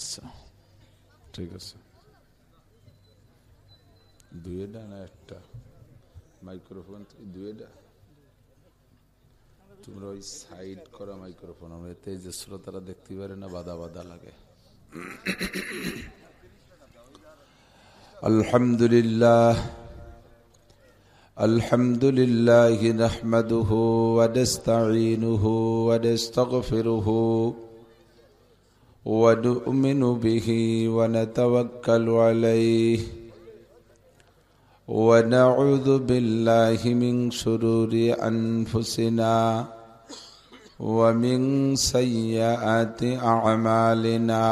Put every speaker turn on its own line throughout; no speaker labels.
আচ্ছা ঠিক আছে দুইটা না একটা মাইক্রোফোন দুইটা তোমরা ওই সাইড করা মাইক্রোফোন আমরা এতে যে শ্রোতারা দেখতে পারে না বাধা বাধা লাগে আলহামদুলিল্লাহ الحمد لله نحمده ونستعينه ونستغفره ونؤمن به ونتوكل عليه ونعوذ بالله من شرور أنفسنا ومن سيئات أعمالنا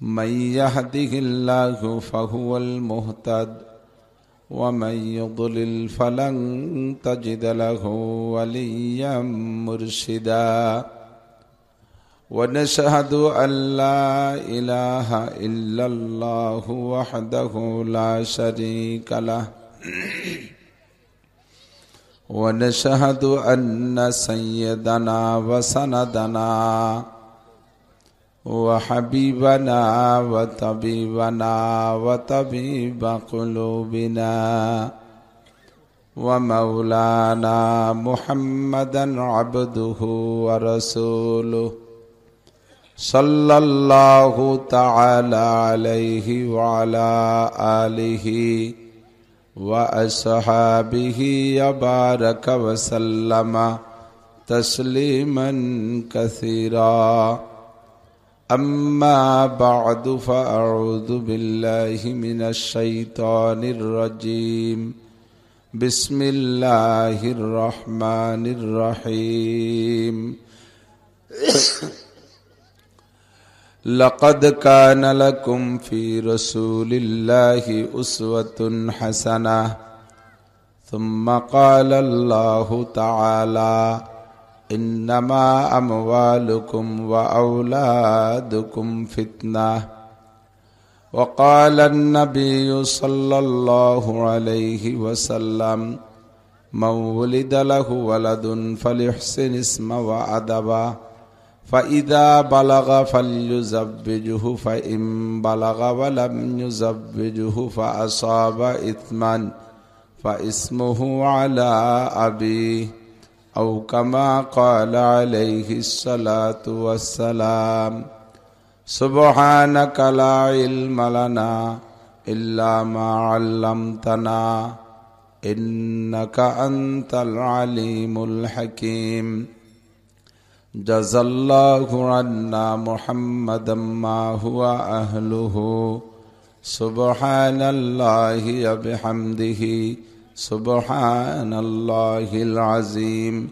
من يهده الله فهو المهتد ومن يضلل فلن تجد له وليا مرشدا ونشهد أن لا إله إلا الله وحده لا شريك له. ونشهد أن سيدنا وسندنا وحبيبنا وطبيبنا وطبيب قلوبنا ومولانا محمدا عبده ورسوله. صلى الله تعالى عليه وعلى آله وأصحابه يبارك وسلم تسليما كثيرا. أما بعد فأعوذ بالله من الشيطان الرجيم. بسم الله الرحمن الرحيم. لقد كان لكم في رسول الله أسوة حسنة. ثم قال الله تعالى إنما أموالكم وأولادكم فتنة. وقال النبي صلى الله عليه وسلم من ولد له ولد فليحسن اسم وأدبه فإذا بلغ فليزبجه فإن بلغ ولم يزبجه فأصاب إثما فإسمه على أبيه أو كما قال عليه الصلاة والسلام. سبحانك لا علم لنا إلا ما علمتنا إنك أنت العليم الحكيم. جزى الله عنا محمدا ما هو أهله سبحان الله بحمده سبحان الله العظيم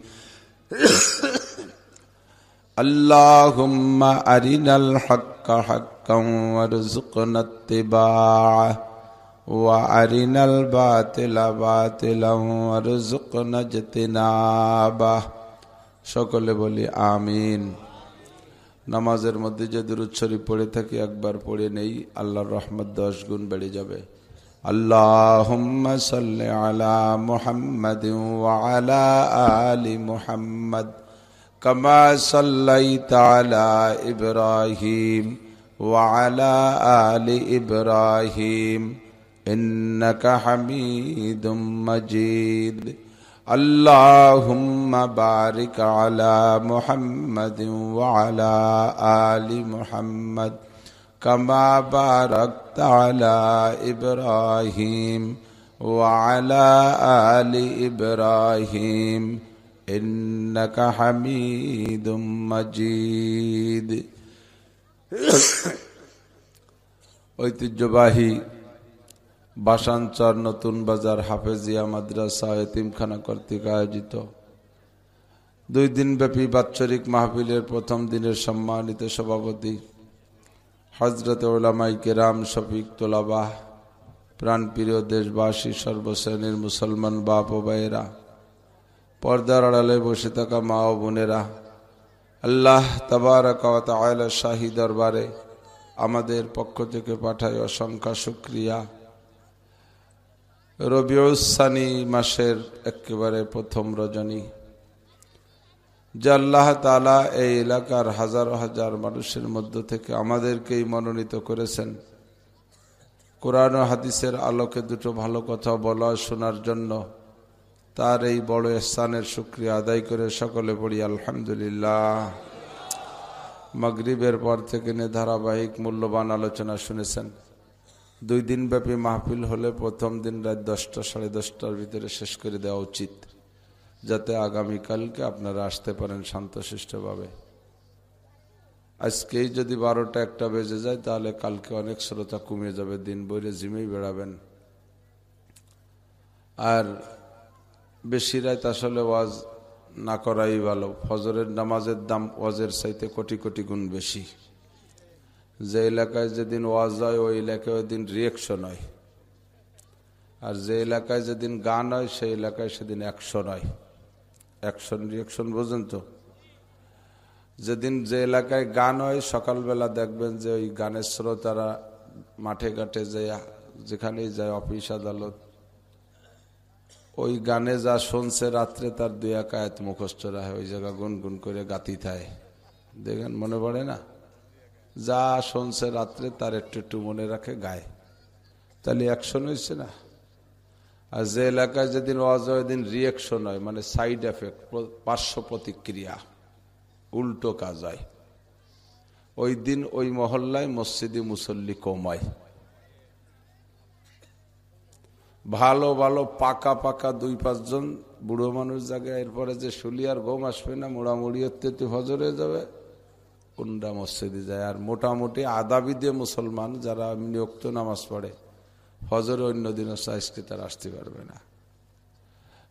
اللهم أرنا الحق حقا وارزقنا اتباعه وأرنا الباطل باطلا وارزقنا اجتنابه সকলে বলি আমিন নামাজের মধ্যে যে দুরুৎসরি পড়ে থাকি একবার পড়ে নেই আল্লাহর রহমত দশ গুণ বেড়ে যাবে اللهم صل على محمد وعلى آل محمد كما صليت على إبراهيم وعلى آل إبراهيم إنك حميد مجيد اللهم بارك على محمد وعلى آل محمد كما باركت على إبراهيم وعلى آل إبراهيم إنك حميد مجيد ঐতিহ্যবাহী বাসানচর নতুন বাজার হাফেজিয়া মাদ্রাসা এতিমখানা কর্তৃক আয়োজিত। দুই দিনব্যাপী বাৎসরিক মাহফিলের প্রথম দিনের সম্মানিত সভাপতি হজরত ওলামাই কেরাম শফিক তোলাবাহ, প্রাণপ্রিয় দেশবাসী, সর্বশ্রেণীর মুসলমান বাপ ও ভাইয়েরা, পর্দার আড়ালে বসে থাকা মা ও বোনেরা, আল্লাহ তবারক শাহী দরবারে আমাদের পক্ষ থেকে পাঠায় অসংখ্য শুক্রিয়া। রবিউসানি মাসের একেবারে প্রথম রজনী। যে আল্লাহ তালা এই এলাকার হাজার হাজার মানুষের মধ্য থেকে আমাদেরকেই মনোনীত করেছেন। কোরআন হাদিসের আলোকে দুটো ভালো কথা বলা শোনার জন্য তার এই বড় স্থানের সুক্রিয়া আদায় করে সকলে পড়ি, আলহামদুলিল্লাহ। মগরিবের পর থেকে ধারাবাহিক মূল্যবান আলোচনা শুনেছেন। দুই দিন ব্যাপী মাহফিল হলে প্রথম দিন রাত দশটা সাড়ে দশটার ভিতরে শেষ করে দেওয়া উচিত, যাতে আগামীকালকে আপনারা আসতে পারেন শান্তশিষ্টভাবে। আজকেই যদি বারোটা একটা বেজে যায়, তাহলে কালকে অনেক শ্রোতা কমে যাবে, দিন বইরে জিমেই বেড়াবেন। আর বেশি রাত আসলে ওয়াজ না করাই ভালো। ফজরের নামাজের দাম ওয়াজের চাইতে কোটি কোটি গুণ বেশি। যে এলাকায় যেদিন ওয়াজ হয়, ওই এলাকায় ওই দিন রিয়েকশন হয়। আর যে এলাকায় যেদিন গান হয়, সেই এলাকায় সেদিন অ্যাকশন হয়। অ্যাকশন রিয়েকশন বোঝেন তো? যেদিন যে এলাকায় গান হয়, সকালবেলা দেখবেন যে ওই গানের শ্রোতারা মাঠে ঘাটে যায়, যেখানেই যায়, অফিস, আদালত, ওই গানে যা শুনছে, রাত্রে তার দুই একায়ত মুখস্থ রাখে, ওই জায়গা গুনগুন করে গাতি থায়। দেখেন, মনে পড়ে না? যা শুনছে রাত্রে তার একটু একটু মনে রাখে গায়ে। তাহলে অ্যাকশন হয়েছে না? আর যে এলাকায় যেদিন ওয়াজ হয় দিন রিয়েকশন হয় মানে সাইড এফেক্ট পার্শ্ব প্রতিক্রিয়া, উল্টো কাজ হয়। ওই দিন ওই মহল্লায় মসজিদি মুসল্লি কমায় ভালো ভালো, পাকা পাকা দুই, পাঁচজন বুড়ো মানুষ জায়গায় এরপরে যে শুলিয়ার গম আসবে না, মোড়ামুড়ি হতে হজরে যাবে। কোনটা মসজিদে যায়। আর মোটামুটি আদাবিদে মুসলমান যারা নিয়োক্ত নামাজ পড়ে ফজর অন্য দিনও সাইজকে তারা আসতে পারবে না।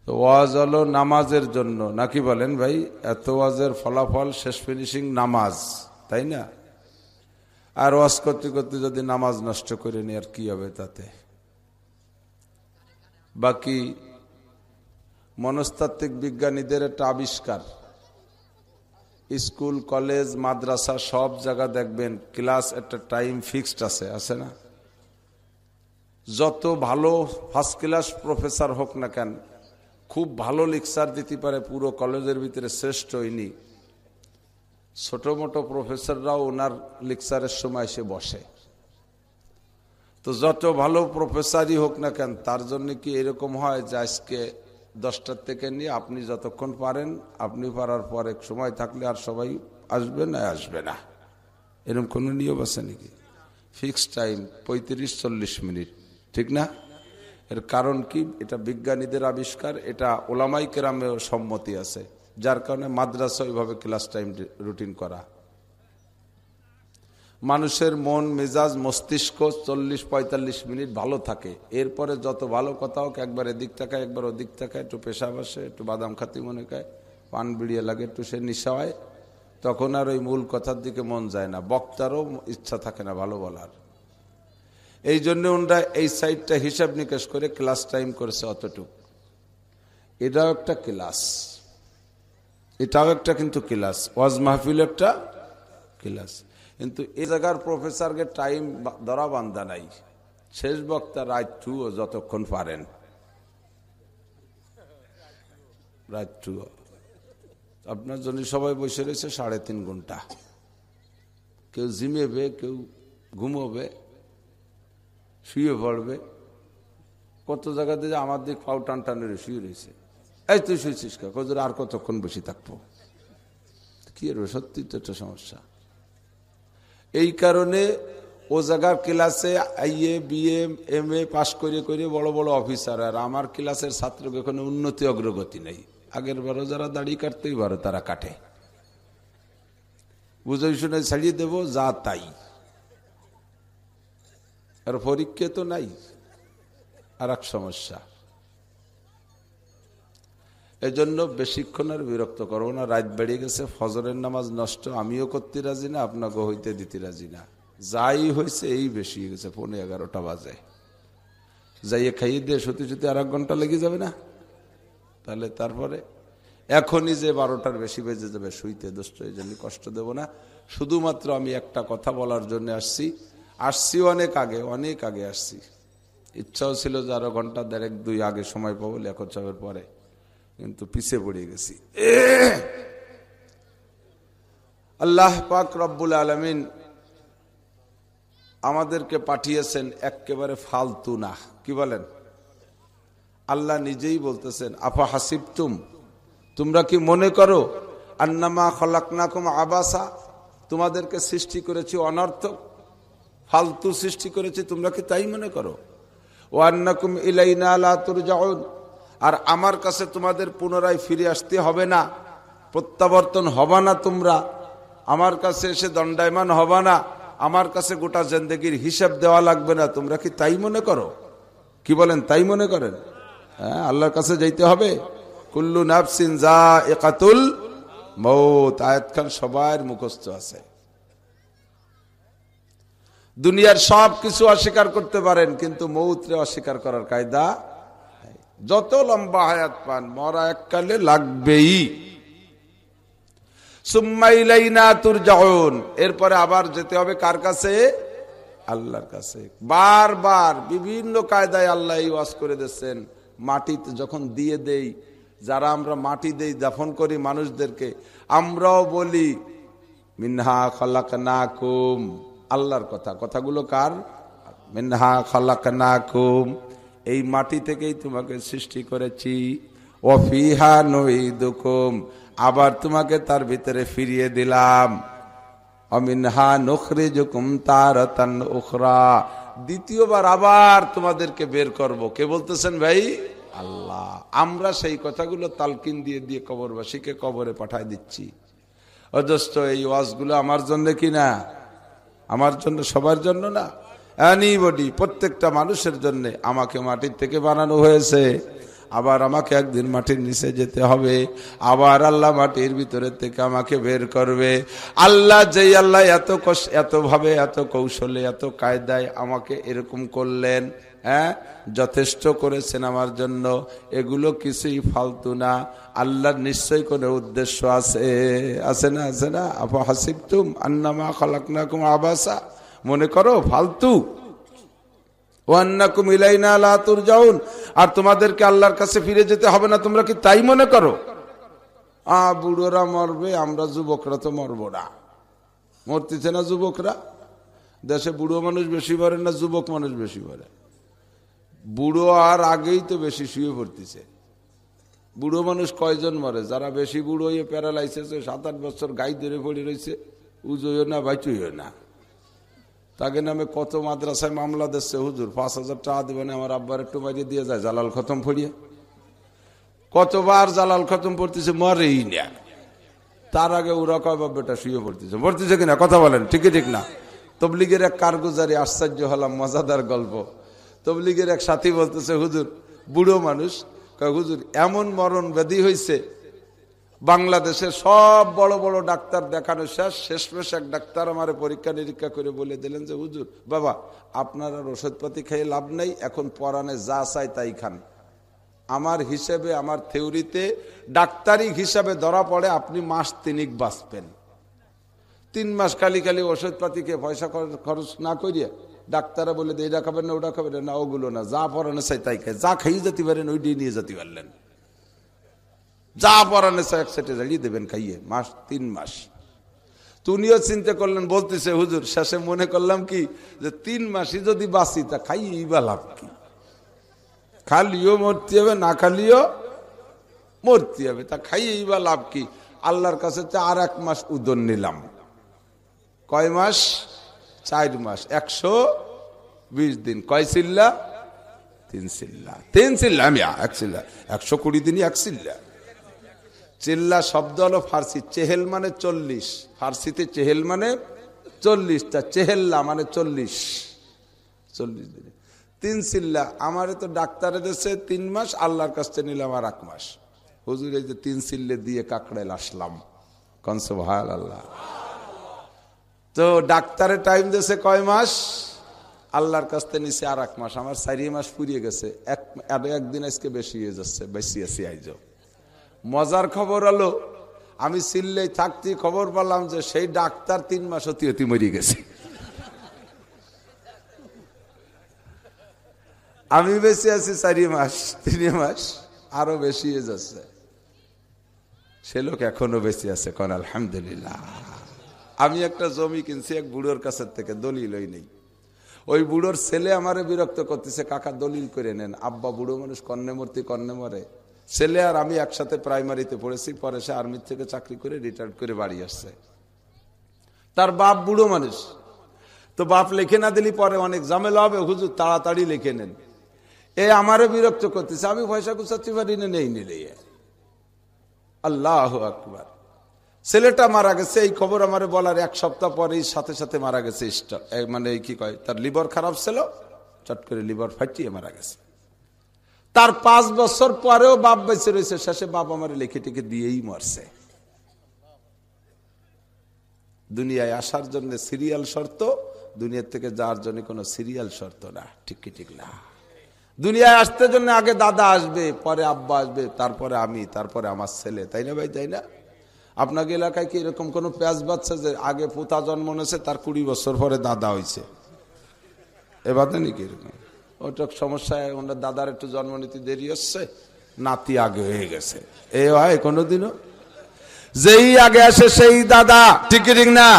তো ওয়াজ হলো নামাজের জন্য। নাকি বলেন ভাই, এত ওয়াজের ফলাফল, শেষ ফিনিশিং নামাজ, তাই না? আর ওয়াজ করতে করতে যদি নামাজ নষ্ট করে নি আর কি হবে তাতে? বাকি মনস্তাত্ত্বিক বিজ্ঞানীদের একটা আবিষ্কার। স্কুল, কলেজ, মাদ্রাসা, সব জায়গা দেখবেন ক্লাস একটা টাইম ফিক্সড আছে আছে না? যত ভালো ফার্স্ট ক্লাস প্রফেসর হোক না কেন, খুব ভালো লেকচার দিতে পারে পুরো কলেজের ভিতরে শ্রেষ্ঠ ইনি। ছোট মোটো প্রফেসররাও ওনার লেকচারের সময় এসে বসে। তো যত ভালো প্রফেসরই হোক না কেন, তার জন্য কি এরকম হয় যে আজকে দশটার থেকে নিয়ে আপনি যতক্ষণ পারেন, আপনি পারার পর এক সময় থাকলে আর সবাই আসবে না আসবে না। এরকম কোনো নিয়ম আছে নাকি? ফিক্সড টাইম পঁয়ত্রিশ, চল্লিশ মিনিট, ঠিক না? এর কারণ কি? এটা বিজ্ঞানীদের আবিষ্কার, এটা ওলামাই কেরামেও সম্মতি আছে, যার কারণে মাদ্রাসা ওইভাবে ক্লাস টাইম রুটিন করা। মানুষের মন, মেজাজ, মস্তিষ্ক চল্লিশ, পঁয়তাল্লিশ মিনিট ভালো থাকে। এরপরে যত ভালো কথা হোক, একবার এদিক থাকায় একবার ওদিক থাকায় একটু পেশা বসে একটু বাদাম খাতি মনে খায় পান বিড়িয়ে লাগে, একটু সে নিশা হয়, তখন আর ওই মূল কথার দিকে মন যায় না। বক্তারও ইচ্ছা থাকে না ভালো বলার। এই জন্য ওনরা এই সাইডটা হিসাব নিকাশ করে ক্লাস টাইম করেছে অতটুক। এটাও একটা ক্লাস। এটাও একটা কিন্তু ক্লাস। ওয়াজ মাহফিল একটা ক্লাস। কিন্তু এ জায়গার প্রফেসরকে টাইম ধরা বান্ধা নাই। শেষ বক্তা রাত টু যতক্ষণ পারেন। রাত টু আপনার জন্য সবাই বসে রয়েছে সাড়ে তিন ঘণ্টা। কেউ জিমেবে, কেউ ঘুমোবে, শুয়ে পড়বে। কত জায়গাতে যে আমার দিক পাও টান টান শুয়ে রয়েছে। এই তুই শুয়েছিস কত আর কতক্ষণ বসে থাকব? কি সত্যি তো একটা সমস্যা। এই কারণে ও জায়গার ক্লাসে আইএ, বিএ এম এ পাশ করে করে বড় বড় অফিসার। আর আমার ক্লাসের ছাত্রকে কোনো উন্নতি অগ্রগতি নেই। আগের বারো যারা দাড়ি কাটতেই পারো, তারা কাটে। বুঝে শুনে ছাড়িয়ে দেব, যা তাই। আর পরীক্ষা তো নাই। আর এক সমস্যা। এজন্য বেশিক্ষণ আর বিরক্ত করব না, রাত বেড়ে গেছে, ফজরের নামাজ নষ্ট, আমিও করতে রাজি না আপনাকে হইতে দিতে রাজি না। যাই হয়েছে, এই বেশি গেছে, পৌনে এগারোটা বাজে। যাইয়ে খাইয়ে দিয়ে সত্যি সত্যি আর ঘণ্টা লেগে যাবে না? তাহলে তারপরে এখনই যে বারোটার বেশি বেজে যাবে, শুইতে দোষ্ট, এই জন্য কষ্ট দেব না। শুধুমাত্র আমি একটা কথা বলার জন্য আসছি। আসছি অনেক আগে অনেক আগে আসছি। ইচ্ছাও ছিল যে আরও ঘণ্টা, দেড়েক দুই আগে সময় পাবো, লেখক চাপের পরে। কিন্তু পিছে পড়ে গেছি আল্লাহ পাক রব্বুল আলমিন আমাদেরকে পাঠিয়েছেন একেবারে ফালতু না কি বলেন? আল্লাহ নিজেই বলতেছেন, আফা হাসিবতুম? তোমরা কি মনে করো, আন্নামা খলাকনাকুম আবাসা? তোমাদেরকে সৃষ্টি করেছি অনর্থক। ফালতু সৃষ্টি করেছি, তোমরা কি তাই মনে করো? ও আন্নাকুম ইলাইনা আলা তুরজাউন? আর আমার কাছে তোমাদের পুনরায় ফিরে আসতে হবে না। প্রত্যাবর্তন হবা না তোমরা। আমার কাছে এসে দণ্ডায়মান হবা না। আমার কাছে গোটা জেন্দেগির হিসাব দেওয়া লাগবে না। তোমরা কি তাই মনে করো? কি বলেন, তাই মনে করেন? হ্যাঁ আল্লাহর কাছে যাইতে হবে। কুল্লু নাফসিন যা একাতুল মৌত আয়াত খান সবার মুখস্থ আছে। দুনিয়ার সব কিছু অস্বীকার করতে পারেন, কিন্তু মৌত্রে অস্বীকার করার কায়দা যত লম্বা হায়াত পান, মরা এককালে লাগবেই। এরপরে আবার যেতে হবে কার কাছে? আল্লাহর কাছে। বারবার বিভিন্ন কায়দায় আল্লাহ ওয়াজ করে দিচ্ছেন মাটিতে যখন দিয়ে দেই, যারা আমরা মাটি দেই, দাফন করি মানুষদেরকে, আমরাও বলি, মিনহা খলাক না কুম আল্লাহর কথা। কথাগুলো কার? মিনহা খলাক না কুম এই মাটি থেকেই তোমাকে সৃষ্টি করেছি। অফিহা নই দুকুম আবার তোমাকে তার ভিতরে ফিরিয়ে দিলাম। অমিনহা নখরে জুকুম তার উখরা, দ্বিতীয়বার আবার তোমাদেরকে বের করব। কে বলতেছেন ভাই? আল্লাহ। আমরা সেই কথাগুলো তালকিন দিয়ে দিয়ে কবরবাসীকে কবরে পাঠাই দিচ্ছি। অজস্ত এই ওয়াজগুলো আমার জন্য কি না? আমার জন্য সবার জন্য না? বডি প্রত্যেকটা মানুষের জন্য আমাকে মাটির থেকে বানানো হয়েছে। আবার আমাকে একদিন মাটির নিচে যেতে হবে। আবার আল্লাহ মাটির ভিতরের থেকে আমাকে বের করবে। আল্লাহ যেই আল্লাহ এত এত ভাবে, এত কৌশলে, এত কায়দায় আমাকে এরকম করলেন হ্যাঁ? যথেষ্ট করেছেন আমার জন্য। এগুলো কিছুই ফালতু না। আল্লাহর নিশ্চয় কোনো উদ্দেশ্য আছে। আছে না আছে না? আপা হাসিব তুম আন্নামা খালাক না আবাসা। মনে করো, ফালতু। আর তোমাদেরকে আল্লাহর কাছে ফিরে যেতে হবে না, তোমরা কি তাই মনে করো? আ, বুড়োরা মরবে, আমরা যুবকরা তো মরবো না। মরতেছে না যুবকরা? দেশে বুড়ো মানুষ বেশি মরে না যুবক মানুষ বেশি মরে? বুড়ো আর আগেই তো বেশি শুয়ে পড়তেছে। বুড়ো মানুষ কয়জন মরে? যারা বেশি বুড়ো হয়ে প্যারালাইসিস সাত আট বছর গাই ধরে পড়ে রয়েছে উজইও না বাইচইও না। তাকে নামে কত মাদ্রাসায় মামলা দিচ্ছে হুজুর? পাঁচ হাজার টাকা দিবেন আমার আব্বার একটু মারিয়ে দিয়ে যায়, জালাল খতম ফড়িয়ে কতবার জালাল খতম পড়তেছে? মরেই না। তার আগে ওরা কয় বেটা, শুয়ে পড়তেছে। পড়তেছে কিনা? কথা বলেন ঠিকই ঠিক না? তবলিগের এক কারগুজারি আশ্চর্য হলাম, মজাদার গল্প। তবলিগের এক সাথী বলতেছে, হুজুর, বুড়ো মানুষ। হুজুর, এমন মরণ ব্যাধি হয়েছে বাংলাদেশের সব বড় বড় ডাক্তার দেখানো শেষ, শেষমেশ এক ডাক্তার আমার পরীক্ষা নিরীক্ষা করে বলে দিলেন যে, হুজুর, বাবা, আপনার আর ওষুধপাতি খেয়ে লাভ নেই, এখন পরানে যা চাই তাই খান। আমার হিসেবে, আমার থেউরিতে ডাক্তারি হিসাবে ধরা পড়ে আপনি মাস তিনিক বাঁচবেন। তিন মাস খালি খালি ওষুধপাতি খেয়ে পয়সা খরচ না করিয়ে ডাক্তারা বলে এটা খাবেন না ওটা খাবেন না ওগুলো না, যা পরানে চাই তাই খায় যা খাইয়ে যেতে পারেন ওইটি নিয়ে যেতে পারলেন। যা পরানে এক সেটে জ্বালিয়ে দেবেন খাইয়ে, মাস, তিন মাস। তুনিও চিন্তা করলেন, বলতেছে, হুজুর, শেষে মনে করলাম কি, যে তিন মাসই যদি বাঁচি, তা খাইয়েই বা লাভ কি? খালিও মরতে হবে, না খালিও মরতে হবে, তা খাইয়েই বা লাভ কি? আল্লাহর কাছে আর এক মাস উদন নিলাম। কয় মাস? চার মাস। একশো বিশ দিন। কয় চিল্লা তিন চিল্লা তিন চিল্লা আমি এক চিল্লা একশো কুড়ি দিনই এক চিল্লা চিল্লা শব্দ হলো ফার্সি, চেহেল মানে চল্লিশ। ফার্সিতে চেহেল মানে চল্লিশটা চেহেল্লা মানে চল্লিশ। চল্লিশ দিনে। তিন চিল্লা, আমারে তো ডাক্তারে দেশে তিন মাস, আল্লাহর কাছ নিলাম আর এক মাস। হুজুর, এই যে তিন চিল্লে দিয়ে কাকড়াইল আসলাম। কনস ভালো আল্লাহ তো ডাক্তারে টাইম দিয়েছে কয় মাস? আল্লাহর কাছ থেকে আর এক মাস। আমার চারি মাস পুড়িয়ে গেছে। এক একদিন আজকে বেশি হয়ে যাচ্ছে, বেশি আছি আইজ। মজার খবর হলো, আমি সিল্লেই থাকতে খবর পেলাম যে সেই ডাক্তার তিন মাস অতি অতি মরি গেছে। আমি বেশি আছি চারি মাস, তিন মাস, আরও বেশি যাচ্ছে। সে লোক এখনও বেশি আছে, কন আলহামদুলিল্লাহ। আমি একটা জমি কিনছি, এক বুড়োর কাছের থেকে, দলিল ওই নেই। ওই বুড়োর ছেলে আমারে বিরক্ত করতেছে, কাকা দলিল করে নেন। আব্বা বুড়ো মানুষ কন্যা মূর্তি কন্যা মরে। ছেলে আর আমি একসাথে প্রাইমারিতে পড়েছি, পরে সে আর্মির থেকে চাকরি করে রিটায়ার্ড করে বাড়ি আসছে। তার বাপ বুড়ো মানুষ। তো বাপ লিখে না দিলি, পরে অনেক ঝামেলা হবে, হুজুর তাড়াতাড়ি লিখে নেন। এ আমারও বিরক্ত করতেছে, আমি পয়সা কুচাতে পারি নেই নিলে আল্লাহ আকবার। ছেলেটা মারা গেছে, এই খবর আমার বলার এক সপ্তাহ পরেই সাথে সাথে মারা গেছে মানে কি কয়, তার লিভার খারাপ ছিল, চট করে লিভার ফাটিয়ে মারা গেছে। তার পাঁচ বছর পরেও বাপ বেঁচে রয়েছে, শেষে বাপ আমার লিখে টিকে দিয়েই মরছে। দুনিয়ায় আসার জন্য সিরিয়াল শর্ত, দুনিয়ার থেকে যাওয়ার জন্য কোনো সিরিয়াল শর্ত না। ঠিক ঠিক না? দুনিয়ায় আসতে জন্য আগে দাদা আসবে, পরে আব্বা আসবে, তারপরে আমি, তারপরে আমার ছেলে। তাই না ভাই, তাই না? আপনাকে এলাকায় কি এরকম কোন পেঁয়াজ বাচ্চা যে আগে পোতা জন্ম নেছে তার কুড়ি বছর পরে দাদা হয়েছে? এবার নাকি এরকম? ওটা সমস্যা, ওনার দাদার একটু জন্ম নিতে দেরি হচ্ছে, নাতি আগে হয়ে গেছে। এ হয় কোনোদিনও? যেই আগে আসে সেই দাদা, ঠিক ঠিক না?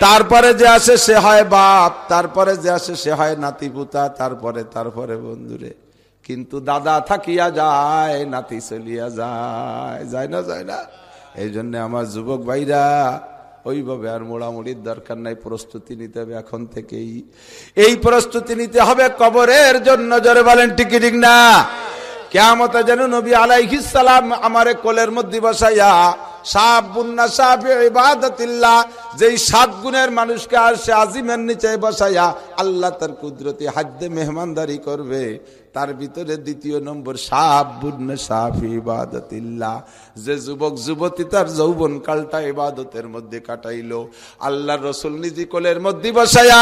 তারপরে যে আসে সে হয় বাপ, তারপরে যে আসে সে হয় নাতি পুতা, তারপরে তারপরে বন্ধুরে। কিন্তু দাদা থাকিয়া যায়, নাতি চলিয়া যায় যায় না যায় না? এই জন্য আমার যুবক ভাইরা ওইভাবে আর মোড়ামুড়ির দরকার নাই, প্রস্তুতি নিতে হবে এখন থেকেই। এই প্রস্তুতি নিতে হবে কবরের জন্য, জোরে বলেন টিকিটিক না? কেমত যেন নবী আলাইহিসালাম আমার কোলের মধ্যে বসাইয়া যেই সাত গুণের মানুষকে আজিমের নিচে বসাইয়া আল্লাহ তার কুদরতি মেহমানদারি করবে, তার ভিতরে দ্বিতীয় নম্বর ইবাদতিল্লাহ। যে যুবক যুবতী তার যৌবন কালটা ইবাদতের মধ্যে কাটাইলো। আল্লাহ রসুল নিজি কোলের মধ্যে বসাইয়া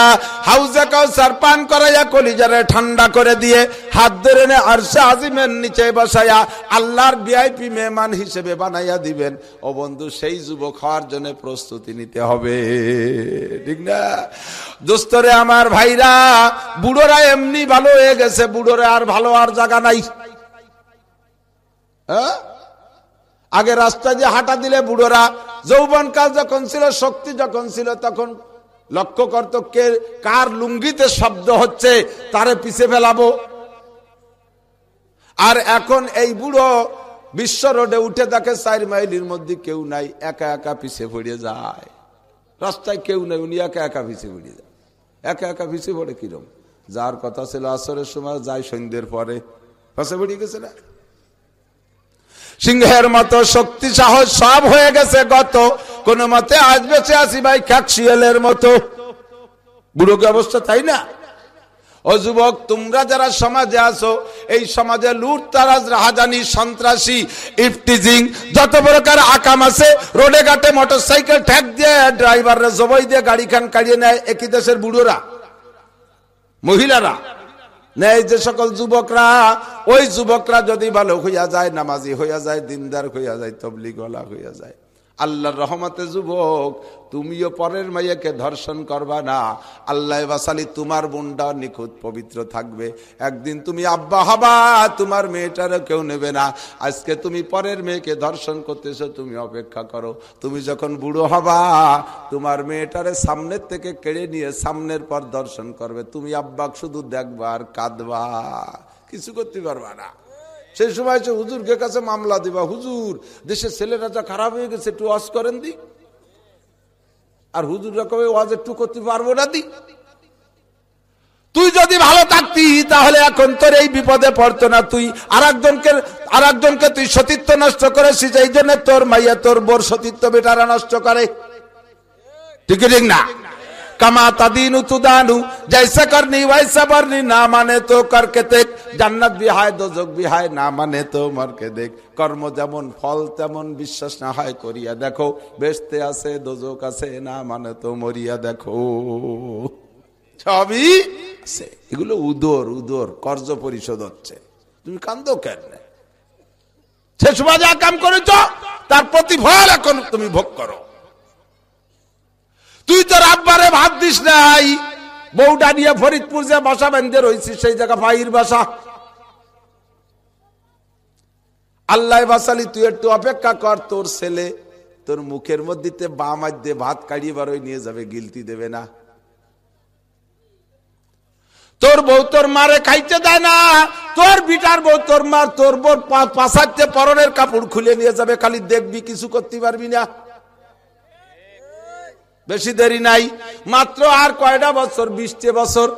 হাউজে কাউসার পান করাইয়া কলিজারে ঠান্ডা করে দিয়ে হাত ধরে নে আর আজিমের নিচে বসাইয়া আল্লাহর ভিআইপি মেহমান হিসেবে বানাইয়া দিবেন। ও বন্ধু, সেই যুবক হওয়ার জন্য প্রস্তুতি নিতে হবে। ঠিক না? দোস্তরে, আমার ভাইরা, বুড়োরা এমনি ভালো হয়ে গেছে, বুড়োরা আর ভালো আর জায়গা নাই। হ্যাঁ? আগে রাস্তা দিয়ে হাঁটা দিলে বুড়োরা, যৌবন কাল যখন ছিল, শক্তি যখন ছিল, তখন লক্ষ্য করত কে, কার লুঙ্গিতে শব্দ হচ্ছে, তারে পিছে ফেলাবো। আর এখন এই বুড়ো বিশ্ব রোডে উঠে দেখে চার মাইলির মধ্যে কেউ নাই, একা একা পিছে পড়ে যায়। রাস্তায় কেউ নেই, উনি একা একা পিছে পড়ে যায়। একা একা পিছে পড়ে কিরম? যার কথা ছিল আসরের সময়, যায় সন্ধ্যের পরে। ফসে পড়ে গেছে না? সিংহের মতো শক্তি, সাহস সব হয়ে গেছে গত। কোন মতে আজ বেঁচে আসি ভাই খ্যাকশিয়ালের মতো। বুড়োকে অবস্থা তাই না? ও যুবক, তোমরা যারা সমাজে আসো এই সমাজে লুট তারাজ রাহাজানি, সন্ত্রাসী ইফটিজিং যত প্রকার আকাম আছে, রোডে ঘাটে মোটর সাইকেল ঠ্যাক দিয়ে ড্রাইভাররা জবাই দিয়ে গাড়ি খান কাড়িয়ে নেয়। একই দেশের বুড়োরা, মহিলারা। নেই যে সকল যুবকরা, ওই যুবকরা যদি ভালো হইয়া যায়, নামাজি হইয়া যায়, দিনদার হইয়া যায়, তবলিগলা হইয়া যায়। আল্লাহর রহমতে যুবক, তুমিও পরের মাইয়াকে ধর্ষণ করবা না। আল্লাহ বাসালি তোমার বোনটা নিখুঁত পবিত্র থাকবে। একদিন তুমি আব্বা হবা, তোমার মেয়েটারও কেউ নেবে না। আজকে তুমি পরের মেয়েকে ধর্ষণ করতেছো, তুমি অপেক্ষা করো। তুমি যখন বুড়ো হবা, তোমার মেয়েটারে সামনের থেকে কেড়ে নিয়ে সামনের পর দর্শন করবে। তুমি আব্বা শুধু দেখবা আর কাঁদবা। কিছু করতে পারবা না। সেই সময় হচ্ছে হুজুরকে কাছে মামলা দিবা, হুজুর, দেশের ছেলেরা যা খারাপ হয়ে গেছে, একটু ওয়াজ করেন দি। আর হুজুররা কবে ওয়াজ একটু করতে পারব না দি? তুই যদি ভালো থাকতি, তাহলে এখন তোর এই বিপদে পড়তো না তুই। আর একজনকে আর একজনকে তুই সতীত্ব নষ্ট করেছিস এই জন্য তোর মাইয়া তোর বোর সতীত্ব বেটারা নষ্ট করে। ঠিক না? কামা তাদিন তুদানু জৈসা করনি ওয়াইসা বরনি, না মানে তো করকে দেখ। জান্নাত বিহায় দোজক বিহায় না মানে তো মরকে দেখ। কর্ম যেমন ফল, তেমন বিশ্বাস না হয় করিয়া দেখো। বেসতে আছে, দোজক আছে, না মানে তো মরিয়া দেখো। সবই আছে। এগুলো উদর উদর, কর্জ পরিশোধ হচ্ছে। তুমি কান্দো কেন? সে সময় যা কাম করেছ, তার প্রতিফল এখন তুমি ভোগ করো। তুই তোর আব্বারে ভাত দিস নাই। বউটা নিয়ে ফরিদপুর যে বাসা বেঁধে রয়েছিস সেই জায়গা ভাইয়ের বাসা। আল্লাহ বাসালি, তুই একটু অপেক্ষা কর, তোর ছেলে তোর মুখের মধ্যে বা মাধ্যে ভাত কাড়িয়ে বারোই নিয়ে যাবে, গিলতি দেবে না। তোর বউ তোর মারে খাইতে দেয় না। তোর বিটার বউ তোর মার, তোর বউ পাশাচ্ছে পরনের কাপড় খুলে নিয়ে যাবে, খালি দেখবি, কিছু করতে পারবি না। বেশি দেরি নাই। মাত্র আর কয়টা বছর? বিশটে বছর।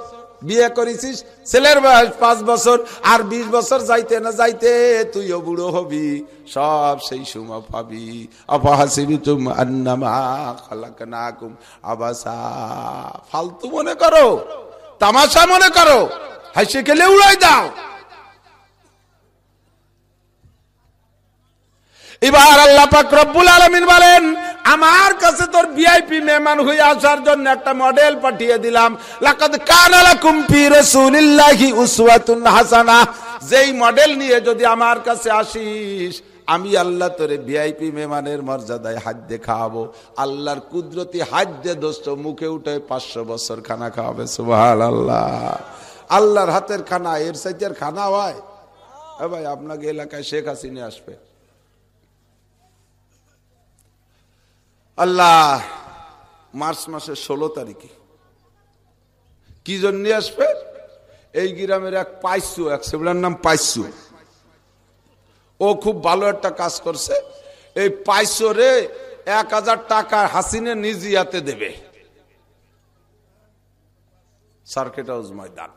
বিয়ে করেছিস? ছেলের বয়স পাঁচ বছর। আর বিশ বছর যাইতে না যাইতে তুইও বুড়ো হবি। সব সেই সময় পাবি। অপহাসিবি তুম আন্নামা আবাসা। ফালতু মনে করো। তামাশা মনে করো। হাসি খেলে উড়াই দাও। এবার আল্লাহ পাক রব্বুল আলমিন বলেন, আমার কাছে তোর ভিআইপি মেহমান হয়ে আসার জন্য একটা মডেল পাঠিয়ে দিলাম। লাকাদ কানা লাকুম ফি রাসূলিল্লাহি উসওয়াতুন হাসানা। যেই মডেল নিয়ে যদি আমার কাছে আসিস, আমি আল্লাহ তোরে ভিআইপি মেহমানের মর্যাদায় হাত দিয়ে খাওয়াবো। আল্লাহর কুদরতি হাত দিয়ে দোস্ত মুখে উঠে পাঁচশো বছর খানা খাওয়াবে সুবহান আল্লাহ আল্লাহর হাতের খানা, এর সাইজের খানা হয়। ভাই, আপনাকে এলাকায় শেখ হাসিনা আসবে। আল্লাহ, মার্চ মাসের ষোলো তারিখে। কি জন্য আসবে? এই গ্রামের এক পাইসু, এক সেবলার নাম পাইসু। ও খুব ভালো একটা কাজ করছে। এই পাইসরে এক হাজার টাকা হাসিনে নিজিয়াতে দেবে। সার্কেট হাউস ময়দান।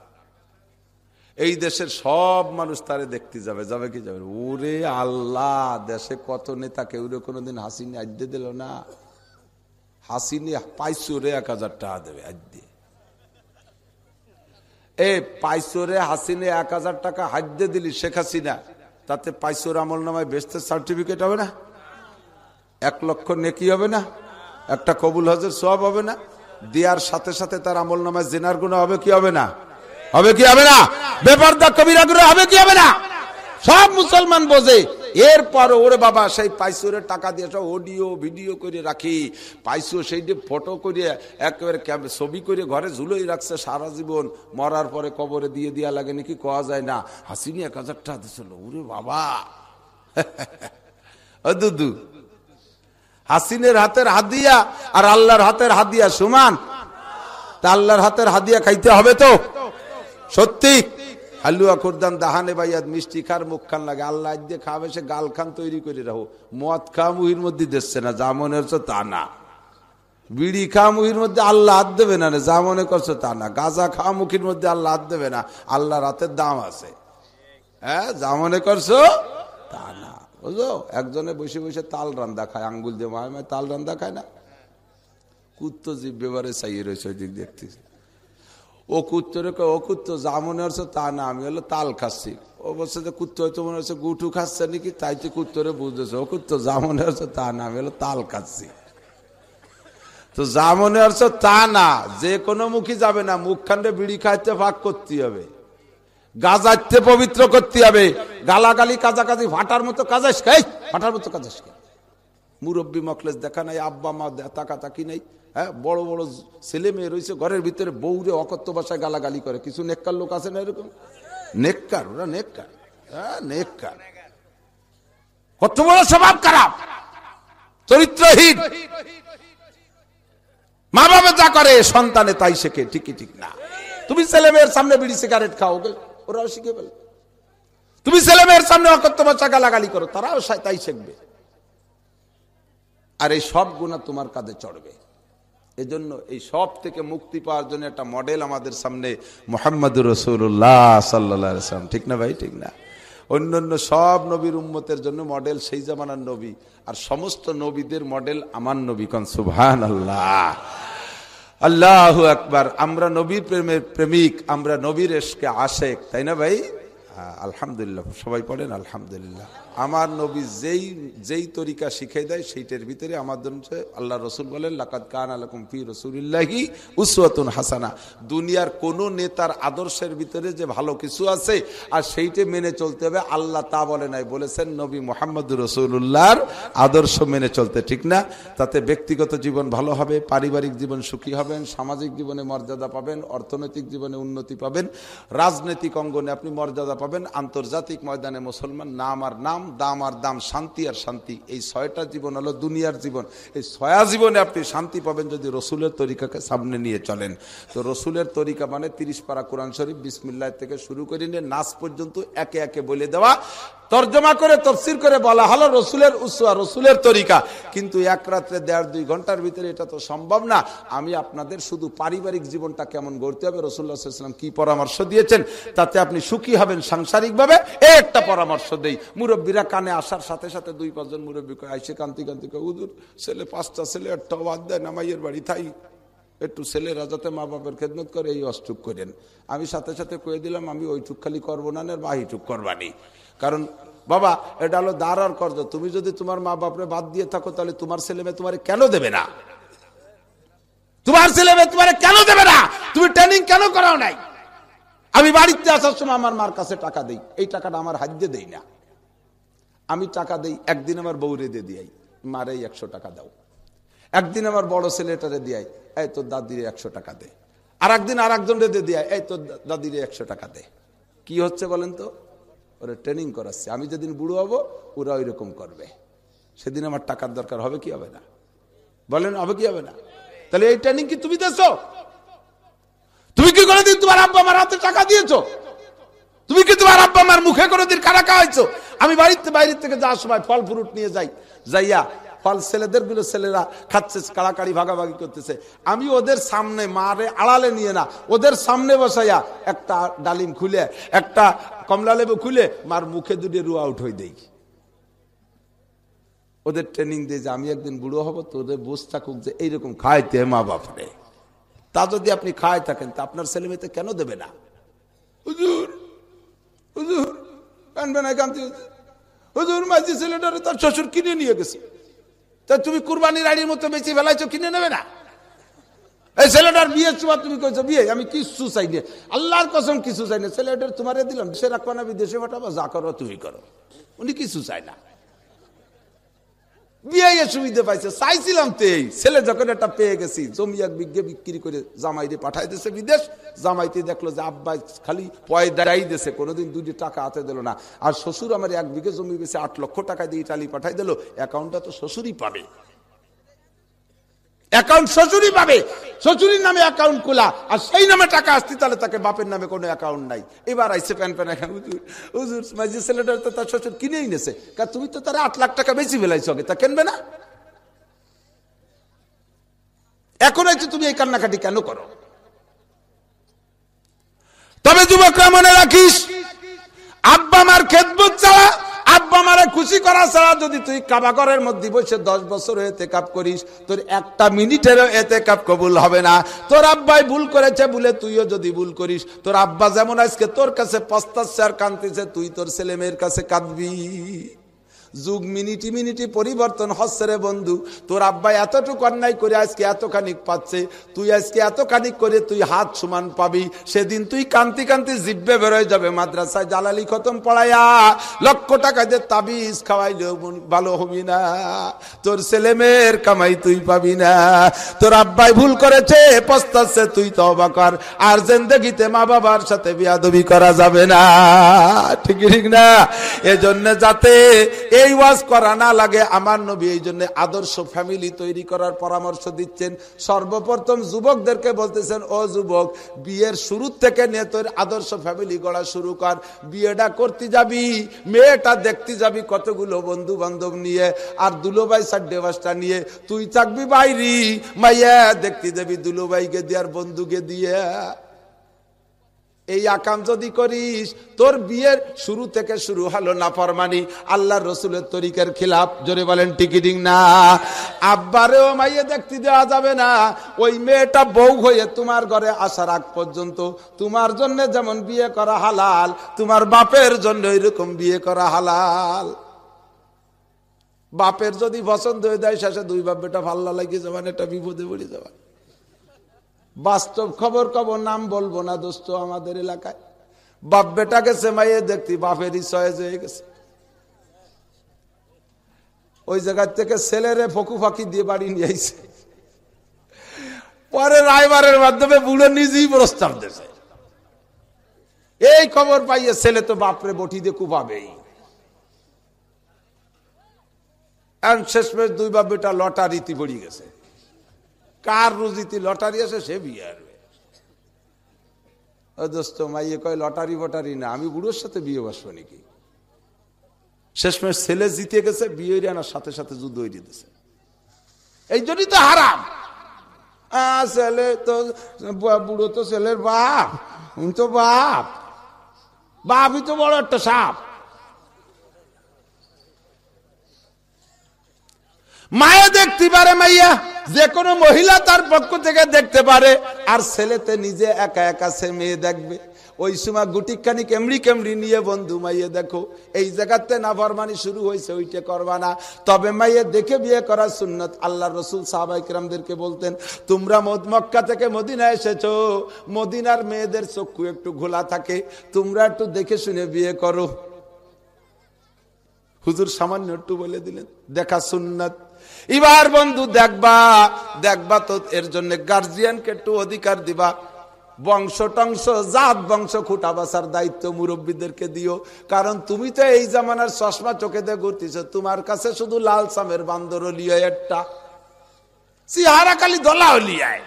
এই দেশের সব মানুষ তারে দেখতে যাবে। যাবে কি যাবে ওরে আল্লাহ, দেশে কত নেতা কেউ কোনোদিন হাসিনে আদ্যে দিল না। হাসিনি, পাইসুরে এক হাজার টাকা দেবে আজ দিয়ে। এ, পাইসুরে, হাসিনে এক হাজার টাকা হাদ্যে দিলি শেখ হাসিনা, তাতে পাইসুর আমল নামায় বেস্তের সার্টিফিকেট হবে না? এক লক্ষ নেকি হবে না? একটা কবুল হজের সব হবে না? দেওয়ার সাথে সাথে তার আমল নামায় জেনার গুণা হবে কি হবে না? হবে কি হবে না? ব্যাপার দা কবিরা হবে কি হবে না? সব মুসলমান বোঝে এরপর ওরে বাবা, সেই পাইসুরের টাকা দিয়ে সব অডিও ভিডিও করে রাখি। পাইসু সেই ফটো করে একেবারে ছবি করে ঘরে ঝুলোই রাখছে সারা জীবন। মরার পরে কবরে দিয়ে দেওয়া লাগে নাকি কোয়া যায় না। হাসিনি এক হাজার টাকা দিছিল, ওরে বাবা! দুদু। হাসিনের হাতের হাদিয়া আর আল্লাহর হাতের হাদিয়া সমান। তা আল্লাহর হাতের হাদিয়া খাইতে হবে তো? সত্যি? হালুয়া খুরদান দাহানে বাইয়াদ মিষ্টি খার মুখ খান লাগে। আল্লাহ দিয়ে খাবে সে গাল খান তৈরি করে রাখো মদ খা মুহির মধ্যে দিচ্ছে না, যা মনে হচ্ছে তা না। বিড়ি খা মুহির মধ্যে আল্লাহ হাত দেবে না যা মনে করছ তা না। গাজা খা মুখির মধ্যে আল্লাহ হাত দেবে না, আল্লাহ রাতের দাম আছে। হ্যাঁ যা মনে করছ তা না। বুঝলো একজনে বসে বসে তাল রান্দা খায়, আঙ্গুল দিয়ে মায় মায় তাল রান্দা খায় না। কুত্ত জীব ব্যবহারে চাইয়ে রয়েছে ওই দিক দেখতেছি। ও কুত্তরে ও কুত্ত, যা মনে হচ্ছে তা না। আমি হলো তাল খাচ্ছি। ও বলছে কুত্ত হয়তো মনে হচ্ছে গুটু খাচ্ছে নাকি? তাই তো কুত্তরে বুঝতেছে, ও কুত্ত, যা মনে হচ্ছে তা না। আমি হলো তাল খাচ্ছি। তো যা মনে হচ্ছে তা না, যে কোনো মুখী যাবে না মুখখান্ডে বিড়ি খাইতে ভাগ করতে হবে। গাজাইতে পবিত্র করতে হবে। গালাগালি, কাজাকাজি ফাটার মতো কাজাস খাই ফাটার মতো কাজাস খাই মুরব্বী মকলেস দেখা নাই, আব্বা মা তাকা তাকি নাই। হ্যাঁ বড় বড় ছেলে মেয়ে রয়েছে, ঘরের ভিতরে বৌরে অকত্য বাসায় গালাগালি করে। কিছু নেককার লোক আছে না এরকম? নেককার, ওরা নেককার। হ্যাঁ নেককার। কত বড় স্বভাব খারাপ। চরিত্রহীন। মা বাবা যা করে, সন্তানে তাই শেখে, ঠিকই ঠিক না। তুমি ছেলে মেয়ের সামনে বিড়ি সিগারেট খাও ওরাও শিখে ফেলে। তুমি ছেলে মেয়ের সামনে অকত্য বাচ্চা গালাগালি করো, তারাও তাই শিখবে। আর এই সব গুণা তোমার কাঁধে চড়বে। এজন্য এই সব থেকে মুক্তি পাওয়ার জন্য একটা মডেল আমাদের সামনে মোহাম্মদুর রসুল্লাহ সাল্লাম ঠিক না ভাই? ঠিক না? অন্যান্য সব নবীর উম্মতের জন্য মডেল সেই জামানার নবী, আর সমস্ত নবীদের মডেল আমার নবী কন সুভান আল্লাহ আল্লাহ একবার আমরা নবীর প্রেমের প্রেমিক, আমরা নবীর এসকে আশেক, তাই না ভাই? আলহামদুলিল্লাহ। সবাই পড়েন আলহামদুলিল্লাহ। আমার নবী যেই যেই তরিকা শিখে দেয়, সেইটার ভিতরে আমার আল্লাহ রসুল বলেন লাকাত কান আলকুম ফি রসুলিল্লাহি উসওয়াতুন হাসানা। দুনিয়ার কোন নেতার আদর্শের ভিতরে যে ভালো কিছু আছে, আর সেইটা মেনে চলতে হবে, আল্লাহ তা বলে নাই। বলেছেন, নবী মোহাম্মদ রসুল্লাহর আদর্শ মেনে চলতে ঠিক না। তাতে ব্যক্তিগত জীবন ভালো হবে, পারিবারিক জীবন সুখী হবেন, সামাজিক জীবনে মর্যাদা পাবেন, অর্থনৈতিক জীবনে উন্নতি পাবেন, রাজনৈতিক অঙ্গনে আপনি মর্যাদা পাবেন, আন্তর্জাতিক ময়দানে মুসলমান নাম আর নাম দাম আর দাম, শান্তি আর শান্তি। এই ছয়টা জীবন হলো দুনিয়ার জীবন। এই ছয়া জীবনে আপনি শান্তি পাবেন যদি রসুলের তরিকাকে সামনে নিয়ে চলেন। তো রসুলের তরিকা মানে তিরিশ পারা কোরআন শরীফ বিসমিল্লা থেকে শুরু করে নিয়ে নাচ পর্যন্ত একে একে বলে দেওয়া। তর্জমা করে, তফসির করে বলা হলো রসুলের উৎসা রসুলের তরিকা। কিন্তু এক রাত্রে দেড় দুই ঘণ্টার ভিতরে এটা তো সম্ভব না। আমি আপনাদের শুধু পারিবারিক জীবনটা কেমন গড়তে হবে রসুল্লাহাম কি পরামর্শ দিয়েছেন, তাতে আপনি সুখী হবেন সাংসারিকভাবে? এ একটা পরামর্শ দেই। মুরব্বীরা কানে আসার সাথে সাথে দুই পাঁচজন মুরব্বী আইসে কান্তি কান্তি উদুর ছেলে পাঁচটা ছেলে, একটা বাদ দেয়, নামাইয়ের বাড়ি, থাই। একটু ছেলেরা যাতে মা বাপের খেদমত করে, এই অষ্টুক করেন। আমি সাথে সাথে কয়ে দিলাম, আমি ওইটুক খালি করব না, বাহিটুক করবানি। কারণ, বাবা, এটা হলো দাঁড়ার কর্জ। তুমি যদি তোমার মা বাপরে বাদ দিয়ে থাকো, তাহলে তোমার ছেলে মেয়ে তোমার কেন দেবে না? তোমার ছেলে মেয়ে তোমার কেন দেবে না? তুমি ট্রেনিং কেন করাও নাই? আমি বাড়িতে আসার সময় আমার মার কাছে টাকা দেই। এই টাকাটা আমার হাজ্যে দেই না। আমি টাকা দেই, একদিন আমার বউরে দিয়ে দিয়াই। মারে একশো টাকা দাও। একদিন আমার বড় ছেলেটারে দিয়াই, এই তোর দাদিরে একশো টাকা দে। আর একদিন আর একজন রেদে দিয়াই, এই তোর দাদিরে একশো টাকা দে। কি হচ্ছে বলেন তো? ওরা ট্রেনিং করাচ্ছে। আমি যেদিন বুড়ো হব, ওরা ওই রকম করবে। সেদিন আমার টাকার দরকার হবে কি হবে না? বলেন, হবে কি হবে না? তাহলে এই ট্রেনিং কি তুমি দেছো তুমি কি কোনোদিন তোমার আব্বা আমার হাতে টাকা দিয়েছ? তুমি কি তোমার আব্বা আমার মুখে কোনোদিন কারা খাওয়াইছো? আমি বাড়িতে, বাইরের থেকে যাওয়ার সময় ফল ফ্রুট নিয়ে যাই। যাইয়া ফল ছেলেদেরগুলো ছেলেরা খাচ্ছে, কাড়াকাড়ি, ভাগাভাগি করতেছে। আমি ওদের সামনে মারে আড়ালে নিয়ে না, ওদের সামনে বসাইয়া একটা ডালিম খুলে, একটা কমলা লেবু খুলে মার মুখে দুটি রু আউট হয়ে দেই। ওদের ট্রেনিং দিয়ে যে আমি একদিন বুড়ো হব, তো ওদের বুঝ থাকুক যে এইরকম খাইতে মা বাপরে। তা যদি আপনি খায় থাকেন, তা আপনার ছেলে মেয়েতে কেন দেবে না? হুজুর হুজুর, কানবে না, কান্তি হুজুর মাঝি ছেলেটারে তার শ্বশুর কিনে নিয়ে গেছে। তা তুমি কুরবানির আড়ির মতো বেশি ফেলাইছো, কিনে নেবে না? এই ছেলেটার বিয়ে চুয়া তুমি কইছো, বিয়ে? আমি কিছু চাই না আল্লাহর কসম কিছু চাই না ছেলেটার তোমারে দিলাম, সে রাখবা না, বিদেশে পাঠাবো, যা করো তুমি করো। উনি কিছু চাই না। বিয়ে সুবিধা পাইছে। চাইছিলাম তো এই। ছেলে যখন একটা পেয়ে গেছি জমি এক বিঘে বিক্রি করে জামাইরে পাঠাই দিয়েছে বিদেশ। জামাইতে দেখল যে আব্বাই খালি পয় দাঁড়াই দিয়েছে, কোনোদিন দুটি টাকা হাতে দিল না। আর শ্বশুর আমার এক বিঘে জমি বেছে আট লক্ষ টাকা দিয়ে ইটালি পাঠাই দিল। অ্যাকাউন্টটা তো শ্বশুরই পাবে। অ্যাকাউন্ট শ্বশুরই পাবে। শ্বশুরির নামে অ্যাকাউন্ট খোলা। আর সেই নামে টাকা আসতে, তাহলে তাকে বাপের নামে কোনো অ্যাকাউন্ট নাই। এবার আইসে প্যান প্যান মাঝি ছেলেটা তো তার শ্বশুর কিনেই নেছে। কারণ তুমি তো তারা আট লাখ টাকা বেশি ফেলাইছো আগে, তা কেনবে না? এখন হয়তো তুমি এই কান্নাকাটি কেন করো? তবে যুবকরা মনে রাখিস, আব্বা মার খেদবুত ছাড়া আব্বা মারে খুশি করা ছাড়া যদি তুই কাবাগরের মধ্যে বসে দশ বছর এতে কাপ করিস, তোর একটা মিনিটেরও এতে কাপ কবুল হবে না। তোর আব্বাই ভুল করেছে বলে তুইও যদি ভুল করিস, তোর আব্বা যেমন আজকে তোর কাছে পস্তাচ্ছে আর কাঁদতেছে, তুই তোর ছেলে মেয়ের কাছে কাঁদবি। যুগ মিনিটি মিনিটি পরিবর্তন হচ্ছে রে বন্ধু। তোর আব্বা এতটুকু অন্যায় করে আজকে এত খানিক পাচ্ছে, তুই আজকে এত খানিক করে তুই হাত সমান পাবি, সেদিন তুই কান্তি কান্তি জিব্বে বেরোয় যাবে মাদ্রাসায়। জালালি খতম পড়াইয়া লক্ষ টাকা দিয়ে তাবিজ খাওয়াইলেও ভালো হবি না। তোর ছেলে মেয়ের কামাই তুই পাবি না। তোর আব্বাই ভুল করেছে, পস্তাচ্ছে তুই তো অবাকর আর জেন্দেগিতে মা বাবার সাথে বিয়াদবি করা যাবে না। ঠিক ঠিক না? এজন্য যাতে এই এই ওয়াজ করা না লাগে, আমার নবী এই জন্য আদর্শ ফ্যামিলি তৈরি করার পরামর্শ দিচ্ছেন। সর্বপ্রথম যুবকদেরকে বলতেছেন, ও যুবক, বিয়ের শুরু থেকে নিয়ে তোর আদর্শ ফ্যামিলি গড়া শুরু কর। বিয়েটা করতে যাবি, মেয়েটা দেখতে যাবি কতগুলো বন্ধু বান্ধব নিয়ে আর দুলোবাই সাড্ডে বাসটা নিয়ে। তুই থাকবি বাইরি, মাইয়া দেখতে যাবি দুলোবাইকে দিয়ে আর বন্ধুকে দিয়ে। এই আকাম যদি করিস, তোর বিয়ের শুরু থেকে শুরু হলো না ফরমানি আল্লাহ রসুলের তরিকের খিলাফ। জোরে বলেন টিকিটিং না। আব্বারেও মাইয়ে দেখতে দেওয়া যাবে না। ওই মেয়েটা বউ হয়ে তোমার ঘরে আসার আগ পর্যন্ত তোমার জন্য যেমন বিয়ে করা হালাল, তোমার বাপের জন্য এরকম বিয়ে করা হালাল। বাপের যদি পছন্দ হয়ে দেয় শেষে দুই বাপ বেটা ভাল্লা লাগিয়ে যাবেন, এটা বিপদে পড়ে যাবেন। বাস্তব খবর খবর নাম বলব না দোস্ত আমাদের এলাকায়। বাপ বেটা গেছে মাইয়ে দেখতি বাপেরই সয়েজ হয়ে গেছে। ওই জায়গার থেকে ছেলেরে ফকু ফাঁকি দিয়ে বাড়ি নিয়ে পরে রায়বারের মাধ্যমে বুড়ো নিজেই প্রস্তাব দিয়েছে এই খবর পাইয়ে ছেলে তো বাপরে বটি দিয়ে কুপাবেই। শেষমেশ দুই বা বেটা লটারিতে পড়ি গেছে। কার রুজিতে লটারি আছে সে বিয়ে আসবে দোস্ত মাইয়ে কয়, লটারি বটারি না, আমি বুড়োর সাথে বিয়ে বসবো নাকি? শেষমেশ ছেলে জিতে গেছে, বিয়ে আনার সাথে সাথে যুদ্ধ হয়ে দিতেছে এই জন্যই তো হারাম। ছেলে তো বুড়ো তো ছেলের বাপ তো বাপ। বাপই তো বড় একটা সাপ। মায়ে দেখতে পারে মাইয়া। যে কোনো মহিলা তার পক্ষ থেকে দেখতে পারে, আর ছেলেতে নিজে একা একা সে মেয়ে দেখবে। ওই সময় গুটিকানি কেমড়ি কেমড়ি নিয়ে বন্ধু মাইয়ে দেখো, এই জায়গাতে না ফরমানি শুরু হয়েছে, ওইটা করবা না। তবে মাইয়ে দেখে বিয়ে করা সুন্নত। আল্লাহ রসুল সাহাবাইকরামদেরকে বলতেন, তোমরা মক্কা থেকে মদিনা এসেছ। মদিনার মেয়েদের চক্ষু একটু ঘোলা থাকে, তোমরা একটু দেখে শুনে বিয়ে করো। হুজুর সামান্য একটু বলে দিলেন, দেখা সুন্নত। এবার বন্ধু দেখবা দেখবা তো এর জন্য গার্জিয়ানকে একটু অধিকার দিবা। বংশ টংশ, জাত বংশ খুঁটা বাসার দায়িত্ব মুরব্বীদেরকে দিও। কারণ তুমি তো এই জামানার চশমা চোখে দিয়ে ঘুরতেছ, তোমার কাছে শুধু লাল সামের বান্দর লিয়ে একটা। সিহারা কালি দলা লিয়ায়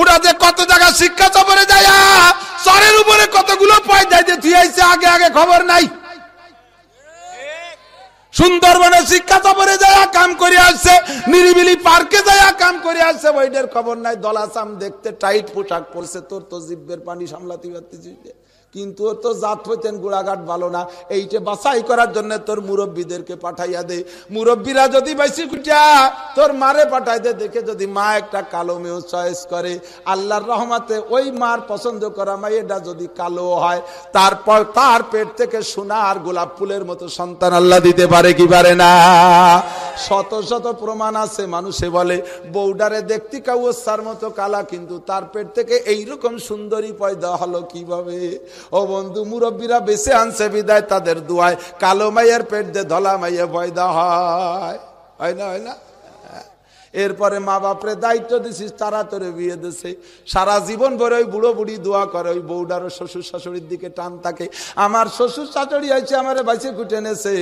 ওরা যে কত জায়গা শিক্ষা চবরে যায় চরের উপরে কতগুলো পয়দা দিয়ে আগে আগে খবর নাই। সুন্দরবনে শিক্ষা সফরে যায় কাম করে আসছে, নিরিবিলি পার্কে যায় কাম করে আসছে ওইটার খবর নাই, দলাসাম দেখতে টাইট পোশাক পরছে, তোর তো জিব্বের পানি সামলাতে পারতেছিস কিন্তু ওর তো জাত হইতেন গোড়াঘাট ভালো না। এইটা বাছাই করার জন্য তোর মুরব্বীদেরকে পাঠাইয়া দে। মুরব্বীরা যদি বেশি কুটিয়া তোর মারে পাঠাই দে, দেখে যদি মা একটা কালো মেয়েও চয়েস করে। আল্লাহর রহমাতে ওই মার পছন্দ করা মেয়েটা যদি কালো হয়, তারপর তার পেট থেকে সোনা আর গোলাপ ফুলের মতো সন্তান আল্লাহ দিতে পারে কি পারে না? শত শত প্রমাণ আছে, মানুষে বলে বৌডারে দেখতে কাউসার মতো কালা, কিন্তু তার পেট থেকে এইরকম সুন্দরী পয়দা হলো কীভাবে? ও বন্ধু মুরব্বীরা বেছে আনছে বিদায় তাদের দুয়ায়। কালো মাইয়ের পেট দিয়ে ধলা মাইয়ে পয়দা হয়। হয় না হয় না? এরপরে মা বাপরে দায়িত্ব দিছিস তারা তোরে বিয়ে দিছে। সারা জীবন ভরে ওই বুড়ো বুড়ি দোয়া করে, ওই বৌডারও শ্বশুর শাশুড়ির দিকে টান থাকে। আমার শ্বশুর শাশুড়ি আছে আমার বাইসে কুটে এনেছে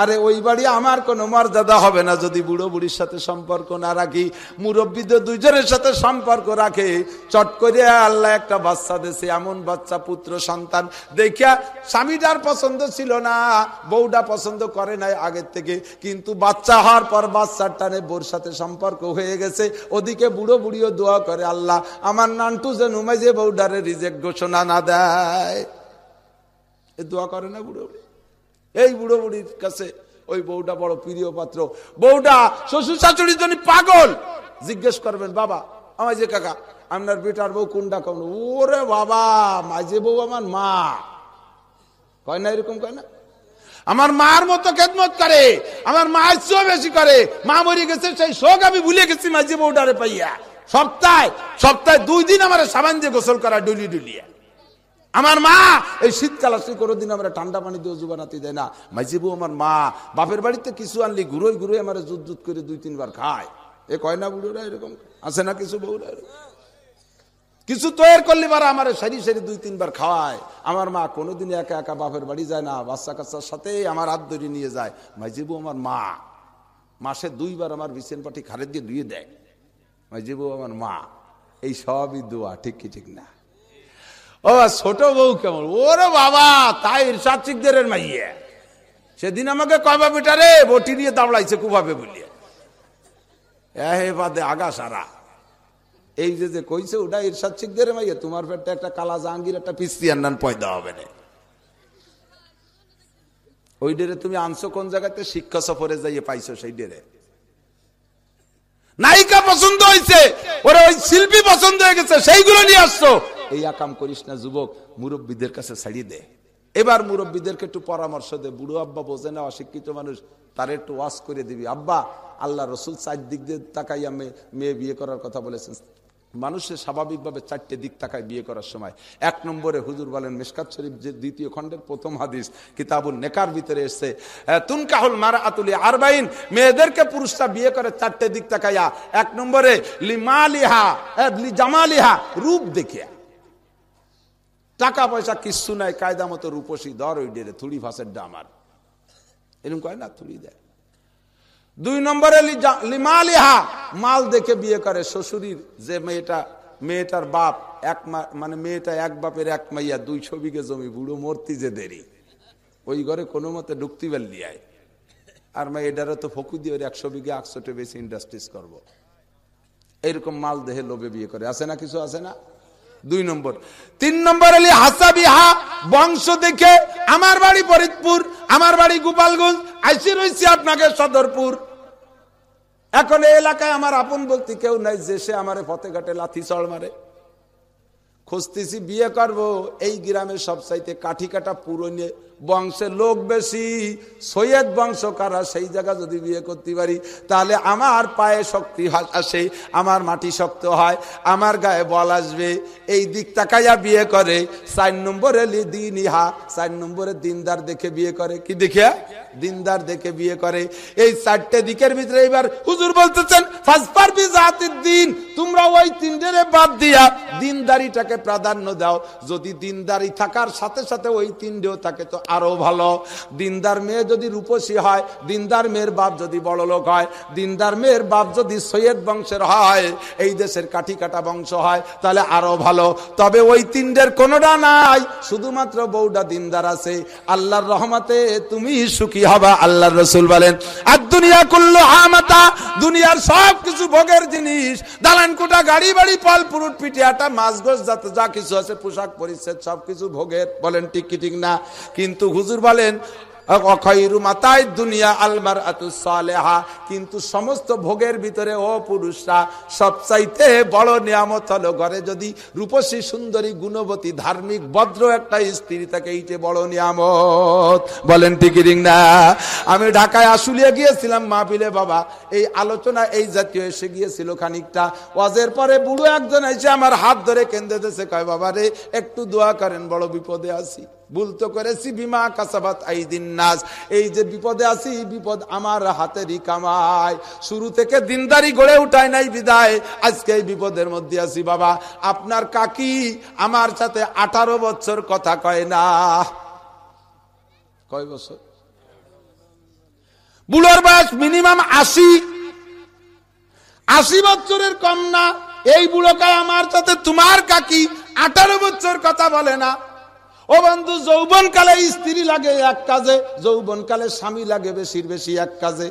আরে ওই বাড়ি আমার কোনো মর্যাদা হবে না যদি বুড়ো বুড়ির সাথে সম্পর্ক না রাখি। মুরব্বীদের দুইজনের সাথে সম্পর্ক রাখে। চট করে আল্লাহ একটা বাচ্চা দেশে এমন বাচ্চা, পুত্র, সন্তান। দেখিয়া স্বামীটার পছন্দ ছিল না, বউটা পছন্দ করে নাই আগের থেকে। কিন্তু বাচ্চা হওয়ার পর বাচ্চার টানে বোর সাথে সম্পর্ক সম্পর্ক হয়ে গেছে। ওদিকে বুড়ো বুড়িও দোয়া করে, আল্লাহ, আমার নানটু যে নুমাই যে বউডারে রিজেক্ট ঘোষণা না দেয়। এ দোয়া করে না বুড়ো বুড়ি? এই বুড়ো বুড়ির কাছে ওই বউটা বড় প্রিয় পাত্র। বউটা শ্বশুর শাশুড়ির জন্য পাগল। জিজ্ঞেস করবেন, বাবা আমার যে কাকা, আপনার বেটার বউ কোনটা কোন ওরে বাবা মাঝে বউ আমার মা। কয় না এরকম কয় না? আমার মার মতো খেদমত করে, আমার মায়ের চেয়েও বেশি করে, মা মরে গেছে, সেই শোক আমি ভুলে গেছি মাঝে বউডারে পাইয়া। সপ্তাহে সপ্তাহে দুই দিন আমার সাবান দিয়ে গোসল করা ডুলি ডুলিয়া। আমার মা, এই শীতকাল আসলে কোনোদিন আমরা ঠান্ডা পানি দিয়ে জুবানাতি দেয় না। বউ আমার মা, বাপের বাড়িতে কিছু আনলি ঘুরোই ঘুরোই আমার জুত জুত করে দুই তিনবার খায়। এ কয় না বুড়োরা এরকম? আছে না কিছু বউরা এরকম? কিছু তৈরি করলে বার আমার সারি সারি দুই তিনবার খাওয়ায়। আমার মা কোনোদিন একা একা বাপের বাড়ি যায় না, বাচ্চা কাচ্চার সাথে আমার হাত ধরে নিয়ে যায়। মাইজিবু আমার মা, মাসে দুইবার আমার বিছেন পাটি খারে দিয়ে ধুয়ে দেয়। মাইজিবু আমার মা, এই সবই দোয়া, ঠিক কি, ঠিক না? ও ছোট বউ কেমন? ওরে বাবা, তাই ইরশাদ মাইয়ে। সেদিন আমাকে কয়বা বেটারে বটি নিয়ে দাঁড়াইছে কুভাবে বলিয়ে। এ বাদে আগা সারা এই যে যে কইছে, ওটা ইরশাদ শিখদের মাইয়া, তোমার পেটটা একটা কালা জাহাঙ্গীর, একটা পিস্তিয়ার নান পয়দা হবে না। ওই ডেরে তুমি আনছো কোন জায়গাতে? শিক্ষা সফরে যাইয়ে পাইছো সেই ডেরে নায়িকা পছন্দ হয়েছে ওরা ওই শিল্পী পছন্দ হয়ে গেছে, সেইগুলো নিয়ে আসছো। এই আকাম করিস না যুবক, মুরব্বীদের কাছে ছাড়িয়ে দে। এবার মুরব্বীদেরকে একটু পরামর্শ দে। বুড়ো আব্বা বোঝে না, অশিক্ষিত মানুষ, তার একটু ওয়াশ করে দিবি। আব্বা, আল্লাহ রসুল চার দিক দিয়ে তাকাইয়া মেয়ে বিয়ে করার কথা বলেছেন। মানুষের স্বাভাবিকভাবে চারটে দিক তাকায় বিয়ে করার সময়। এক নম্বরে হুজুর বলেন মেসকাত শরীফ যে দ্বিতীয় খণ্ডের প্রথম হাদিস, কিতাবুল নেকার ভিতরে এসছে তুনকাহুল মারা আতুলি আরবাইন মেয়েদেরকে পুরুষরা বিয়ে করে চারটে দিক তাকাইয়া, এক নম্বরে, লিমালিহা জামালিহা রূপ দেখিয়া। টাকা পয়সা কিচ্ছু নাই কায়দা মতো রূপসী দর ওই ডেরে, থুড়ি ফাঁসের ডামার। এরকম কয় না, থুড়ি দেয়। দুই নম্বরে লিমালিহা, মাল দেখে বিয়ে করে শ্বশুরির যে মেয়েটা, মেয়েটার বাপ, এক মানে মেয়েটা এক বাপের এক মাইয়া, দুই ছবিকে জমি, বুড়ো মূর্তি যে দেরি। ওই ঘরে কোনো মতে ঢুকতি আয়। আর মা এটারও তো ফকু দিয়ে ওর একশো বিঘে একশোটা বেশি ইন্ডাস্ট্রিজ করব। এরকম মাল দেহে লোভে বিয়ে করে। আছে না কিছু আছে না? দুই নম্বর। তিন নম্বর এলি হাসা বিহা বংশ দেখে আমার বাড়ি ফরিদপুর, আমার বাড়ি গোপালগঞ্জ, আইসি রয়েছি আপনাকে সদরপুর। এখন এই এলাকায় আমার আপন বলতে কেউ নাই যে সে আমার পথে ঘাটে লাথি চড় মারে। খুঁজতেছি, বিয়ে করব, এই গ্রামের সব চাইতে কাঠি কাটা পুরনো বংশের লোক বেশি, সৈয়দ বংশ কারা, সেই জায়গা যদি বিয়ে করতে পারি, তাহলে আমার পায়ে শক্তি আসে, আমার মাটি শক্ত হয়, আমার গায়ে বল আসবে। এই দিক তাকাইয়া বিয়ে করে, চার নম্বরে দিন ইহা, চার নম্বরে দিনদার দেখে বিয়ে করে। কি দেখে দিনদার দেখে বিয়ে করে। এই চারটে দিকের ভিতরে এবার হুজুর বলতেছেন দিন, তোমরা ওই তিনটে বাদ দিয়া দিনদারিটাকে প্রাধান্য দাও। যদি দিনদারি থাকার সাথে সাথে ওই তিনটেও থাকে, তো আরও ভালো। দিনদার মেয়ে যদি রূপসী হয়, দিনদার মেয়ের বাপ যদি বড় লোক হয়, দিনদার মেয়ের বাপ যদি সৈয়দ বংশের হয়, এই দেশের কাঠি কাটা বংশ হয়, তাহলে আরও ভালো। তবে ওই তিনটের কোনোটা নাই, শুধুমাত্র বউটা দিনদার আছে। আল্লাহর রহমতে তুমি সুখী হবা, আল্লাহর রসুল বলেন, আর দুনিয়া করল আমাতা দুনিয়ার সব কিছু ভোগের জিনিস। দালান কোটা, গাড়ি বাড়ি পাল পুরুট পিটিয়াটা মাছ গোস যা কিছু আছে, পোশাক, পরিচ্ছেদ সবকিছু ভোগের। বলেন, ঠিক কি, ঠিক না? কিন্তু কিন্তু হুজুর বলেন কিন্তু সমস্ত ভোগের ভিতরে, ও পুরুষরা, সবচাইতে বড় নিয়ামত হলো ঘরে যদি রূপসী সুন্দরী, গুণবতী, ধার্মিক, ভদ্র একটা স্ত্রী থাকে, এইটে বড় নিয়ামত। বলেন টিকিরিং না? আমি ঢাকায় আসুলিয়া গিয়েছিলাম, মাহফিলে, বাবা, এই আলোচনা এই জাতীয় এসে গিয়েছিল খানিকটা। ওয়াজের পরে বুড়ো একজন এসে আমার হাত ধরে কেন্দ্রে দেশে কয়, বাবা রে, একটু দোয়া করেন, বড় বিপদে আসি ভুল তো করেছি, বিমা কাসাবাত আইদিন নাস। এই যে বিপদে আছি বিপদ আমার হাতেরই কামাই। শুরু থেকে দিনদারি গড়ে উঠায় নাই বিদায়। আজকে এই বিপদের মধ্যে আছি বাবা। আপনার কাকি আমার সাথে আঠারো বছর কথা কয় না। কয় বছর? বুড়োর বয়স মিনিমাম আশি। আশি বছরের কম না। এই বুড়োকায় আমার সাথে তোমার কাকি আঠারো বছর কথা বলে না। ও বন্ধু যৌবন কালে স্ত্রী লাগে এক কাজে যৌবন কালে স্বামী লাগে বেশির বেশি এক কাজে।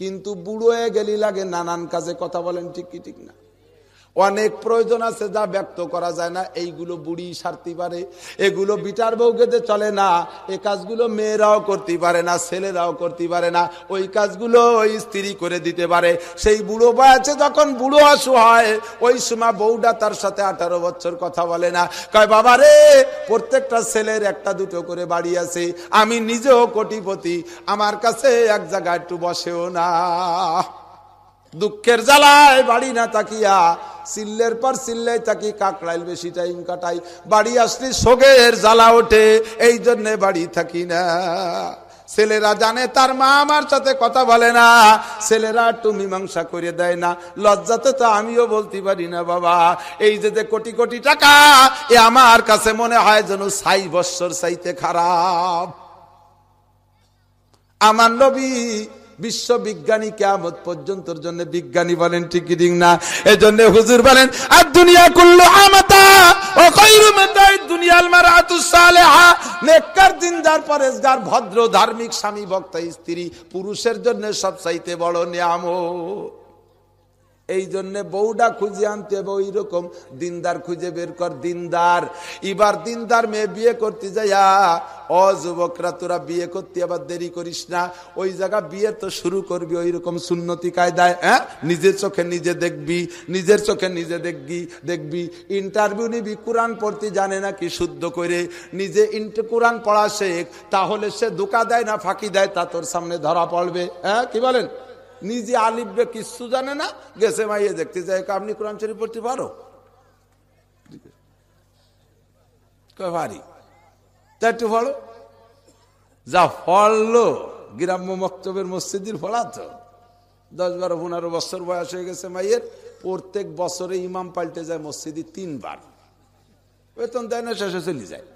কিন্তু বুড়োয়ে গেলি লাগে নানান কাজে, কথা বলেন ঠিক কি ঠিক না। অনেক প্রয়োজন আছে যা ব্যক্ত করা যায় না। এইগুলো বুড়ি সারতে পারে, এগুলো বিটার বউকেতে চলে না, এ কাজগুলো মেয়েরাও করতে পারে না, ছেলেরাও করতে পারে না। ওই কাজগুলো ওই স্ত্রী করে দিতে পারে। সেই বুড়ো বয়সে যখন বুড়ো আসু হয়, ওই সময় বউটা তার সাথে আঠারো বছর কথা বলে না। কয়, বাবা রে, প্রত্যেকটা ছেলের একটা দুটো করে বাড়ি আছে, আমি নিজেও কোটিপতি, আমার কাছে এক জায়গায় একটু বসেও না। দুঃখের জ্বালায় বাড়ি না তাকিয়া সিল্লের পর সিল্লে থাকি, কাকড়াইল বেশি টাইম কাটাই বাড়ি আসলে সোগের জ্বালা ওঠে, এই জন্যে বাড়ি থাকি না। ছেলেরা জানে, তার মা আমার সাথে কথা বলে না। ছেলেরা একটু মীমাংসা করে দেয় না। লজ্জাতে তো আমিও বলতে পারি না, বাবা। এই যে কোটি কোটি টাকা, এ আমার কাছে মনে হয় যেন সাই বৎসর সাইতে খারাপ। আমার নবী বিশ্ববিজ্ঞানী কেমত পর্যন্ত বিজ্ঞানী বলেন ঠিক না। এই জন্য হুজুর বলেন, আর দুনিয়া করল দুনিয়াল ভদ্র, ধার্মিক, স্বামী, বক্তা, স্ত্রী, পুরুষের জন্য সব চাইতে বড় নিয়ামত। এই জন্য বউটা খুঁজে আনতে হবে ওই রকম দিনদার খুঁজে বের কর, দিনদার। এবার দিনদার মেয়ে বিয়ে করতে যাইয়া, অ যুবকরা, তোরা বিয়ে করতে আবার দেরি করিস না। ওই জায়গা বিয়ে তো শুরু করবি ওই রকম সুন্নতি কায়দায় হ্যাঁ? নিজের চোখে নিজে দেখবি, নিজের চোখে নিজে দেখবি দেখবি। ইন্টারভিউ নিবি, কোরআন পড়তে জানে না কি শুদ্ধ করে। নিজে কোরআন পড়া শেখ, তাহলে সে ধোকা দেয় না, ফাঁকি দেয়, তা তোর সামনে ধরা পড়বে। হ্যাঁ কি বলেন? নিজে আলিফবে কিচ্ছু জানে না, গেছে মাইয়ে দেখতে যায় আপনি কোরআন শরীফ পড়তে পারো? পারি। তা একটু ফলো যা ফললো গ্রাম্য মক্তবের মসজিদের ফলা তো দশ বারো পনেরো বছর বয়স হয়ে গেছে মাইয়ের, প্রত্যেক বছরে ইমাম পাল্টে যায় মসজিদে তিনবার। বেতন দেয় না, শেষে চলে যায়।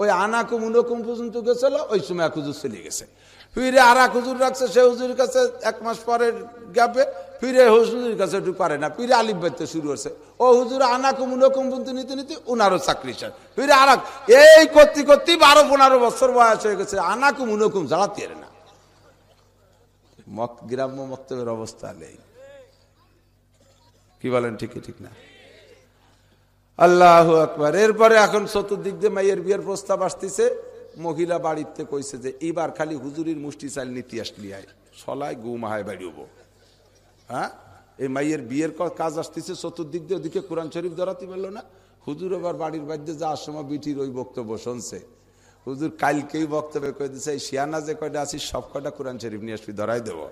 ওই আনাকুম উনকুম পর্যন্ত গেছিল, ওই সময় একুজু চলে গেছে। ফিরে আর এক হুজুর রাখছে, সে হুজুর কাছে এক মাস পরে গ্যাপে ফিরে হুজুরের কাছে একটু পারে না। ফিরে আলিফ বাড়তে শুরু হচ্ছে ও হুজুর আনা কুমুন কুমবন্তি নীতি নীতি, উনারও চাকরি চায় ফিরে আর এই করতে করতে বারো পনেরো বছর বয়স হয়ে গেছে আনা কুমুন কুম জ্বালাতে না। গ্রাম্য মক্তবের অবস্থা নেই। কি বলেন ঠিকই ঠিক না? আল্লাহ আকবর। এরপরে এখন চতুর্দিক দিয়ে মাইয়ের বিয়ের প্রস্তাব আসতেছে। মহিলা বাড়িতে কইছে যে এবার খালি হুজুরির মুষ্টি চাল নীতি আসলি আয়। সলায় গু মাহায় বাড়িব। হ্যাঁ? এই মাইয়ের বিয়ের কাজ আসতেছে, চতুর্দিক দিয়ে ওদিকে কোরআন শরীফ ধরাতে পারল না। হুজুর এবার বাড়ির বাড়িতে যা সময় বিটির ওই বক্তব্য শুনছে। হুজুর কালকেই বক্তব্য কয়ে দিচ্ছে এই শিয়ানা যে কয়টা আছি সব কয়টা কোরআন শরীফ নিয়ে আসবি, ধরাই দেবো।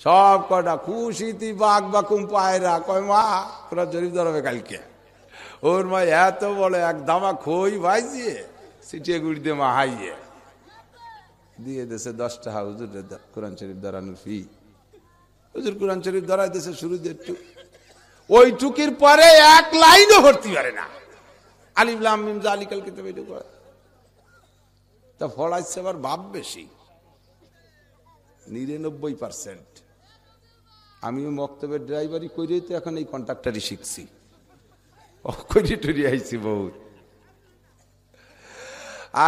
সব কটা খুশিতি বাঘ বাকুম পায়রা। কয়, মা, কোরআন শরীফ ধরাবে কালকে। ওর মা এত বড় এক দামা খই ভাইজিয়ে সিটিয়ে গুড়ি দিয়ে মা হাইয়ে। দিয়ে দেশে দশটা হুজুর কোরআন শরীফ ধরানোর ফি হুজুর কোরআন শরীফ ধরাই দেশে শুরু দিয়ে একটু ওই টুকির পরে এক লাইনও ভর্তি পারে না। আলিফলাম মিমজা আলিকাল কিতাব এটুকু তা ফড়াইছে আবার ভাব বেশি। নিরানব্বই পার্সেন্ট আমিও মক্তবের ড্রাইভারি করেই তো এখন এই কন্ট্রাক্টারই শিখছি। করে টরি আইছি বহুত।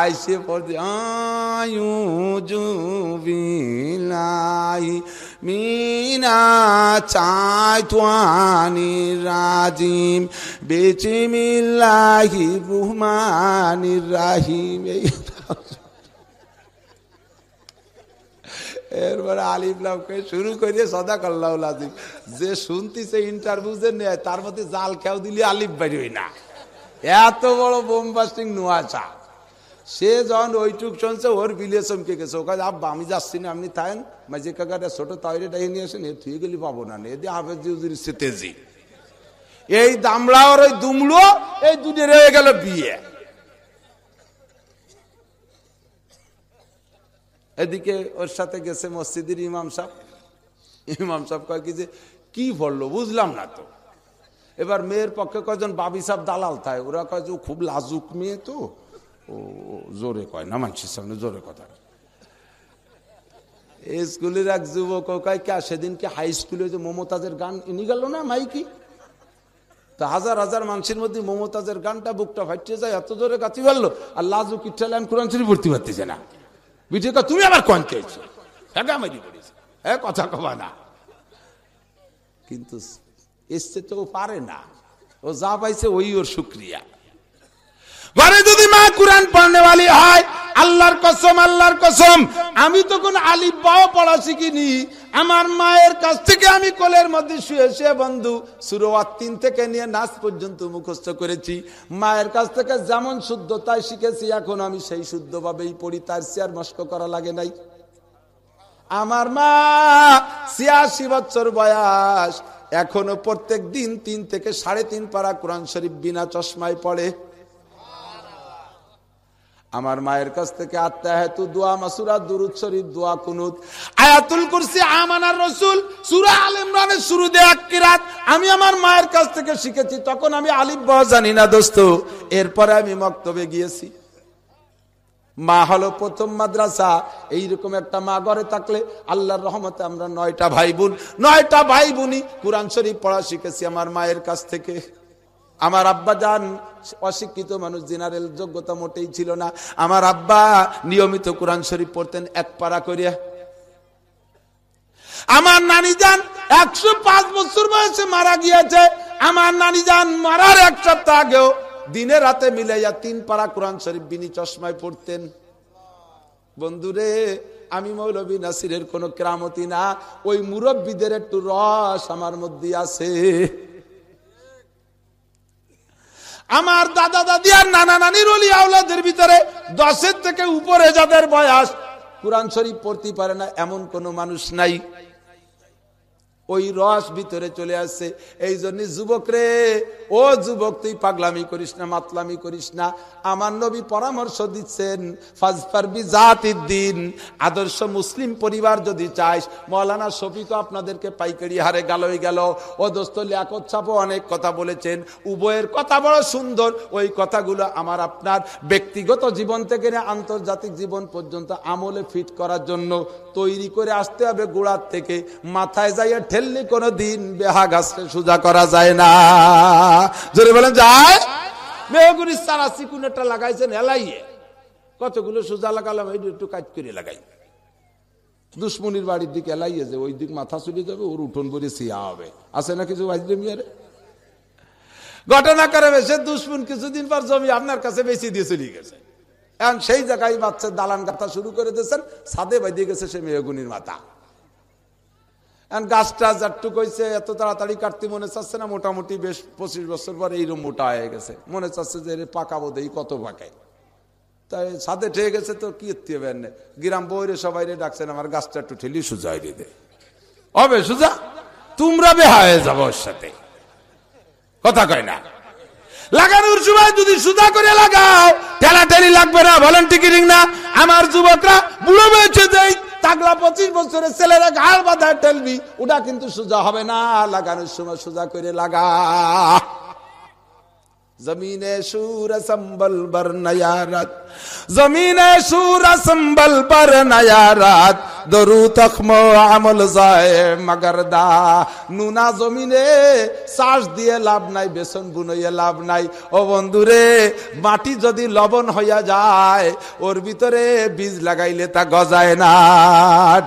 আইসে পড়তে আয়ু জুবিলাই মিনা চাই তোয়ানি রাজিম বেচে মিল্লাহি রুহমানির রাহিম। এই এরপরে আলিফলামকে শুরু করিয়ে সদা কাল্লাহ আজিম যে শুনতিছে ইন্টারভিউ যে নেয়, তার মধ্যে জাল খেয়াও দিলে আলিফ বেরোয় না। এত বড় বোম বাস্টিং নোয়াচা সে যখন ওইটুক শুনছে, ওর বিলিয়ে চমকে গেছে। ওখানে আব্বা, আমি যাচ্ছি না, আপনি থাকেন? মাঝে কাকাটা ছোট তাইরে ডাই নিয়ে আসেন, এ, তুই গেলি পাবো না এদি হাফেজ জিউজির তেজি এই দামড়া ওর ওই দুমড়ো, এই দুটি রয়ে গেল বিয়ে। এদিকে ওর সাথে গেছে মসজিদের ইমাম সাহ ইমাম সাহ কয় কি যে, কি বলল? বুঝলাম না তো। এবার মেয়ের পক্ষে কয়জন? বাবি সাহ দালাল থাকে ওরা কয় যে খুব লাজুক মেয়ে তো। ও জোরে কয় না মানুষের সামনে জোরে কথা স্কুলের এক যুবক কয়, কে সেদিনকে হাই স্কুলে যে মমতাজের গান ইনি গেল না মাইকি? তা হাজার হাজার মানুষের মধ্যে মমতাজের গানটা বুকটা ফাটিয়ে যায়, এত জোরে গাছি পারল আর লাজুক ইচ্ছা কোরআন শরীফ ভর্তি পারতেছে না। বিটি তুমি আবার কন চাইছো হ্যাঁ কথা কবা না। কিন্তু এসছে তো পারে না। ও যা পাইছে ওই ওর শুক্রিয়া। ঘরে যদি মা কোরআন পড়নেওয়ালি হয় আল্লাহর কসম আল্লাহর কসম। আমি তো কোন আলিফ বাও পড়া শিখিনি। আমার মায়ের কাছ থেকে আমি কোলের মধ্যে শুয়ে শুয়ে বন্ধু সুরোয়াত তিন থেকে নিয়ে নাচ পর্যন্ত মুখস্থ করেছি। মায়ের কাছ থেকে যেমন শুদ্ধতায় শিখেছি, এখন আমি সেই শুদ্ধভাবেই পড়ি, তার চেয়ার মস্ক করা লাগে নাই। আমার মা ছিয়াশি বছর বয়স, এখনও প্রত্যেক দিন তিন থেকে সাড়ে তিন পারা কোরআন শরীফ বিনা চশমায় পড়ে। আমার মায়ের কাছ থেকে আত্মাহেতু দোয়া, মাসুরা দুরুদ শরীফ, দোয়া কুনুত। আয়াতুল কুরসি, আমানার রসুল, সুরা আল ইমরানের শুরু দেয়া কিরাত আমি আমার মায়ের কাছ থেকে শিখেছি, তখন আমি আলিফ বাহ জানি না দোস্ত। এরপরে আমি মক্তবে গিয়েছি। মা হলো প্রথম মাদ্রাসা, এইরকম একটা মা ঘরে থাকলে আল্লাহর রহমতে আমরা নয়টা ভাই বোন, নয়টা ভাই বোনই কোরআন শরীফ পড়া শিখেছি আমার মায়ের কাছ থেকে। আমার আব্বা যান, অশিক্ষিত মানুষ জেনারেল যোগ্যতা মোটেই ছিল না। আমার আব্বা নিয়মিত কোরআন শরীফ পড়তেন এক পারা করিয়া। আমার নানি যান, একশো পাঁচ বছর বয়সে মারা গিয়েছে। আমার নানি যান, মারার এক সপ্তাহ আগেও দিনে রাতে মিলে মিলাইয়া তিন পারা কোরআন শরীফ বিনি চশমায় পড়তেন। বন্ধুরে, আমি মৌলবী নাসিরের কোন ক্রামতি না। ওই মুরব্বীদের একটু রস আমার মধ্যে আছে। আমার দাদা দাদি আর নানা নানির অলি আওলাদের ভিতরে দশের থেকে উপরে যাদের বয়স, কোরআন শরীফ পড়তে পারে না, এমন কোন মানুষ নাই। ওই রস ভিতরে চলে আসছে। এই জন্য যুবক রে, ও যুবক, তুই পাগলামি করিস না, মাতলামি করিস না। আমার নবী পরামর্শ দিচ্ছেন দিন। আদর্শ মুসলিম পরিবার যদি চাইস মৌলানা শফিকও আপনাদেরকে পাইকারি হারে গেলই গেল। ও দোস্ত লিয়াকত ছাপও অনেক কথা বলেছেন। উভয়ের কথা বড় সুন্দর, ওই কথাগুলো আমার আপনার ব্যক্তিগত জীবন থেকে আন্তর্জাতিক জীবন পর্যন্ত আমলে ফিট করার জন্য তৈরি করে আসতে হবে গোড়ার থেকে। মাথায় যাইয়া ঠেললে কোনো দিন বেহা গাছকে সোজা করা যায় না। জোরে বলেন, যায়। মেহগুড়ি সারা চিকুন একটা লাগাইছেন, এলাইয়ে। কতগুলো সোজা লাগালাম, এই একটু কাজ করে লাগাই। দুশ্মনির বাড়ির দিকে এলাইয়ে যে, ওই দিক মাথা চলে যাবে, ওর উঠোন বলে সিয়া হবে। আছে না কিছু ভাজলে মিয়ারে? ঘটনা করে সে দুশ্মন কিছুদিন পর জমি আপনার কাছে বেশি দিয়ে চলে গেছে। এখন সেই জায়গায় বাচ্চা দালান গাথা শুরু করে দিয়েছেন, সাদে বাইদিয়ে গেছে সে মেয়গুনির মাথা। এখন গাছটা যাট্টুক হয়েছে এত তাড়াতাড়ি কাটতে মনে চাচ্ছে না, মোটামুটি বেশ পঁচিশ বছর পর এইরকম মোটা হয়ে গেছে। মনে চাচ্ছে যে পাকাবো দেই কত পাকায় তাই ছাদে ঠেয়ে গেছে তো কি হবে গ্রাম বইরে সবাই রে ডাকছেন আমার গাছটা একটু ঠেলি সুজা দে। হবে সুজা, তোমরা বেহায় হয়ে যাব ওর সাথে। কথা কয় না। লাগানোর সময় যদি সুদা করে লাগাও ঠেলা ঠেলি লাগবে না বলেন টিকিটিং না। আমার যুবকরা বুড়ো বেঁচে দেয় তাগলা পঁচিশ বছরের ছেলেরা ঘাড় বাঁধা টেলবি ওটা কিন্তু সোজা হবে না, লাগানোর সময় সোজা করে লাগা। জমিনে সুর সম্বল বর নয়া রাত, জমিনে সুর সম্বল বর নয়ারত দরু তখম আমল যায়, মগর দা, নুনা জমিনে চাষ দিয়ে লাভ নাই, বেসন বুনইয়ে লাভ নাই। ও বন্ধুরে, মাটি যদি লবণ হইয়া যায়, ওর ভিতরে বীজ লাগাইলে তা গজায় না।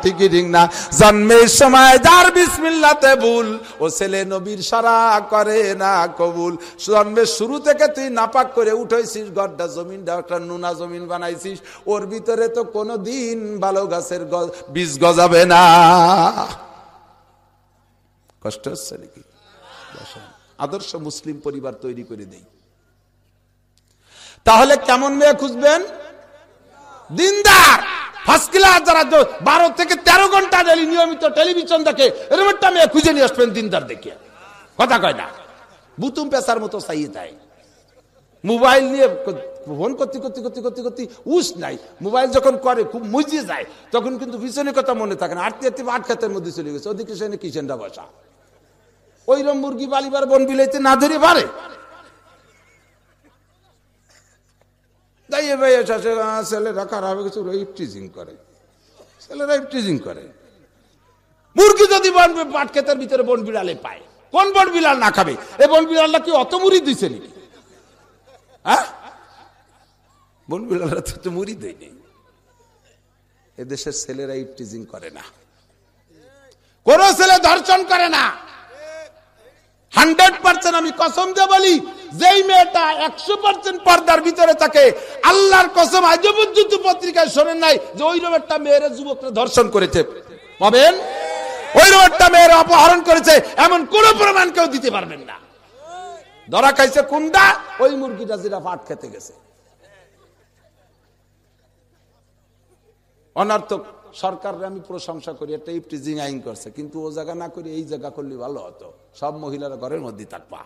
ঠিকই ঠিক না? জন্মের সময় যার বিসমিল্লাতে ভুল, ও ছেলে নবীর সারা করে না কবুল। জন্মের শুরু থেকে তুই নাপাক করে উঠেছিস, গড্ডা জমিনটা, একটা নুনা জমিন বানাইছিস। ওর ভিতরে তো কোনো দিন ভালো গাছের বীজ গজাবে না। কষ্ট হচ্ছে নাকি? আদর্শ মুসলিম পরিবার তৈরি করে দেই। তাহলে কেমন মেয়ে খুঁজবেন? দিনদার! ফার্স্ট ক্লাস যারা বারো থেকে তেরো ঘণ্টা নিয়মিত টেলিভিশন দেখে, এরকম একটা মেয়ে খুঁজে নিয়ে আসবেন দিনদার দেখে কথা কয় না। বুতুম পেশার মতো চাইয়ে দেয়। মোবাইল নিয়ে ফোন করতে করতে করতে করতে করতে উস নাই। মোবাইল যখন করে, খুব মুজিয়ে যায়, তখন কিন্তু পিছনের কথা মনে থাকে না। আটতে আটতে আট খাতের মধ্যে চলে গেছে। ওদিকে সে কিচেনটা বসা। ওইরম মুরগি বালিবার বন বিলাইতে না ধরে পারে। দাইয়ে ভাই ছেলেরা খারাপ কিছু টিজিং করে। ছেলেরা টিজিং করে। মুরগি যদি বন পাট খেতের ভিতরে বন বিড়ালে পায়, কোন বন বিড়াল না খাবে? এ বন বিড়ালটা কি অত মুড়ি দিছে নাকি? হ্যাঁ বন বিলালরা তো মুড়ি দেয়নি। এদেশের ছেলেরা ইফটিজিং করে না। কোন ছেলে ধর্ষণ করে না। হান্ড্রেড পার্সেন্ট আমি কসম দিয়ে বলি, যেই মেয়েটা একশো পার্সেন্ট পর্দার ভিতরে থাকে, আল্লাহর কসম আজ পর্যন্ত পত্রিকায় শোনেন নাই যে ওই রকম একটা মেয়ের যুবকরা ধর্ষণ করেছে। পাবেন? ওই রকম একটা মেয়ের অপহরণ করেছে, এমন কোন প্রমাণ কেউ দিতে পারবেন না। ধরা খাইছে কোনটা ওই মুরগিটা যেটা ফাট খেতে গেছে। অনার্থক সরকারের আমি প্রশংসা করি, একটা ইফটিজিং আইন করছে, কিন্তু ও জায়গা না করে এই জায়গা করলে ভালো হতো। সব মহিলারা ঘরের মধ্যে থাকবা।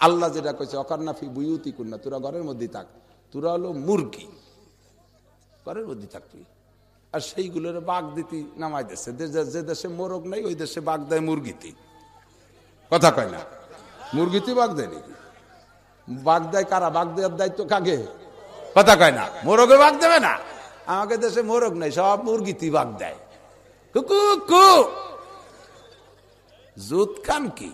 আল্লাহ যেটা কইছে অকারনাফি বুয়ুতি কুন্না, তোরা ঘরের মধ্যে থাক। তোরা হলো মুরগি, ঘরের মধ্যে থাকবি আর সেইগুলোর বাঘ দিতি নামাই দেশে যে দেশে মোরগ নাই, ওই দেশে বাঘ দেয় মুরগিতে কথা কয় না? মুরগিতে বাঘ দেয় নাকি? বাঘ দেয় কারা? বাঘ দেওয়ার দায়িত্ব কাকে? কথা কয় না। মোরগে বাঘ দেবে না। আমাকে দেশে মোরগ নাই, সব মুরগিতে বাঘ দেয়। কুকু জুত খান কি?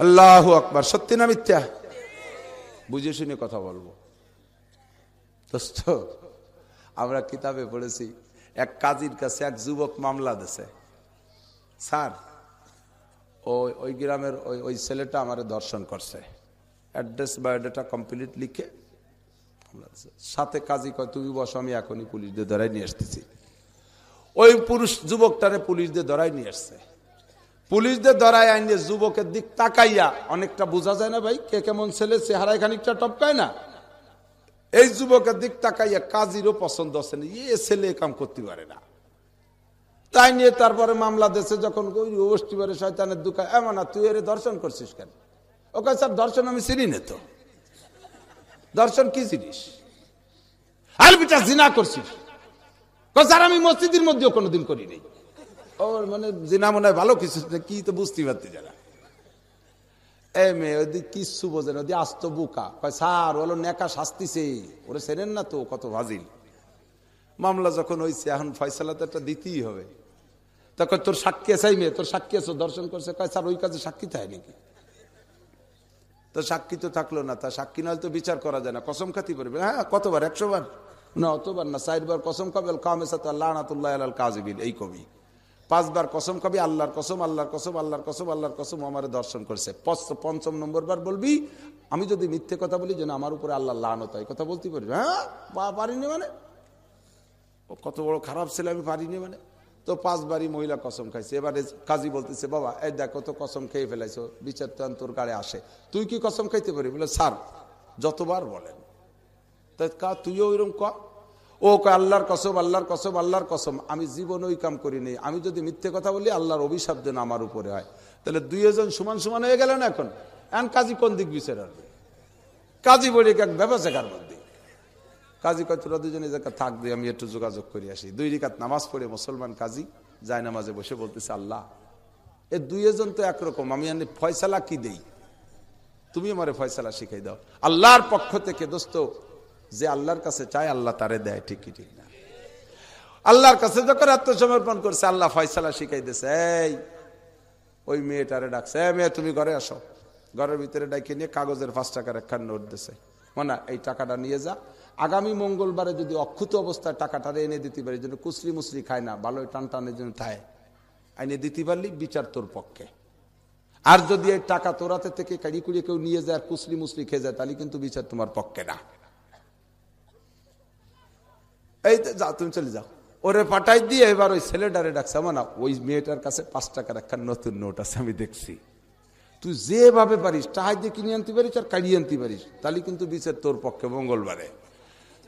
আল্লাহ আকবার, সত্যি না মিথ্যা? বুঝে শুনে কথা বলব। আমরা কিতাবে পড়েছি, এক কাজীর কাছে এক যুবক মামলা দিছে। স্যার, ওই ওই গ্রামের ওই ওই ছেলেটা আমার দর্শন করছে। অ্যাড্রেস বায়োডাটা কমপ্লিট লিখে সাথে কাজী কয়, তুমি বসো, আমি এখনই পুলিশদের ধরাই নিয়ে আসতেছি। ওই পুরুষ যুবকটারে পুলিশদের ধরাই নিয়ে আসছে। পুলিশদের ধরাই আইনে যুবকের দিক তাকাইয়া অনেকটা বোঝা যায় না ভাই, কে কেমন ছেলে, চেহারায় খানিকটা টপকায় না? এই যুবকের দিক তাকাইয়া কাজীরও পছন্দ আছে না ইয়ে ছেলে কাম করতে পারে না। তাই নিয়ে তারপরে মামলা দেশে যখন বৃহস্পতিবারে শয়তানের দুঃখ এমন না তুই এর দর্শন করছিস কেন? ওকে স্যার, দর্শন আমি চিনি না তো। দর্শন কি জিনিস? আর বিটা জিনা করছিস। স্যার, আমি মসজিদের মধ্যেও কোনোদিন করি নেই। ওর মানে জিনা মনে হয় ভালো কিছু কি তো বুঝতে পারতে যারা এ ওদি কিচ্ছু বোঝে না ওদি আস্ত বুকা। কয়, স্যার ওলো নেকা শাস্তিছে। ওরে সেরেন না তো কত ভাজিল মামলা যখন হয়েছে এখন ফয়সালা তো একটা দিতেই হবে। তখন তোর সাক্ষী আছে মেয়ে? তোর সাক্ষী আছে? দর্শন করছে? কয়, স্যার, ওই কাজে সাক্ষী থাকে নাকি? তো সাক্ষী তো থাকল না, তা সাক্ষী নাহলে তো বিচার করা যায় না। কসম খাতি করবে হ্যাঁ কতবার? একশো বার না, অতবার না, চারবার কসম কাবেল কামেসাত আল্লাহ আনাতুল্লাহ কাজবিল এই কবি। পাঁচবার কসম কবি আল্লাহর কসম আল্লাহর কসম আল্লাহর কসম আল্লাহর কসম, আমার দর্শন করছে। পঞ্চম নম্বর বার বলবি, আমি যদি মিথ্যে কথা বলি, যেন আমার উপরে আল্লাহ লানত হয়। কথা বলতে পারবি। হ্যাঁ পারিনি মানে? কত বড় খারাপ ছেলে আমি পারিনি মানে? তো পাঁচবারই মহিলা কসম খাইছে। এবারে কাজী বলতেছে, বাবা, এই দেখো তো কসম খেয়ে ফেলাইছো, বিচার তো তোর গাড়ে আসে। তুই কি কসম খাইতে পারি? বলে, স্যার, যতবার বলেন। কা, তুইও ওইরকম ক? ও আল্লাহর কসম আল্লাহর কসম আল্লাহর কসম, আমি জীবন ওই কাম করি নেই। আমি যদি মিথ্যে কথা বলি, আল্লাহর অভিশাপ যেন আমার উপরে হয়। তাহলে দুইজন সমান সমান হয়ে গেলেন এখন। এখন কাজী কোন দিক বিচার আসবে? কাজী বলি এক ব্যবসাকার মধ্যে কাজী কয়, তোরা দুজনে জায়গা থাকবে আমি একটু যোগাযোগ করে আসি। দুই রিকাত নামাজ পড়ে মুসলমান কাজী, যায় নামাজে বসে বলতেছে, আল্লাহ, এ দুইজন তো একরকম, আমি আমি ফয়সালা কি দেই? তুমি আমার ফয়সালা শিখাই দাও। আল্লাহর পক্ষ থেকে, দোস্ত, যে আল্লাহর কাছে চায়, আল্লাহ তারে দেয়, ঠিকই ঠিক না। আল্লাহর কাছে যখন আত্মসমর্পণ করছে, আল্লাহ ফয়সালা শিখাই দিছে, এই, ওই মেয়েটারে ডাকছে, এ মেয়ে, তুমি ঘরে আসো। ঘরের ভিতরে ডাকে নিয়ে কাগজের পাঁচ টাকার একখান নোট দিছে, মনে, এই টাকাটা নিয়ে যা আগামী মঙ্গলবারে যদি অক্ষুত অবস্থায় টাকাটা এনে দিতে পারি যেন কুসরি মুসরি খায় না ভালোই টান টানের জন্য থায় এনে দিতে পারলি, বিচার তোর পক্ষে। আর যদি এই টাকা তোরাতে থেকে কাড়ি কুড়িয়ে কেউ নিয়ে যায় আর কুসলি মুসলি খেয়ে যায়, তাহলে কিন্তু বিচার তোমার পক্ষে না। এই যাও, তুমি চলে যাও। ওরে পাঠাই দিয়ে এবার ওই ছেলেটারে ডাকছে আমার না, ওই মেয়েটার কাছে পাঁচ টাকার একটা নতুন নোট আছে, আমি দেখছি। তুই যেভাবে পারিস, টাহাই দিয়ে কিনে আনতে পারিস আর কাড়িয়ে আনতে পারিস, তাহলে কিন্তু বিচার তোর পক্ষে মঙ্গলবারে।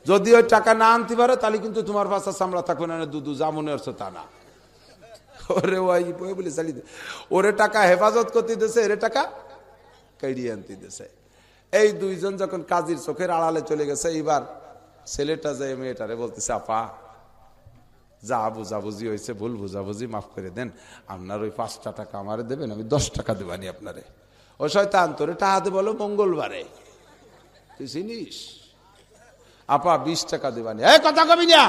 যদি ওই টাকা না আনতে পারে, তাহলে কিন্তু তোমার ভাষা সামলা থাকবে না দুদু যা মনে হচ্ছে তা না। ওরে ওই বলে চালিয়ে ওরে টাকা হেফাজত করতে দিছে, এরে টাকা কাড়িয়ে আনতে দিছে। এই দুইজন যখন কাজীর চোখের আড়ালে চলে গেছে, এইবার ছেলেটা যে মেয়েটারে বলতেছে, আপা, যা বুঝাবুঝি হয়েছে, ভুল বুঝাবুঝি মাফ করে দেন। আপনার ওই পাঁচটা টাকা আমারে দেবেন, আমি দশ টাকা দেবানি আপনারে। ও শয়তান, তোরে টাহাতে বলো মঙ্গলবারে। তুই চিনিস? আপা বিশ টাকা দেবানি এই কথা কবি না।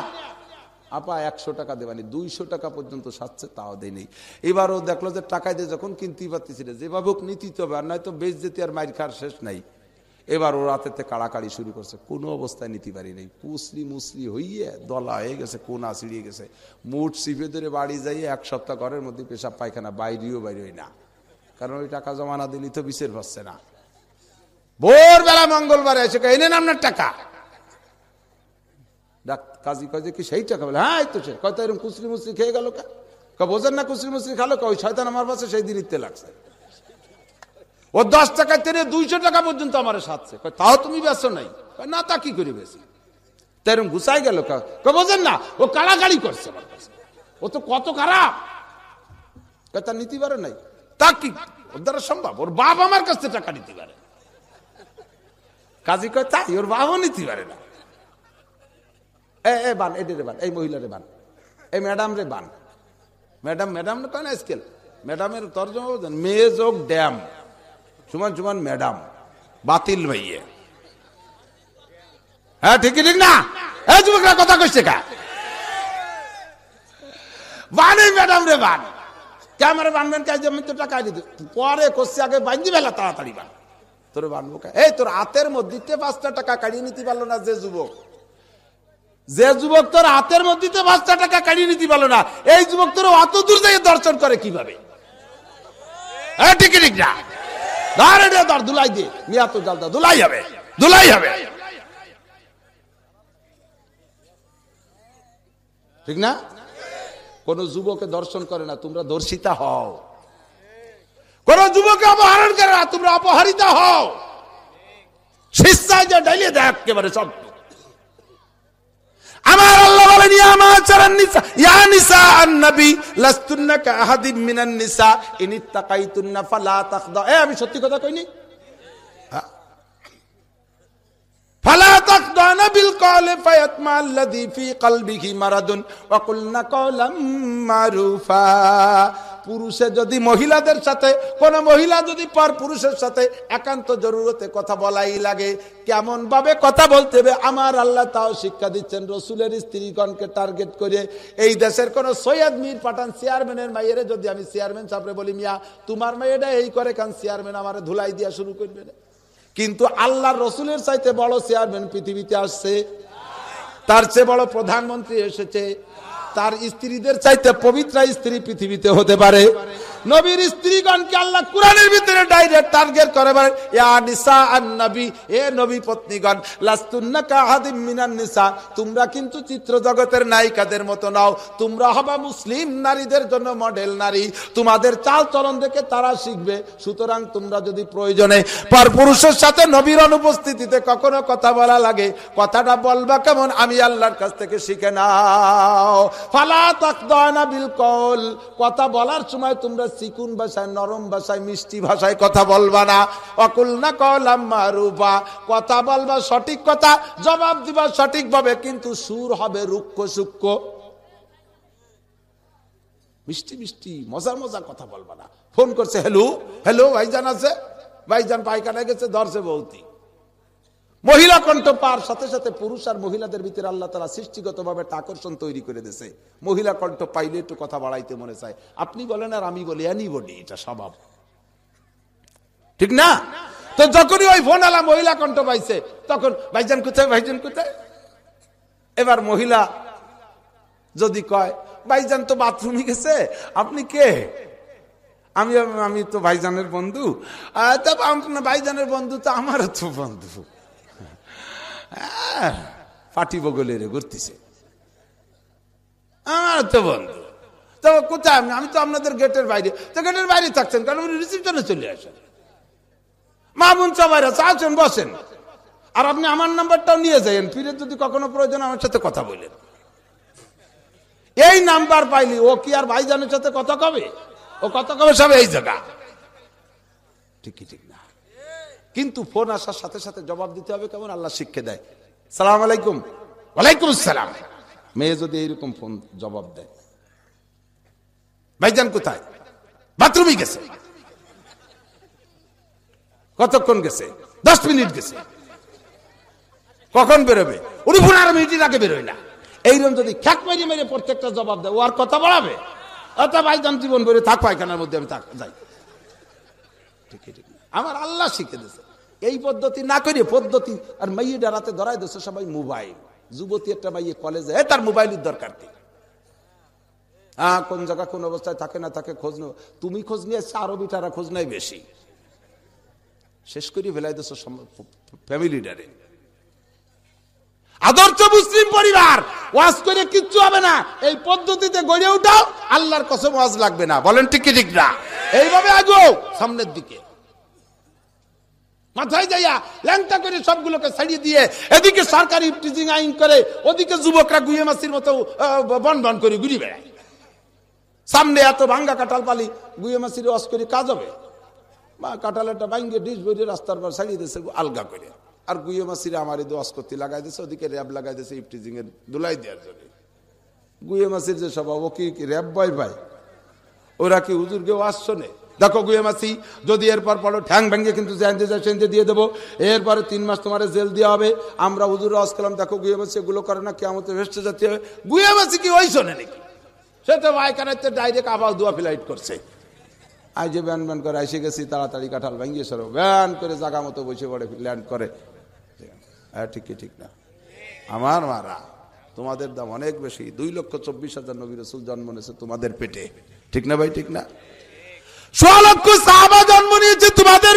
আপা একশো টাকা দেবানি দুইশো টাকা পর্যন্ত সাচ্ছে, তাও দেয়নি এবারও দেখল যে টাকা দিয়ে যখন কিনতেই পারতেছি যেভাবে হোক নীতি তো হবে, আর নয়তো বেশ যেতে আর মাইর খাওয়ার শেষ নাই। এবার ও রাতেতে কাড়াকাড়ি শুরু করছে। কোনো অবস্থায় নিতে পারি নেই। পুসলি মুসলি হইয়ে দলা হয়ে গেছে, কোনা ছিঁড়িয়ে গেছে। মুঠ চিপে ধরে বাড়ি যাইয়ে এক সপ্তাহ ঘরের মধ্যে পেশাব পায়খানা, বাইরেও বাইরে না। কারণ ওই টাকা জমা না দিলে তো বিশের পাচ্ছে না। ভোরবেলা মঙ্গলবারে এসে এনে আপনার টাকা। কাজী কয় যে কি সেই টাকা বলে হ্যাঁ তো সে কয়তো এরকম কুসরি মুসরি খেয়ে গেল কা? বোঝেন না কুসরি মুসরি খালো? ওই শয়তান আমার পাশে সেই দিন ইতে লাগছে। ও দশ টাকা তেরে দুইশো টাকা পর্যন্ত আমার সাথে তাও তুমি ব্যস্ত নাই? না, তা কি করি বেশি? তেরম ঘুষাই গেল বোঝেন না, ও কাড়াকাড়ি করছে আমার কাছে ও তো কত খারাপ। তার নিতে পারে নাই? তা কি? ওর দ্বারা সম্ভব? ওর বাপ আমার কাছে টাকা নিতে পারে। কাজী কয়, তাই, ওর বাবাও নিতে পারে না। এ বান এডে রে বান, এই মহিলা রে বান, এই ম্যাডাম রে বান। ম্যাডাম ম্যাডাম না কয় না ম্যাডামের তর্জমা ড্যাম। সুমান সুমান, ম্যাডাম, বাতিল ভাইয়ে। হ্যাঁ ঠিক ঠিক না? এই যুবকরা কথা কইছে কা? বানি ম্যাডাম রে বান। ক্যামেরা বানবেন কাজ আমি তো টাকা দিতে পরে করছে আগে বান্ধি বেলা তাড়াতাড়ি বান। তোর বানবো এই, তোর হাতের মধ্যে পাঁচটা টাকা কাড়িয়ে নিতে পারল না যে যুবক। যে যুবক তোর হাতের মধ্যে পাঁচটা টাকা কাড়িয়ে নিতে পারল না, এই যুবক তোর অত দূর থেকে দর্শন করে কীভাবে? ঠিক না। তো কোন যুবকে দর্শন করে না, তোমরা দর্শিতা হও। কোন যুবকে অপহরণ করে না, তোমরা অপহরিতা হও। শিষ্যায় যে ডাইলে দেয় একেবারে সব। আমার আল্লাহ বলেন, ইয়া মাচারান নিসা ইয়া নিসা আন-নবী লাস্তুন্না কাআহাদিম মিনান নিসা, ইন ইত্তাকাইতুন্না ফালা তাখদা এ, আমি সত্যি কথা কইনি? ফালা তাখদানা বিল কওলি ফায়াতমা আল্লাযী ফি কলবিহি মারাদুন, ওয়া কুলনা কওলাম মারুফা। পুরুষে যদি মহিলাদের সাথে, কোন মহিলা যদি পর পুরুষের সাথে, একান্ত জরুরতে কথা বলাই লাগে। কেমন ভাবে কথা বলতে হবে, আমার আল্লাহ তাও শিক্ষা দিচ্ছেন, রসুলের স্ত্রীগণকে টার্গেট করে। এই দেশের কোন সৈয়দ মীর পাঠান চেয়ারম্যানের মাইয়ের যদি আমি চেয়ারম্যান সাপড়ে বলি, মিয়া, তোমার মেয়েটা এই করে কারণ চেয়ারম্যান আমার ধুলাই দিয়া শুরু করবে না। কিন্তু আল্লাহ রসুলের চাইতে বড় চেয়ারম্যান পৃথিবীতে আসছে। তার চেয়ে বড় প্রধানমন্ত্রী এসেছে। তার স্ত্রীদের চাইতে পবিত্র স্ত্রী পৃথিবীতে হতে পারে। নবীর স্ত্রীগণকে আল্লাহ কোরআনের ভিতরে ডাইরেক্ট টার্গেট করে বলেন, ইয়া নিসা আন নবী, এ নবী পত্নীগণ লাস্তুন্না কাহাদিম মিনান নিসা, তোমরা কিন্তু চিত্র জগতের নায়িকাদের মতো নাও, তোমরা হবা মুসলিম নারীদের জন্য মডেল নারী, তোমাদের চাল চলন দেখে তারা শিখবে, সুতরাং তোমরা যদি প্রয়োজনে পর পুরুষের সাথে নবীর অনুপস্থিতিতে কখনো কথা বলা লাগে, কথাটা বলবা কেমন? আমি আল্লাহর কাছ থেকে শিখে নাও। ফালা তাকদানা বিল কল কথা বলার সময় তোমরা চিকুন ভাষায় নরম ভাষায় মিষ্টি ভাষায় কথা বলবা না। অকুল না কলাম মারুবা কথা বলবা সঠিক কথা, জবাব দিবা সঠিকভাবে, কিন্তু সুর হবে রুক্ষ সূক্ষ্ম। মিষ্টি মিষ্টি, মজার মজার কথা বলবা না। ফোন করছে, হ্যালো হ্যালো, ভাইজান আছে? ভাইজান পায়খানা গেছে, ধরছে বলতি মহিলা কণ্ঠ পার সাথে সাথে পুরুষ আর মহিলাদের ভিতরে আল্লাহ তালা সৃষ্টিগত ভাবে আকর্ষণ তৈরি করে দিছে মহিলা কণ্ঠ পাইলে একটু কথা বাড়াইতে মনে চায়। আপনি বলেন আর আমি বলি এনি বলি এটা স্বভাব। ঠিক না? তো যখনই ওই ফোন আলা মহিলা কণ্ঠ পাইছে, তখন, ভাইজান কোথায় ভাইজান কোথায়? এবার মহিলা যদি কয়, ভাইজান তো বাথরুমে গেছে, আপনি কে? আমি আমি তো ভাইজানের বন্ধু। ভাইজানের বন্ধু তো আমারও তো বন্ধু। পাটি বগলে রে ঘুরতেছে। আমার তো বন্ধু। তো কোথায় আমি? আমি তো আপনাদের গেটের বাইরে। তো গেটের বাইরে থাকছেন কারণ উনি রিসিপশনে চলে আসেন। মা বোন সবাই আছেন বসেন। আর আপনি আমার নাম্বারটাও নিয়ে যাইন ফিরে যদি কখনো প্রয়োজন, আমার সাথে কথা বলেন। এই নাম্বার পাইলি ও কি আর ভাইজানের সাথে কথা কবে? ও কথা কবে সব এই জায়গা। ঠিকই ঠিক কিন্তু ফোন আসার সাথে সাথে জবাব দিতে হবে কেমন? আল্লাহ শিক্ষে দেয়। সালাম আলাইকুম। ওয়ালাইকুম সালাম। মেয়ে যদি এইরকম ফোন জবাব দেয়। ভাইজান কোথায়? বাথরুমে গেছে। কতক্ষণ গেছে? দশ মিনিট গেছে। কখন বেরোবে? উনি পনেরো মিনিটের আগে বেরোয় না। এইরকম যদি খ্যাক মেরে মেরে প্রত্যেকটা জবাব দেয়, ও আর কথা বাড়াবে? অর্থাৎ ভাইজান জীবন বেরোয় থাক পায়খানার মধ্যে আমি যাই। ঠিক ঠিক। আমার আল্লাহ শিখে দিয়েছে। এই পদ্ধতি না করে পদ্ধতি আর মাইয়ে রাতে ধরাই দিচ্ছে সবাই মোবাইল। যুবতী একটা মাইয়ে কলেজে তার মোবাইলের দরকার নেই হ্যাঁ কোন জায়গা, কোন অবস্থায় থাকে না থাকে খোঁজ নেব তুমি খোঁজ নিয়ে আরবিটারা খোঁজ নেয় বেশি। শেষ করি ফেলাই দিচ্ছ ফ্যামিলিটারে আদর্শ মুসলিম পরিবার, ওয়াজ করে কিচ্ছু হবে না। এই পদ্ধতিতে গড়ে উঠাও, আল্লাহর কসম ওয়াজ লাগবে না। বলেন ঠিক ঠিক না? এইভাবে আগো, সামনের দিকে। মাথায় যাইয়া ল্যাংটা করে সবগুলোকে ছাড়িয়ে দিয়ে এদিকে সরকারি টিচিং আইন করে, ওদিকে যুবকরা গুয়ে মাসির মতো বন বন করে ঘুরি বেড়ায়। সামনে এত ভাঙ্গা কাঁঠাল পালি, গুয়ে মাসির অস করে কাজ হবে। বা কাঁঠালেরটা ভাঙ্গে ডিস ভরে রাস্তার পর ছাড়িয়ে দিয়েছে, আলগা করে। আর গুয়ে মাসিরে আমার এই দোয়াস করতে লাগাই দিয়েছে, ওদিকে র্যাব লাগাই দিয়েছে ইফটিজিং এর দুলাই দেওয়ার জন্য। গুয়ে মাসির যে স্বভাব, ও কি র্যাব বয় ভাই? ওরা কি হুজুরকে ওয়াজ শোনে দেখো গুয়ে মাসি, যদি এরপর পড়ো ঠ্যাং ভেঙে কিন্তু সেন্টে দিয়ে দেবো। এরপরে তিন মাস তোমার জেল দেওয়া হবে। আমরা হুজুর আজ করলাম, দেখো গুয়ে মাসি, এগুলো করে না কেমন ভেস্টে যেতে হবে। গুয়ে মাসি কি ওই শোনে নাকি? সে তো ভাইকানাতে ডাইরেক্ট আবার দোয়া ফ্লাইট করছে। আই যে ব্যান ব্যান করে এসে গেছি, তাড়াতাড়ি কাঁঠাল ভেঙে সরো। ব্যান করে জাগা মতো বসে পড়ে ল্যান্ড করে। হ্যাঁ ঠিক ঠিক না? আমার মারা, তোমাদের দাম অনেক বেশি। দুই লক্ষ চব্বিশ হাজার নবী রসুল জন্ম নিয়েছে তোমাদের পেটে। ঠিক না ভাই, ঠিক না? লক্ষ সাহাবা জন্ম নিয়েছে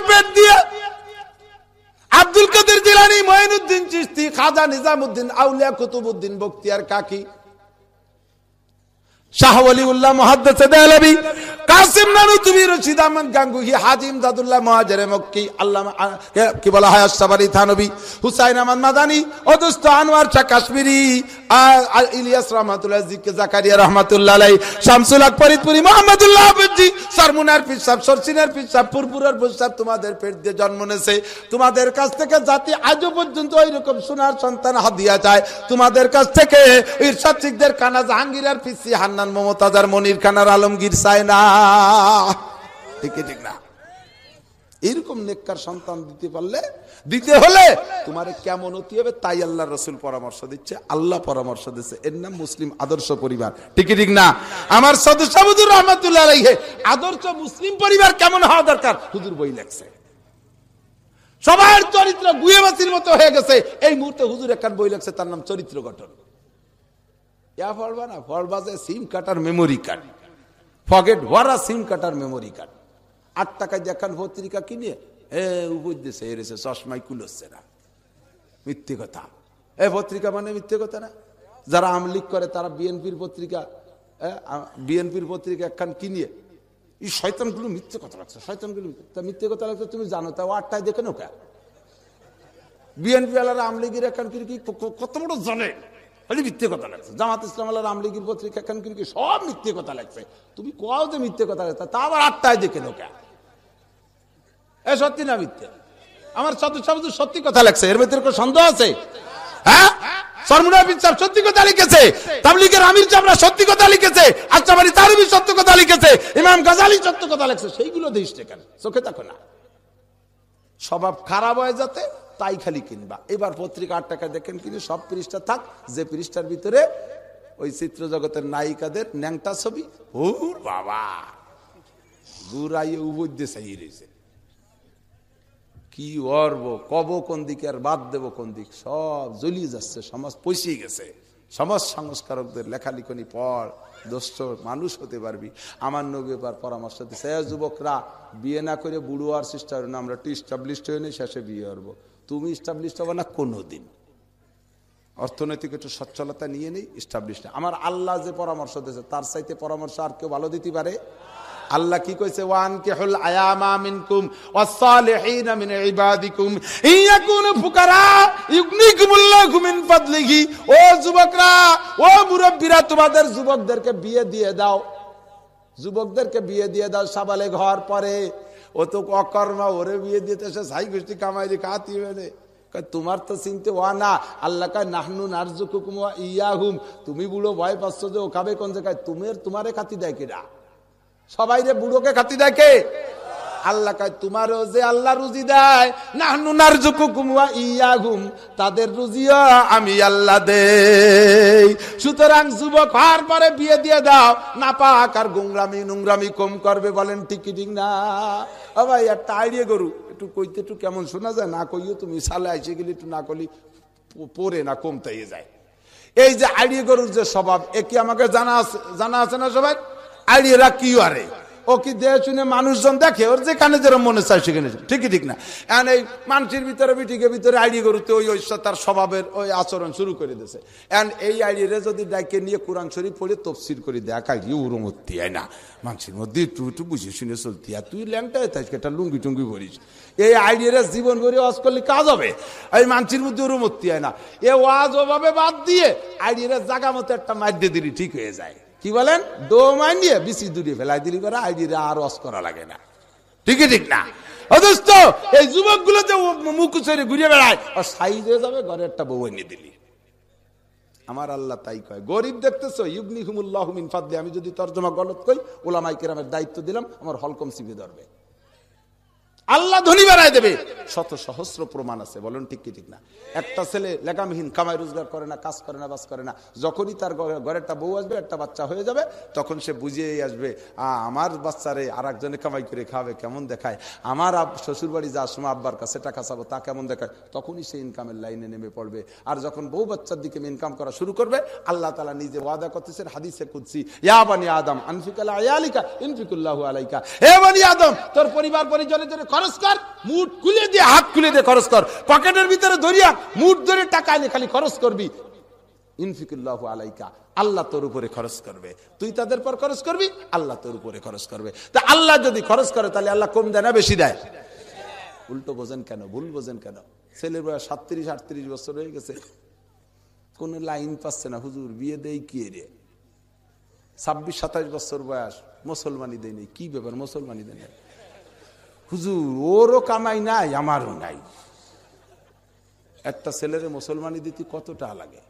পেট দিয়ে। আব্দুল কাদের জিলানি মহিনুদ্দিন চিস্তি খাজা নিজামুদ্দিন, আউলিয়া কুতুবুদ্দিন বক্তিয়ার কাকি, শাহ উল্লাহ মহাদ্দেসে দেয়ালবি কাসিম নানু তুমি রশিদ আহমদ গাঙ্গুহি হাজিম দাদুল্লাহ মহাজেরে মক্কি আল্লাহ কি বলা হয় আশরাফ থানবী, হুসাইন আহমদ মাদানি অদুস্ত আনোয়ার শাহ কাশ্মীরি ইলিয়াস রহমাতুল্লাহ জিকে জাকারিয়া রহমাতুল্লাহ শামসুল মোহাম্মদুল্লাহ পিসাব পিসাব, পুরপুরের পিসাব তোমাদের পেট দিয়ে জন্ম নেছে। তোমাদের কাছ থেকে জাতি আজও পর্যন্ত ওইরকম সোনার সন্তান হাদিয়া যায় তোমাদের কাছ থেকে ইরশাদ শিখদের কানা জাহাঙ্গীরের পিসি হান্নান, মমতাজার, মনির খানার আলমগীর চায় না। ঠিক ঠিক না। এরকম নেককার সন্তান দিতে পারলে, দিতে হলে তোমার কেমন হতে হবে তাই আল্লাহ রসুল পরামর্শ দিচ্ছে, আল্লাহ পরামর্শ দিচ্ছে। এর নাম মুসলিম আদর্শ পরিবার। ঠিক ঠিক না? আমার সদস্য হুজুর রহমতুল্লাহ আদর্শ মুসলিম পরিবার কেমন হওয়া দরকার? হুজুর বই লেখছে। সবার চরিত্র গুয়েবাসির মতো হয়ে গেছে। এই মুহূর্তে হুজুর একখান বই লেখছে, তার নাম চরিত্র গঠন। ইয়া ফলবা না ফলবা যে সিম কাটার মেমোরি কার্ড ফগেট ওয়ারা সিম কাটার মেমোরি কার্ড আট টাকায় দেখান পত্রিকা কিনে, এ, উপর দেশে এসে চশমাই কুলোচ্ছে না। মিথ্যে কথা। এ পত্রিকা মানে মিথ্যে কথা না? যারা আমলিক করে, তারা বিএনপির পত্রিকা বিএনপির পত্রিকা একখান কিনিয়ে এই শয়তানগুলো মিথ্যে কথা লাগছে শয়তানগুলো তা মিথ্যে কথা লাগছে তুমি জানো, তা ও আটটায় দেখে নো কে। বিএনপি আলার আমলিগির একখান কি কত বড় জানে খালি মিথ্যে কথা লাগছে জামাত ইসলাম আল্লাহ রামলীগের পত্রিকা এখন কিন্তু সব মিথ্যে কথা লাগছে তুমি কও যে মিথ্যে কথা লাগছে তা আবার আটটায় দেখে লোকে এ সত্যি না মিথ্যে? আমার সদস্য সত্যি কথা লাগছে এর ভিতরে কোনো সন্দেহ আছে? হ্যাঁ? সত্যি সত্যি সত্য সত্য না। স্বভাব খারাপ হয়ে যাতে তাই খালি কিনবা। এবার পত্রিকা আট টাকা দেখেন কিনে সব পৃষ্ঠা থাক, যে পৃষ্ঠার ভিতরে ওই চিত্র জগতের নায়িকাদের ন্যাংটা ছবি। ওর বাবা! চাই রয়েছে। কি অর্ব, কব কোন দিকে আর বাদ দেব কোন দিক? সব জ্বলিয়ে যাচ্ছে, সমাজ পৌঁছিয়ে গেছে। সমাজ সংস্কারকদের লেখালিখনি পড়, দোষ্ট মানুষ হতে পারবি। আমার নবী এবার পরামর্শ দিচ্ছে যুবকরা, বিয়ে না করে বুড়ো আর না আমরা হয়ে শেষে বিয়ে করব। তুমি স্টাবলিশড হবে না কোনো দিন অর্থনৈতিক একটু সচ্ছলতা নিয়ে নেই স্টাবলিশ আমার আল্লাহ যে পরামর্শ দিয়েছে, তার চাইতে পরামর্শ আর কেউ ভালো দিতে পারে? আল্লাহ কি কইছে? ওয়ান কেহুল আয়ামা মিনকুম ওয়াসসালিহিন মিন ইবাদিকুম। ইয়াকুনু ফুকারা, ইউগনিকুমুল্লাহু মিন ফাদলিহি। ও যুবকরা, ও মুরব্বিরা, তোমাদের যুবকদেরকে বিয়ে দিয়ে দাও। যুবকদেরকে বিয়ে দিয়ে দাও সাবালে ঘর পরে। ও তো অকর্মা, ওরে বিয়ে দিতে সে সাই গোষ্ঠী কামাইলি, কাতি হয়ে তোমার তো চিনতে ওয়া না। আল্লাহ কায়, নাহনু নার্জুকুম ইয়াহুম। তুমি বুড়ো ভয় পাচ্ছ যে ও কাবে কোন জায়গায়? তুমি তোমারে খাতি দেয় কিনা সবাই রে বুড়োকে খাতি দেখে আল্লাহ কায়, তোমারও যে আল্লাহ রুজি দেয়, নাহনু নারজুকুকুম ওয়া ইয়াহুম, তাদের রুজিও আমি আল্লাহ দেই। সুতরাং যুবক হওয়ার পরে বিয়ে দিয়ে দাও না পাক আর গুংরামি নুংরামি কম করবে, বলেন ঠিকই ঠিক না। ও ভাই একটা আইডিয়া গরু, একটু কইতে একটু কেমন শোনা যায়? না কইও তুমি, সালে আইসে গেলে একটু না কলি পরে না কমতে যায়। এই যে আইডিয়া গরুর যে স্বভাব, এ কি আমাকে জানা আছে জানা আছে না সবাই? আইডিয়ারা কি আরে? ও কি দেহ শুনে মানুষজন দেখে? ওর যেখানে যেরকম মনে চায় সেখানে ঠিকই ঠিক না। এখন এই মানুষের ভিতরে, বিটিকে ভিতরে আইডি করতে ওই ওই তার স্বভাবের ওই আচরণ শুরু করে দিয়েছে। এখন এই আইডিয়ারে যদি ডাইকে নিয়ে কোরআন শরীফ পড়ে তফসির করে দেখ আইডি উরমতি হয় না। মানুষের মধ্যে একটু একটু বুঝে শুনে চলতি আর তুই ল্যাংটায় তাই একটা লুঙ্গি টুঙ্গি করিস এই আইডিয়ারে জীবন করে ওয়াজ করলে কাজ হবে। এই মানুষের মধ্যে উরমতি হয় না। এ ওয়াজ ওভাবে বাদ দিয়ে আইডিয়ারে জাগা মতো একটা মাধ্যে দিলি, ঠিক হয়ে যায়। কি বলেন? দো মাইনিয়ে বিসি দূরে ফেলাই দিলি করে আইডিরে আর অস করা লাগে না। ঠিকই ঠিক না? অথচ এই যুবকগুলো যে মুখ ছেড়ে ঘুরে বেড়ায় সাইজ হয়ে যাবে, ঘরে একটা বউ এনে দিলি। আমার আল্লাহ তাই কয়, গরিব দেখতেছো? ইউগনি হুমুল্লাহ মিন ফাদলি। আমি যদি তর্জমা গলত কই ওলামাই কেরামের দায়িত্ব দিলাম, আমার হলকম সিবি ধরবে। আল্লাহ ধনী বাড়াই দেবে। শত সহস্র প্রমাণ আছে, বলেন ঠিক কি ঠিক না? একটা ছেলে লেখামহীন কামাই রোজগার করে না, কাজ করে না, বাস করে না, যখনই তার ঘরে একটা বউ আসবে, একটা বাচ্চা হয়ে যাবে, তখন সে বুঝিয়েই আসবে আমার বাচ্চারে আর একজনে কামাই করে খাবে, কেমন দেখায়? আমার শ্বশুর বাড়ি যাওয়ার সময় আব্বার কাছে টাকা চাবো, তা কেমন দেখায়? তখনই সে ইনকামের লাইনে নেমে পড়বে। আর যখন বউ বাচ্চার দিকে ইনকাম করা শুরু করবে, আল্লাহ তালা নিজে ওয়াদা করতেছেন, হাদিসে কুদ্সি ইয়াবানি আদম, আনফিকাল আয়ালিকা, ইনফিকুল্লাহ আলাইকা। হে বানি আদম, তোর পরিবার পরিজনের জন্য খরচ কর, মুঠ খুলে দিয়ে হাত খুলে দিয়ে খরচ কর। পকেটের ভিতরে ধরিয়া মুঠ ধরে টাকা এনে খালি খরচ করবি। ইনফিকুল্লাহ আলাইকা, আল্লাহ তোর উপরে খরচ করবে। তুই তাদের পর খরচ করবি, আল্লাহ তোর উপরে খরচ করবে। তা আল্লাহ যদি খরচ করে, তাহলে আল্লাহ কম দেয় না বেশি দেয়? উল্টো বোঝেন কেন, ভুল বোঝেন কেন? ছেলের বয়স সাতত্রিশ, আটত্রিশ বছর হয়ে গেছে। কোন লাইন পাচ্ছে না, হুজুর, বিয়ে দেই কি রে? ছাব্বিশ সাতাইশ বছর বয়স, মুসলমানি দেয় নেই, কি ব্যাপার মুসলমানি দেয় হুজুর, ওরও কামাই নাই, আমারও নাই। একটা ছেলেরে মুসলমানি দিতে কতটা লাগে?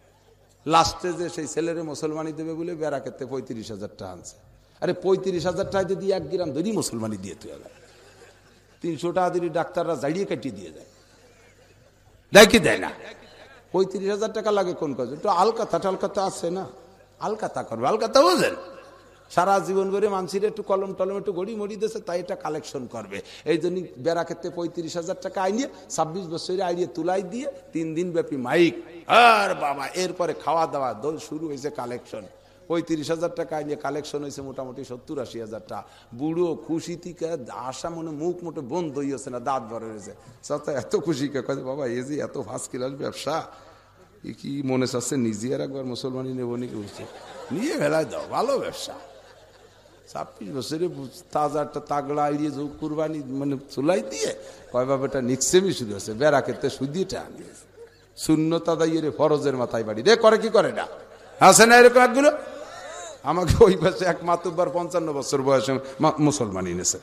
লাস্টে যে সেই ছেলেরে মুসলমানি দেবে বলে বেড়া ক্ষেত্রে পঁয়ত্রিশ হাজার টাকা আনছে। আরে পঁয়ত্রিশ হাজার টাকা যদি এক গ্রাম ধরি মুসলমানি দিয়ে তুই আগে তিনশো টাকা দিলি ডাক্তাররা জাড়িয়ে কাটিয়ে দিয়ে যায়। দেয় কি দেয় না? পঁয়ত্রিশ হাজার টাকা লাগে কোন কাজ? একটু আলকাতা টালকাতা আছে না? আলকাতা করবে আলকাতা বোঝেন? সারা জীবন করে মানুষের একটু কলম টলম একটু গড়ি মড়ি দিয়েছে, তাই এটা কালেকশন করবে। এই জন্য বেড়া ক্ষেত্রে পঁয়ত্রিশ হাজার টাকা আইনিয়ে ছাব্বিশ বছরে আইনিয়ে তুলাই দিয়ে তিন দিন ব্যাপী মাইক। আর বাবা, এরপরে খাওয়া দাওয়া দোল শুরু হয়েছে কালেকশন পঁয়ত্রিশ হাজার টাকা আইনিয়ে কালেকশন হয়েছে মোটামুটি সত্তর আশি হাজার টাকা বুড়ো, খুশি থেকে, আশা মনে মুখ মোটে বন্ধ হইয়াছে না, দাঁত বড় হয়েছে সাথে এত খুশি কে বাবা এ যে এত ফার্স্ট ক্লাস ব্যবসা কি মনে চাচ্ছে নিজে আর একবার মুসলমানি নেব নাকি? বলছে, নিয়ে ভেলায় দাও, ভালো ব্যবসা। ছাব্বিশ বছরে তাজা একটা তাগড়া এড়িয়ে যোগ কুরবানি মানে চুলাই দিয়ে কয় বাবা, এটা নিক্সেমি শুরু হয়েছে, বেড়া ক্ষেত্রে সুদিটা আনিয়েছে শূন্য তাদা ইয়ে ফরজের মাথায় বাড়ি। রে, করে কি করে না আছে না এরকম একগুলো আমাকে ওই পাশে এক মাতুব্বার পঞ্চান্ন বছর বয়সে মুসলমান এনেছে।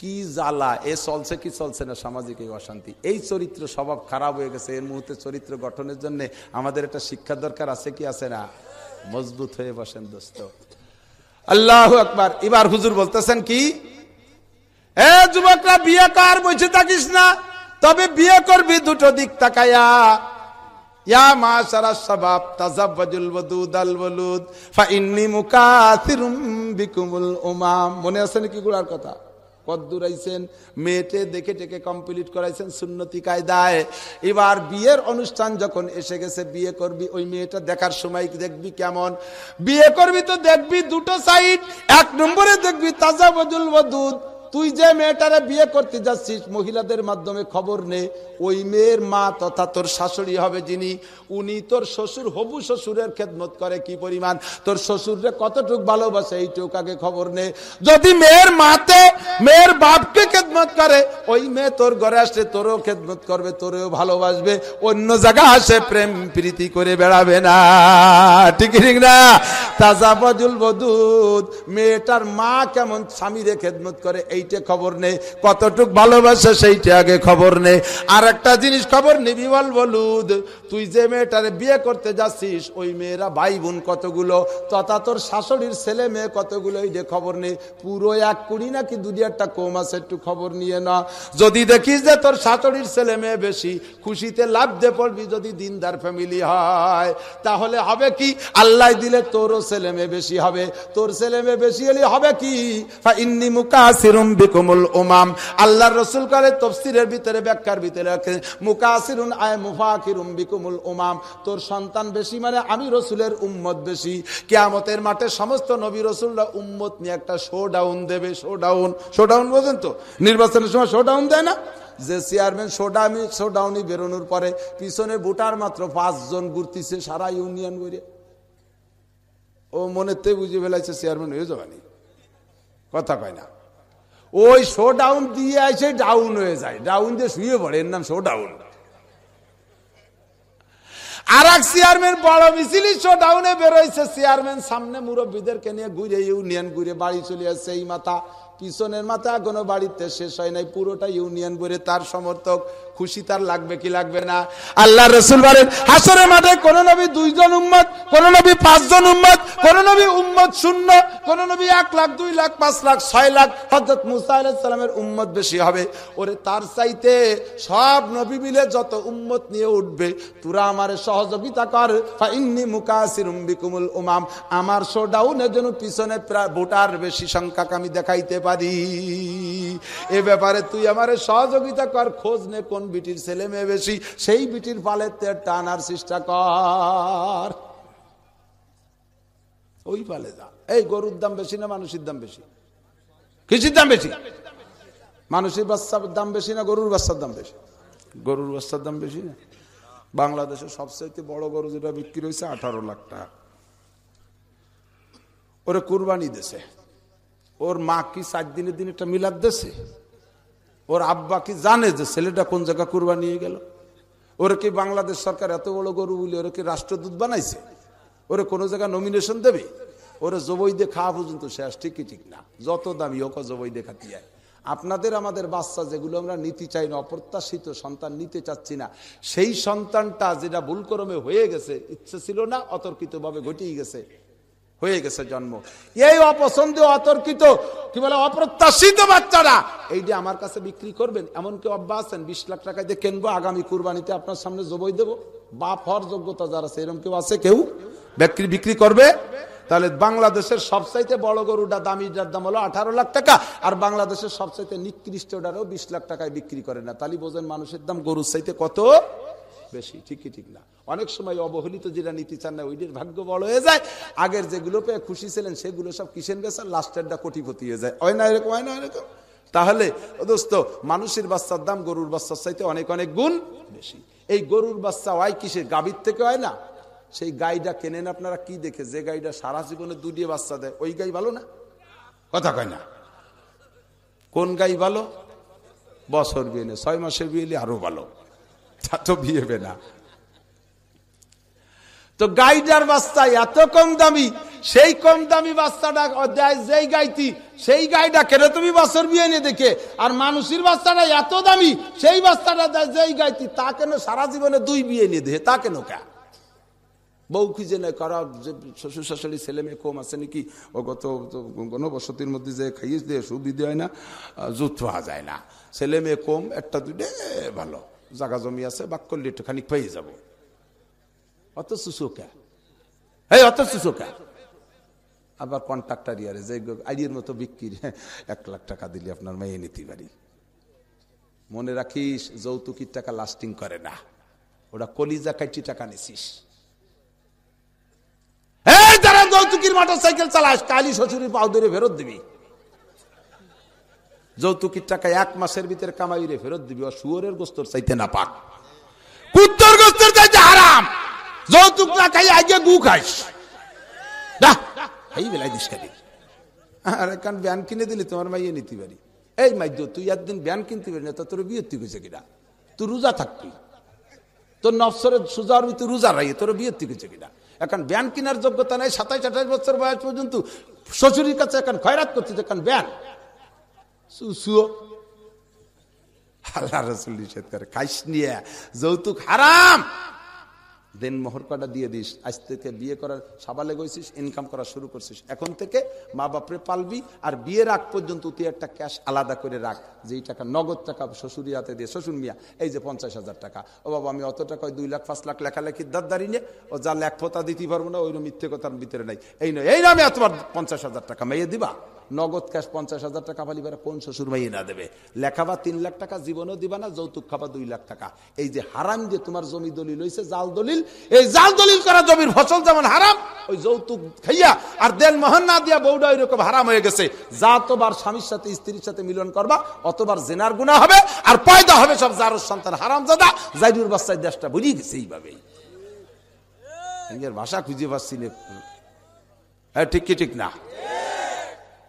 কি জ্বালা, এ চলছে কি চলছে না, সামাজিক এই অশান্তি। এই চরিত্র স্বভাব খারাপ হয়ে গেছে এর মুহূর্তে চরিত্র গঠনের জন্য আমাদের একটা শিক্ষার দরকার আছে কি আছে না? মজবুত হয়ে বসেন দোস্ত। আল্লাহ আকবার। এবার হুজুর বলতেছেন কি? এ যুবকরা, বিয়ে কর, বসে থাকিস না। তবে বিয়ে করবি দুটো দিক তাকায়া। ইয়া মনে আছে নাকি গুড়ার কথা? কদ্দুর দূরাইছেন, মেয়েটে দেখে টেকে কমপ্লিট করাইছেন সুন্নতি কায়দায়। এবার বিয়ের অনুষ্ঠান যখন এসে গেছে, বিয়ে করবি, ওই মেয়েটা দেখার সময় দেখবি কেমন? বিয়ে করবি তো দেখবি দুটো সাইড এক নম্বরে দেখবি তাজা বদুল দুধ তুই যে মেয়েটারে বিয়ে করতে যাচ্ছিস, মহিলাদের মাধ্যমে খবর নে। ওই মেয়ের মা তথা তোর শাশুড়ি হবে যিনি, উনি তোর শ্বশুর, হবু শ্বশুরের খেদমত করে কি পরিমাণ? তোর শ্বশুরে কতটুক ভালোবাসে এইটুক আগে খবর নে। যদি মেয়ের মাতে, মেয়ের বাপকে খেদমত করে, ওই মেয়ে তোর ঘরে আসলে তোরও খেদমত করবে, তোরেও ভালোবাসবে। অন্য জায়গা আসে প্রেম প্রীতি করে বেড়াবে না। ঠিক না? তাজা বজুল বদুদ, মেয়েটার মা কেমন স্বামীরে খেদমত করে এইটা খবর নেই। কতটুক ভালোবাসে সেইটা আগে খবর নেই। আর একটা জিনিস খবর নিবি বল বলুদ, তুই যে মেয়েটারে বিয়ে করতে যাচ্ছিস, ওই মেয়েরা ভাই বোন কতগুলো? তথা তোর শাশুড়ির ছেলে মেয়ে কতগুলো? এই যে খবর নেই। পুরো এক কুড়ি নাকি দুনিয়ারটা কম আছে, একটু খবর নিয়ে না। যদি দেখিস যে তোর শাশুড়ির ছেলে মেয়ে বেশি, খুশিতে লাভ দিয়ে পড়বি যদি দিনদার ফ্যামিলি হয়। তাহলে হবে কি? আল্লাহ দিলে তোরও ছেলে মেয়ে বেশি হবে। তোর ছেলে মেয়ে বেশি হলে হবে কি? ইন্নি মুকাসিরুম বিকুমুল উমাম। রসুল করে তফসিরের ভিতরে, ব্যাখ্যার ভিতরে মুকাসিরুন আয় মুফাকিরুম বিকুমুল উমাম। তোর সন্তান বেশি মানে আমি রসুলের উম্মত বেশি। কেয়ামতের মাঠে সমস্ত নবী রসুলরা উম্মত নিয়ে একটা শো ডাউন দেবে শো ডাউন শো ডাউন তো? নির্বাচনের সময় শো ডাউন দেয় না? যে চেয়ারম্যান শোডাউনি শোডাউনি বেরোনোর পরে পিছনে ভোটার মাত্র পাঁচজন ঘুরতেছে সারা ইউনিয়ন করে ও মনেতে বুঝে ফেলাইছে চেয়ারম্যান হয়ে যাবানি কথা কয় না। ওই শো ডাউন দিয়ে আসে ডাউন হয়ে যায়। ডাউন দিয়ে শুয়ে পড়ে, এর নাম শো ডাউন। আর এক চেয়ারম্যান, বড় মিছিল শো ডাউনে বেরোইছে। চেয়ারম্যান সামনে মুরব্বীদেরকে নিয়ে ঘুরে, ইউনিয়ন ঘুরে, বাড়ি চলে আসছে, এই মাথা পিছনের মাথা এখনও বাড়িতে শেষ হয় নাই। পুরোটা ইউনিয়ন বলে তার সমর্থক খুশি, তার লাগবে কি লাগবে না। আল্লাহ রসুল বলেন, হাসরের মাঠে কোন নবী দুইজন উম্মত, কোন নবী পাঁচজন উম্মত, কোন নবী উম্মত শূন্য, কোন নবী এক লাখ, দুই লাখ, পাঁচ লাখ, ছয় লাখ। হজরত মুসা আলাহিসাল্লামের উম্মত বেশি হবে। ওরে তার চাইতে সব নবী মিলে যত উম্মত নিয়ে উঠবে, তোরা আমার সহযোগিতা কর। ইন্নি মুকাসির বিকুমুল উমাম। আমার শো ডাউনের জন্য পিছনে প্রায় ভোটার বেশি সংখ্যাকে আমি দেখাইতে পারি। এ ব্যাপারে তুই আমার সহযোগিতা কর, খোঁজ নে কোন বিটির ছেলে মেয়ে বেশি। সেই বিটির পালে টানার চেষ্টা কর। ওই পালে যা। এই গরুর দাম বেশি না মানুষের দাম বেশি? কৃষির দাম বেশি? মানুষের বাচ্চার দাম বেশি না গরুর বাচ্চার দাম বেশি? গরুর বাচ্চার দাম বেশি না? বাংলাদেশের সবচাইতে বড় গরু যেটা বিক্রি হয়েছে আঠারো লাখ টাকা। ওরা কুরবানি দেশে ওর মা কি চার দিনের দিন একটা মিলাদ দেশে ওর আব্বা কি জানে যে ছেলেটা কোন জায়গা কুরবানি নিয়ে গেল? ওরে কি বাংলাদেশ সরকার এত বড় গরু বলে ওরে কি রাষ্ট্রদূত বানাইছে? ওরে কোনো জায়গায় নমিনেশন দেবে? ওরে জবই দিয়ে খাওয়া পর্যন্ত শেষ, ঠিকই ঠিক না। যত দামি হোক জবই দিয়ে খাতি যায় আপনাদের আমাদের বাচ্চা যেগুলো আমরা নিতে চাই না, অপ্রত্যাশিত সন্তান নিতে চাচ্ছি না, সেই সন্তানটা যেটা ভুলক্রমে হয়ে গেছে, ইচ্ছে ছিল না, অতর্কিতভাবে ঘটিয়ে গেছে। হয়ে গেছে জন্ম। এই অপছন্দ অতর্কিত, কি বলে, অপ্রত্যাশিত বাচ্চারা। এইটা আমার কাছে বিক্রি করবেন, এমন কেউ অব্বা আছেন, বিশ লাখ টাকা দিয়ে কিনবো, আগামী কুরবানিতে আপনার সামনে জবই দেবো। বাপ হওয়ার যোগ্যতা যারা আছে এরকম কেউ আছে কেউ? বিক্রি বিক্রি করবে? তাহলে বাংলাদেশের সবচাইতে বড় গরুটা দামিটার দাম হলো আঠারো লাখ টাকা, আর বাংলাদেশের সবচাইতে নিকৃষ্টটারও বিশ লাখ টাকায় বিক্রি করে না। তাহলে বোঝেন মানুষের দাম গরুর চাইতে কত? বেশি, ঠিকই ঠিক না। অনেক সময় অবহেলিত যেটা নীতি চান না, ওইটির ভাগ্য বড় হয়ে যায়। আগের যেগুলো পেয়ে খুশি ছিলেন, সেগুলো সব কিসেন বেচার? লাস্টেরটা কোটিপতি হয়ে যায়। হয় না এরকম, হয় না এরকম? তাহলে দোস্ত, মানুষের বাচ্চার দাম গরুর বাচ্চার চাইতে অনেক অনেক গুণ বেশি। এই গরুর বাচ্চা হয় কিসের? গাভীর থেকে হয় না? সেই গাইটা কেনেন আপনারা? কি দেখে? যে গাইটা সারা জীবনে দুটিয়ে বাচ্চা দেয়, ওই গাই ভালো না? কথা কয় না। কোন গাই ভালো? বছর বিয়ে ছয় মাসের বিয়ে আরও ভালো। তা তো বিয়ে না তো গাইডার বাচ্চা এত কম দামি, সেই কম দামি বাচ্চাটা যেই গাইতি, সেই গাইটা কেন তুমি বছর বিয়ে নিয়ে দেখে? আর মানুষের বাচ্চাটা এত দামি, সেই বাচ্চাটা যেই গাইতি, তা কেন সারা জীবনে দুই বিয়ে নিয়ে দেখে? তা কেন কে? বউ কি যে করা শ্বশুর শাশুড়ি ছেলে মেয়ে কম আছে নাকি? ও গত কোনো বসতির মধ্যে যে খাইয়ে দিয়ে সুবিধে হয় না জুত পাওয়া যায় না। ছেলে মেয়ে কম, একটা দুইটা ভালো। জাগা জমি আছে, বাক করলে একটু খানিক পেয়ে যাব। অত সুসোকা এই, অত সুসোকা আবার কন্ট্রাক্টার ইয়ারে, যে আইডিয়ার মতো বিক্রি, এক লাখ টাকা দিলে আপনার মেয়ে নিতে পারি। মনে রাখিস, যৌতুকির টাকা লাস্টিং করে না। ওটা কলিজা কাইটি টাকা নিছিস। যারা যৌতুকির মোটর সাইকেল চালাস, কালি শ্বশুরি পাও ধরে ফেরত দিবি। যৌতুকির টাকা এক মাসের ভিতরে কামাই রে ফেরত দিবি ও শুয়োরের গোস্তর চাইতে না পাক। কুত্তর গোস্তর চাইতে হারাম। যৌতুক না খাই আগে গু খাইস। এই বেলায় দিস খালি আর কারণ ব্যান কিনে দিলে, তোমার মাইয়ে নিতে পারি। এই মাইদ্য তুই একদিন ব্যান কিনতে পারি না, তা তোর বিয়ে তুই গেছে কিনা? তুই রোজা থাকবি। তোর নফসরের সুজার তুই রোজা রাই তোর বিয়ে তুই গেছে কিনা? এখন ব্যান কেনার যোগ্যতা নাই, সাতাইশ আঠাইশ বছর বয়স পর্যন্ত শ্বশুরের কাছে এখন খয়রাত করছে এখন ব্যান। সুসুও আল্লাহ রসুল নিষেধ করে। খাইস নিয়ে। যৌতুক হারাম! দেন মোহর কটা দিয়ে দিস? আজ থেকে বিয়ে করার সাবালে গেছিস ইনকাম করা শুরু করছিস। এখন থেকে মা বাপরে পালবি আর বিয়ের আগ পর্যন্ত তুই একটা ক্যাশ আলাদা করে রাখ। যে টাকা, নগদ টাকা শ্বশুরি হাতে দিয়ে, শ্বশুর মিয়া, এই যে পঞ্চাশ হাজার টাকা। ও বাবা, আমি অত টাকা দুই লাখ, পাঁচ লাখ লেখালেখির দাঁড়ি নিয়ে ও যা লেখ ফোতা দিতে পারব না ওই মিথ্যে কথার ভিতরে নাই। এই নয় এই নামে এতবার পঞ্চাশ হাজার টাকা মেয়ে দিবা? নগদ ক্যাশ পঞ্চাশ হাজার টাকা পালি কোন শ্বশুর ভাই না দেবে? লেখাবা তিন লাখ টাকা জীবনও দিবা না, যৌতুক খাবা দুই লাখ টাকা। এই যে হারাম দিয়ে তোমার জমি দলিল হয়েছে জাল দলিল এই জাল দলিল করা জমির ফসল যেমন হারাম, ওই যৌতুক খাইয়া আর দেন মোহন না দিয়া বউটা ওইরকম হারাম হয়ে গেছে। যা তোবার স্বামীর সাথে, স্ত্রীর সাথে মিলন করবা, অতবার জেনার গুণা হবে আর পয়দা হবে সব যার সন্তান হারাম জাদা জাইদুর বাচ্চায় দেশটা বুঝিয়ে গেছে এইভাবেই। ভাষা খুঁজে পাচ্ছি হ্যাঁ ঠিক কি ঠিক না?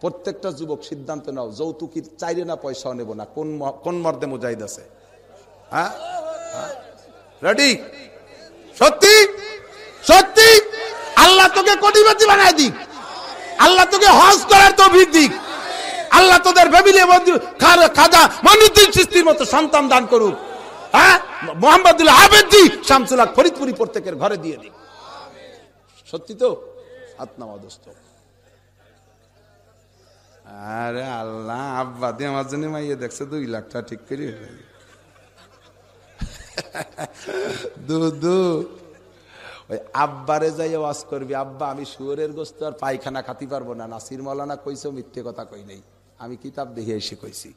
প্রত্যেকটা যুবক সিদ্ধান্ত নাও, যৌতুকির চাইরে না পয়সাও নেব না, কোন কোন মর্দে মুজাহিদ আছে? হ্যাঁ? রেডি সত্যি? সত্যি? আল্লাহ তোকে কোটিপতি বানায় দিক। আল্লাহ তোকে হজ করার তো দিক। আল্লাহ তোদের ফ্যামিলি খাজা, মনুদ্দিন সৃষ্টির মতো সন্তান দান করুক। হ্যাঁ? মোহাম্মদুল্লাহ আবেদি শামসুল্লাহ ফরিদপুরি প্রত্যেকের ঘরে দিয়ে দিক। সত্যি তো? আত্মা দোস্ত। আরে আল্লাহ, আব্বা দিয়ে আমার জন্য দেখছে, দুই লাখ টাকা ঠিক করে দু ওই আব্বারে যাই ওয়াজ করবি, আব্বা, আমি শুয়োরের গোস্ত আর পায়খানা খাতি পারব না। নাসির মলানা কইছো মিথ্যে কথা কই নেই। আমি কিতাব দেখে এসে কইছি,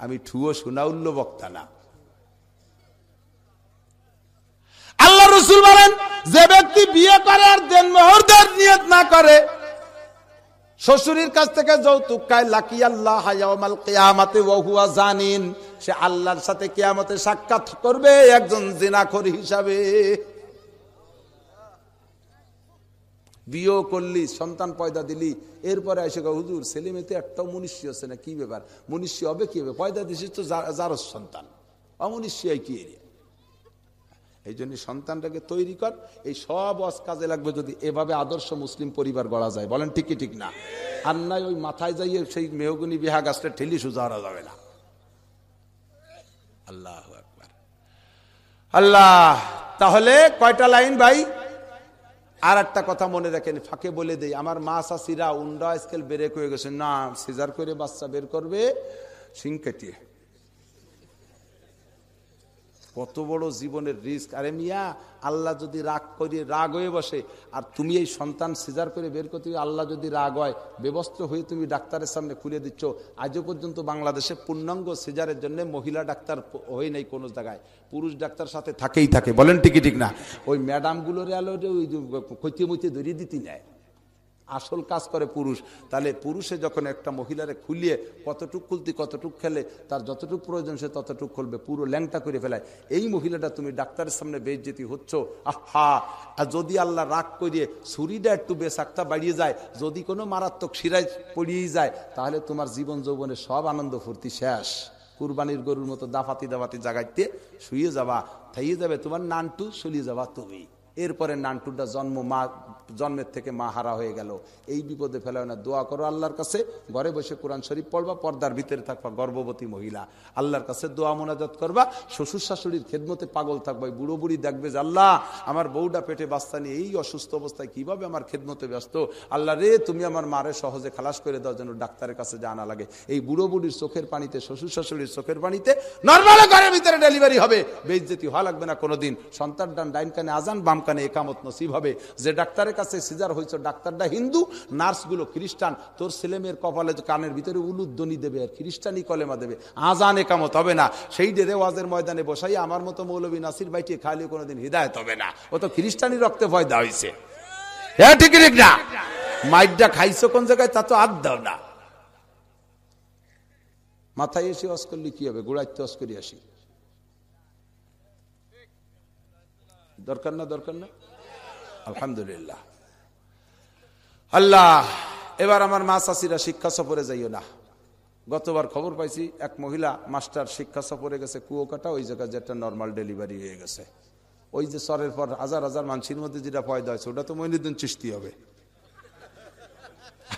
আমি ঠুয়ো শোনাউল্য বক্তা না। আল্লাহ রসুল বলেন, যে ব্যক্তি বিয়ে করে আর দেন মোহরদার নিয়ত না করে, শ্বশুরের কাছ থেকে যৌতুক লাকি আল্লাহ কেয়ামাতে ওহুয়া জানিন। সে আল্লাহর সাথে কেয়ামতে সাক্ষাৎ করবে একজন জিনাখর হিসাবে। বিয়েও করলি, সন্তান পয়দা দিলি, এরপরে এসে হুজুর ছেলে মেয়েতে একটাও মনুষ্য আছে না, কি ব্যাপার? মনুষ্য হবে কি হবে পয়দা দিছিস তো যার সন্তান। অমনুষ্য কি এরিয়া? এই জন্য সন্তানটাকে তৈরি কর, এই সব অস কাজে লাগবে যদি এভাবে আদর্শ মুসলিম পরিবার গড়া যায়। বলেন ঠিকই ঠিক না? আর নাই ওই মাথায় যাইয়ে সেই মেহগুনি বিহা গাছটা ঠেলি সুজা যাবে না। আল্লাহ আল্লাহ, তাহলে কয়টা লাইন ভাই? আর একটা কথা মনে রাখেন, ফাঁকে বলে দেই। আমার মা শাশিরা উন্ডা স্কেল বেড়ে হয়ে গেছে। না, সিজার করে বাচ্চা বের করবে, সিং কেটিয়ে। কত বড় জীবনের রিস্ক। আরে মিয়া, আল্লাহ যদি রাগ করিয়ে রাগ হয়ে বসে, আর তুমি এই সন্তান সিজার করে বের করতে আল্লাহ যদি রাগ হয়, ব্যবস্থ হয়ে তুমি ডাক্তারের সামনে খুলে দিচ্ছ, আজও পর্যন্ত বাংলাদেশে পূর্ণাঙ্গ সিজারের জন্য মহিলা ডাক্তার হয়ে নেই কোনো জায়গায়। পুরুষ ডাক্তার সাথে থাকেই থাকে, বলেন ঠিকই ঠিক না। ওই ম্যাডামগুলোর আলো ওই কইতে মইতে ধরিয়ে দিতে নেয়। আসল কাজ করে পুরুষ। তাহলে পুরুষে যখন একটা মহিলারে খুলিয়ে কতটুক খুলতি, কতটুক খেলে, তার যতটুক প্রয়োজন সে ততটুক খুলবে, পুরো ল্যাংটা করে ফেলায়। এই মহিলাটা তুমি ডাক্তারের সামনে বেজ্জেতি হচ্ছ, আহা! আর যদি আল্লাহ রাগ করিয়ে ছুরিটা একটু বেসাক্তা বাড়িয়ে যায়, যদি কোনো মারাত্মক শিরায় পড়িয়েই যায়, তাহলে তোমার জীবন যৌবনের সব আনন্দ ফুর্তি শেষ। কুরবানির গরুর মতো দাফাতি দাফাতি জাগাইতে শুয়ে যাবা, থাইয়ে যাবে তোমার নানটু, চলিয়ে যাবা তুমি। এরপরে নানটুটা জন্ম মা, জন্মের থেকে মা হারা হয়ে গেল। এই বিপদে ফেলা না, দোয়া করো আল্লাহর কাছে। ঘরে বসে কোরআন শরীফ পড়বা, পর্দার ভিতরে থাকবা, গর্ভবতী মহিলা। আল্লাহর কাছে দোয়া মোনাজাত করবা, শ্বশুর শাশুড়ির খেদমতে পাগল থাকবা বুড়ো বুড়ি দেখবে যে, আল্লাহ, আমার বউটা পেটে বাস্তা নিয়ে এই অসুস্থ অবস্থায় কীভাবে আমার খেদমতে ব্যস্ত? আল্লাহ রে, তুমি আমার মারে সহজে খালাস করে দাও যেন ডাক্তারের কাছে জানা লাগে। এই বুড়ো বুড়ির চোখের পানিতে, শ্বশুর শাশুড়ির চোখের পানিতে নর্মাল ঘরের ভিতরে ডেলিভারি হবে। বেইজ্জতি হওয়া লাগবে না কোনোদিন। সন্তান ডান ডাইন কানে আজান, বাম কানে একামত নসিব হবে। যে ডাক্তারের কাছে সিজার হয়েছে, ডাক্তারটা হিন্দু, নার্সগুলো খ্রিস্টান। তোর ছেলে মেয়ের কপালে কানের ভিতরে উলুদ্দনি দেবে আর খ্রিস্টানি কলেমা দেবে। আজান একামত হবে না। সেই ডেরে ওয়াজের ময়দানে বসাই আমার মতো মৌলবী নাসির ভাইটি খালি কোনোদিন হৃদায়ত হবে না। ও তো খ্রিস্টানি রক্তে ফয়দা হয়েছে হ্যাঁ ঠিক ঠিক না? মাইকটা খাইছো কোন জায়গায়? তা তো আদ দাও না। মাথায় এসে অস করলে কি হবে, গোড়াইতে অস করি আসি। দরকার না দরকার না? আলহামদুলিল্লাহ। আল্লাহ, এবার আমার মা চাষিরা শিক্ষা সফরে যাইও না। গতবার খবর পাইছি, এক মহিলা মাস্টার শিক্ষা সফরে গেছে কুয়োকাটা ওই জায়গায় যেটা নর্মাল ডেলিভারি হয়ে গেছে। ওই যে সরের পর হাজার হাজার মানুষের মধ্যে যেটা পয়দা হয়েছে, ওটা তো মহিনুদ্দিন চিস্তি হবে।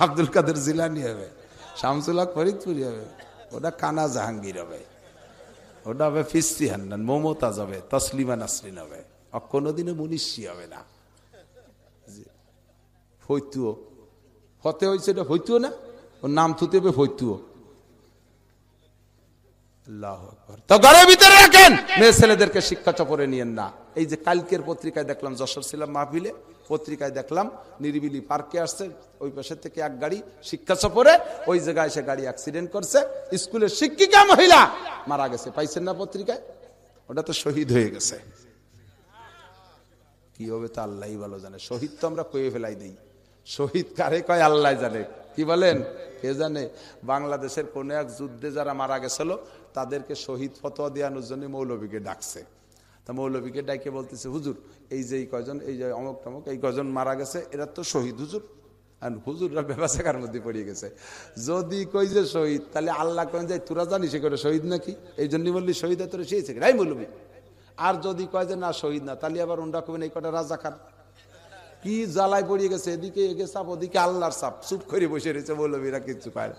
আব্দুল কাদের জিলানি হবে শামসুল্লাহ ফরিদপুরি হবে, ওটা কানা জাহাঙ্গীর হবে, ওটা হবে ফিস্তি হান্নান মমতাজ হবে, তসলিমা নাসরিন হবে। কোনোদিনও মুনিশি হবে না। ফৈতুও ফতে হয়েছে এটা ফৈতুও না? ওর নাম থুতে হবে ফৈতুও ছেলেদেরকে শিক্ষা চপরে নিয়েন না। এই যে কালকের পত্রিকায় দেখলাম, যশোর ছিলাম মাহফিলে, পত্রিকায় দেখলাম, নিরিবিলি পার্কে আসছে, ওই থেকে এক গাড়ি শিক্ষা ওই জায়গায় সে গাড়ি অ্যাক্সিডেন্ট করছে। স্কুলের শিক্ষিকা মহিলা মারা গেছে। পাইছেন না পত্রিকায়? ওটা তো শহীদ হয়ে গেছে। কি হবে তো আল্লাহ ভালো জানে। শহীদ তো আমরা কয়ে ফেলাই দিই। শহীদ কারে কয় আল্লাহ জানে। কি বলেন? কে জানে? বাংলাদেশের কোন এক যুদ্ধে যারা মারা গেছিল, তাদেরকে শহীদ ফতোয়া দেওয়ানোর জন্য মৌলবীকে ডাকছে। তা মৌলবীকে ডাকে বলতেছে, হুজুর, এই যে এই কয়জন, এই যে অমুক টমক এই কজন মারা গেছে, এরা তো শহীদ হুজুর। আর হুজুররা ব্যবসাকার মধ্যে পড়িয়ে গেছে। যদি কই যে শহীদ, তাহলে আল্লাহ কেন যায় তোরা জানিস করে শহীদ নাকি? এই জন্য বললি, শহীদ তোরা সেই রাই মৌলবী আর যদি কয় যে, না, শহীদ না, তাহলে আবার উন্ডা কবেন এই কটা রাজা খান কি জ্বালায় পড়িয়ে গেছে, এদিকে এগে চাপ, ওদিকে আল্লাহর চাপ, চুপ করে বসে রয়েছে মৌলবীরা কিছু পায়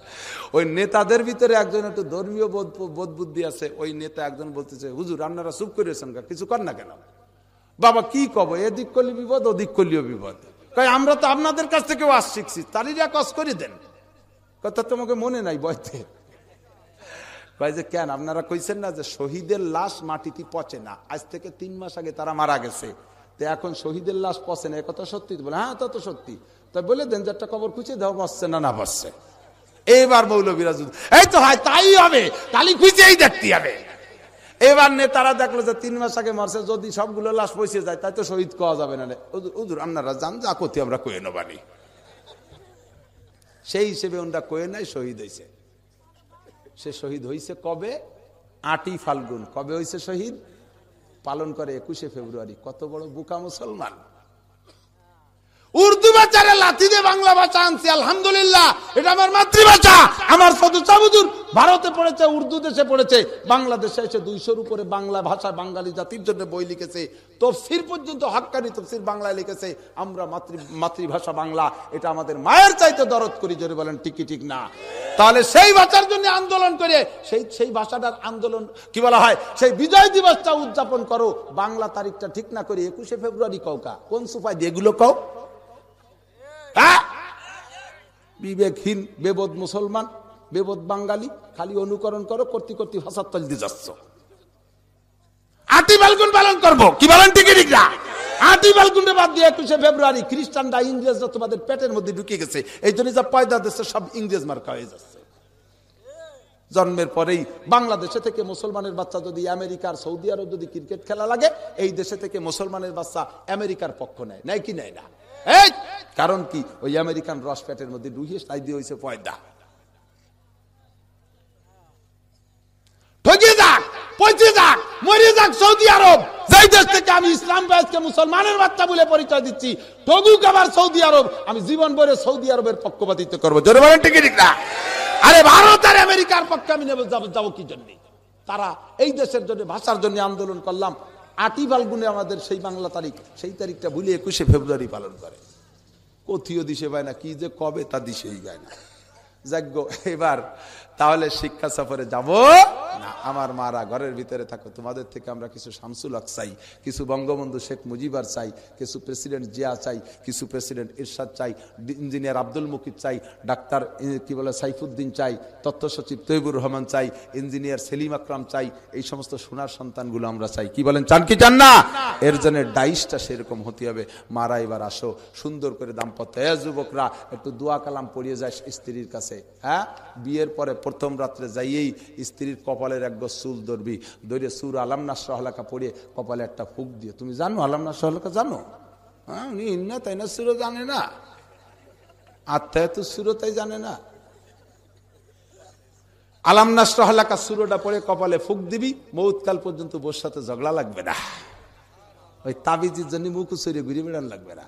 ওই নেতাদের ভিতরে একজন একটু ধর্মীয় বোধ বোধ বুদ্ধি আছে, ওই নেতা একজন বলতেছে, হুজুর, আপনারা চুপ করেছেন কিছু কর না কেন? বাবা, কি কব? এদিক করলে বিপদ, ওদিক করলেও বিপদ। কয়, আমরা তো আপনাদের কাছ থেকেও ওয়াজ শিখছি তারই কস করে দেন। কথা তোমাকে মনে নাই বয়তে কয় যে কেন? আপনারা কইছেন না যে শহীদের লাশ মাটিতে পচে না? আজ থেকে তিন মাস আগে তারা মারা গেছে। তো এখন শহীদের লাশ পচে না কথা সত্যি বলে? হ্যাঁ তত সত্যি। তাই বলে দেন যে একটা খবর খুঁজে দেওয়া বসছে না না বসছে এইবার মৌলবীরা এই তো হয়, তাই হবে। তালি খুঁজেই দেখতে হবে। এবার নেতারা দেখল যে তিন মাস আগে মারছে, যদি সবগুলো লাশ পৌঁছে যায়, তাই তো শহীদ কওয়া যাবে না উদুর, আপনারা যান, যা করতে আমরা কয়ে নেবানি সেই হিসেবে ওনরা কয়ে নাই, শহীদ হয়েছে সে শহীদ হয়েছে কবে? আটই ফাল্গুন। কবে হয়েছে শহীদ? পালন করে একুশে ফেব্রুয়ারি। কত বড় বুকা মুসলমান। উর্দু বাচ্চারে লাথি দিয়ে বাংলা ভাষা আনছি, আলহামদুলিল্লাহ। এটা আমার মাতৃভাষা। আমার সদুচাবুদুর ভারতে পড়েছে, উর্দু দেশে পড়েছে, বাংলাদেশে এসে দুইশোর উপরে বাংলা ভাষা, বাঙালি জাতির জন্য বই লিখেছে। তফসির পর্যন্ত হাক্কানি তফসির বাংলায় লিখেছে। আমরা মাতৃ মাতৃভাষা বাংলা, এটা আমাদের মায়ের চাইতে দরদ করি যদি বলেন টিকি ঠিক না? তাহলে সেই ভাষার জন্য আন্দোলন করে, সেই সেই ভাষাটার আন্দোলন, কি বলা হয়, সেই বিজয় দিবসটা উদযাপন করো। বাংলা তারিখটা ঠিক না করে, একুশে ফেব্রুয়ারি কৌকা কোন দিয়ে এগুলো কও? হ্যাঁ? বিবেকহীন বেবোধ মুসলমান বেবোধ বাঙালি, খালি অনুকরণ করো, করতে করতে ভাষার তল দিয়ে যাচ্ছ। আটি বালগুন পালন করব। কি বলেন টিকিট না? আটি বাদ দিয়ে একুশে ফেব্রুয়ারি খ্রিস্টানরা ইংরেজরা তোমাদের পেটের মধ্যে ঢুকে গেছে। এই জন্য যা পয়দা দেশে সব ইংরেজ মার্কা হয়ে যাচ্ছে। জন্মের পরেই বাংলাদেশে থেকে মুসলমানের বাচ্চা যদি আমেরিকার সৌদি আরব যদি ক্রিকেট খেলা লাগে, এই দেশে থেকে মুসলমানের বাচ্চা আমেরিকার পক্ষ নেয়। নেয় কি নেয় না? এই! কারণ কি? ওই আমেরিকান রস প্যাটের মধ্যে ডুহিয়ে সাই দিয়ে হয়েছে পয়দা। মরে যাক সৌদি আরব। দেশ থেকে আমি ইসলাম মুসলমানের বাচ্চা বলে পরিচয় দিচ্ছি সৌদি আরব। আমি জীবন সৌদি আরবের করব। আরে ভারত আমেরিকার পক্ষে আমি যাব কি তারা এই দেশের জন্য, ভাষার জন্য আন্দোলন করলাম। আটই ফাল্গুনে আমাদের সেই বাংলা তারিখ, সেই তারিখটা ভুলে একুশে ফেব্রুয়ারি পালন করে। কথিও দিশে পায় না কি যে কবে তা দিশেই যায় না। যাজ্ঞ এবার তাহলে শিক্ষা সফরে যাব? না, আমার মারা ঘরের ভিতরে থাকো। তোমাদের থেকে আমরা কিছু শামসুল হক চাই, কিছু বঙ্গবন্ধু শেখ মুজিবার চাই, কিছু প্রেসিডেন্ট জিয়া চাই, কিছু প্রেসিডেন্ট ইরশাদ চাই ইঞ্জিনিয়ার আব্দুল মুকিদ চাই, ডাক্তার কি বলে, সাইফুদ্দিন চাই, তথ্য সচিব তৈবুর রহমান চাই, ইঞ্জিনিয়ার সেলিম আকরাম চাই, এই সমস্ত সোনার সন্তানগুলো আমরা চাই। কি বলেন, চান কি চান না? এর জন্য ডাইসটা সেরকম হতে হবে। মারা এবার আসো। সুন্দর করে দাম্পত্য। যুবকরা, একটু দোয়া কালাম পড়িয়ে যায় স্ত্রীর কাছে। হ্যাঁ? বিয়ের পরে প্রথম রাত্রে যাইয়েই স্ত্রীর কপালের এক চুল ধরবি। ধরে সুর আলাম নাসরাহলাকা পড়িয়ে কপালে একটা ফুক দিয়ে। তুমি জানো আলাম নাসরাহলাকা জানো? হ্যাঁ উনি না তাই না সুরো জানে না। আত্মায় তো সুরো তাই জানে না। আলাম নাসরাহলাকা সুরোটা পড়ে কপালে ফুক দিবি, মৌতকাল পর্যন্ত বোর সাথে ঝগড়া লাগবে না। ওই তাবিজির জন্য মুখ সরিয়ে ঘুরে বেড়ান লাগবে না।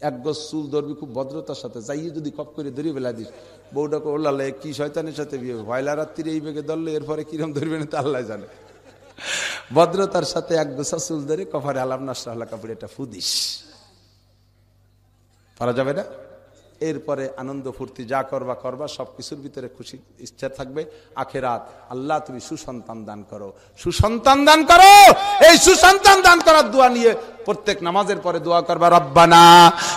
এক গজ চুল ধরবি, খুব ভদ্রতার সাথে। যাইয়ে যদি কপ করে ধরে বেলা দিস বউটাকে ওলালে কি শয়তানের সাথে বিয়ে ভয়লা রাত্রির এই বেগে ধরলে, এরপরে কিরম ধরবে না তা আল্লাহ জানে। ভদ্রতার সাথে এক গোসা চুল ধরে কফারে আলাম নাসরা কাপড়ে এটা ফুদিস পারা যাবে না? এরপরে আনন্দ ফুর্তি যা করবা করবা, সব কিছুর ভিতরে খুশি, ইচ্ছা থাকবে। আখেরাত, আল্লাহ তুমি সুসন্তান দান করো। সুসন্তান দান করো! এই সুসন্তান দান করার দোয়া নিয়ে প্রত্যেক নামাজের পরে দোয়া করবা, রব্বানা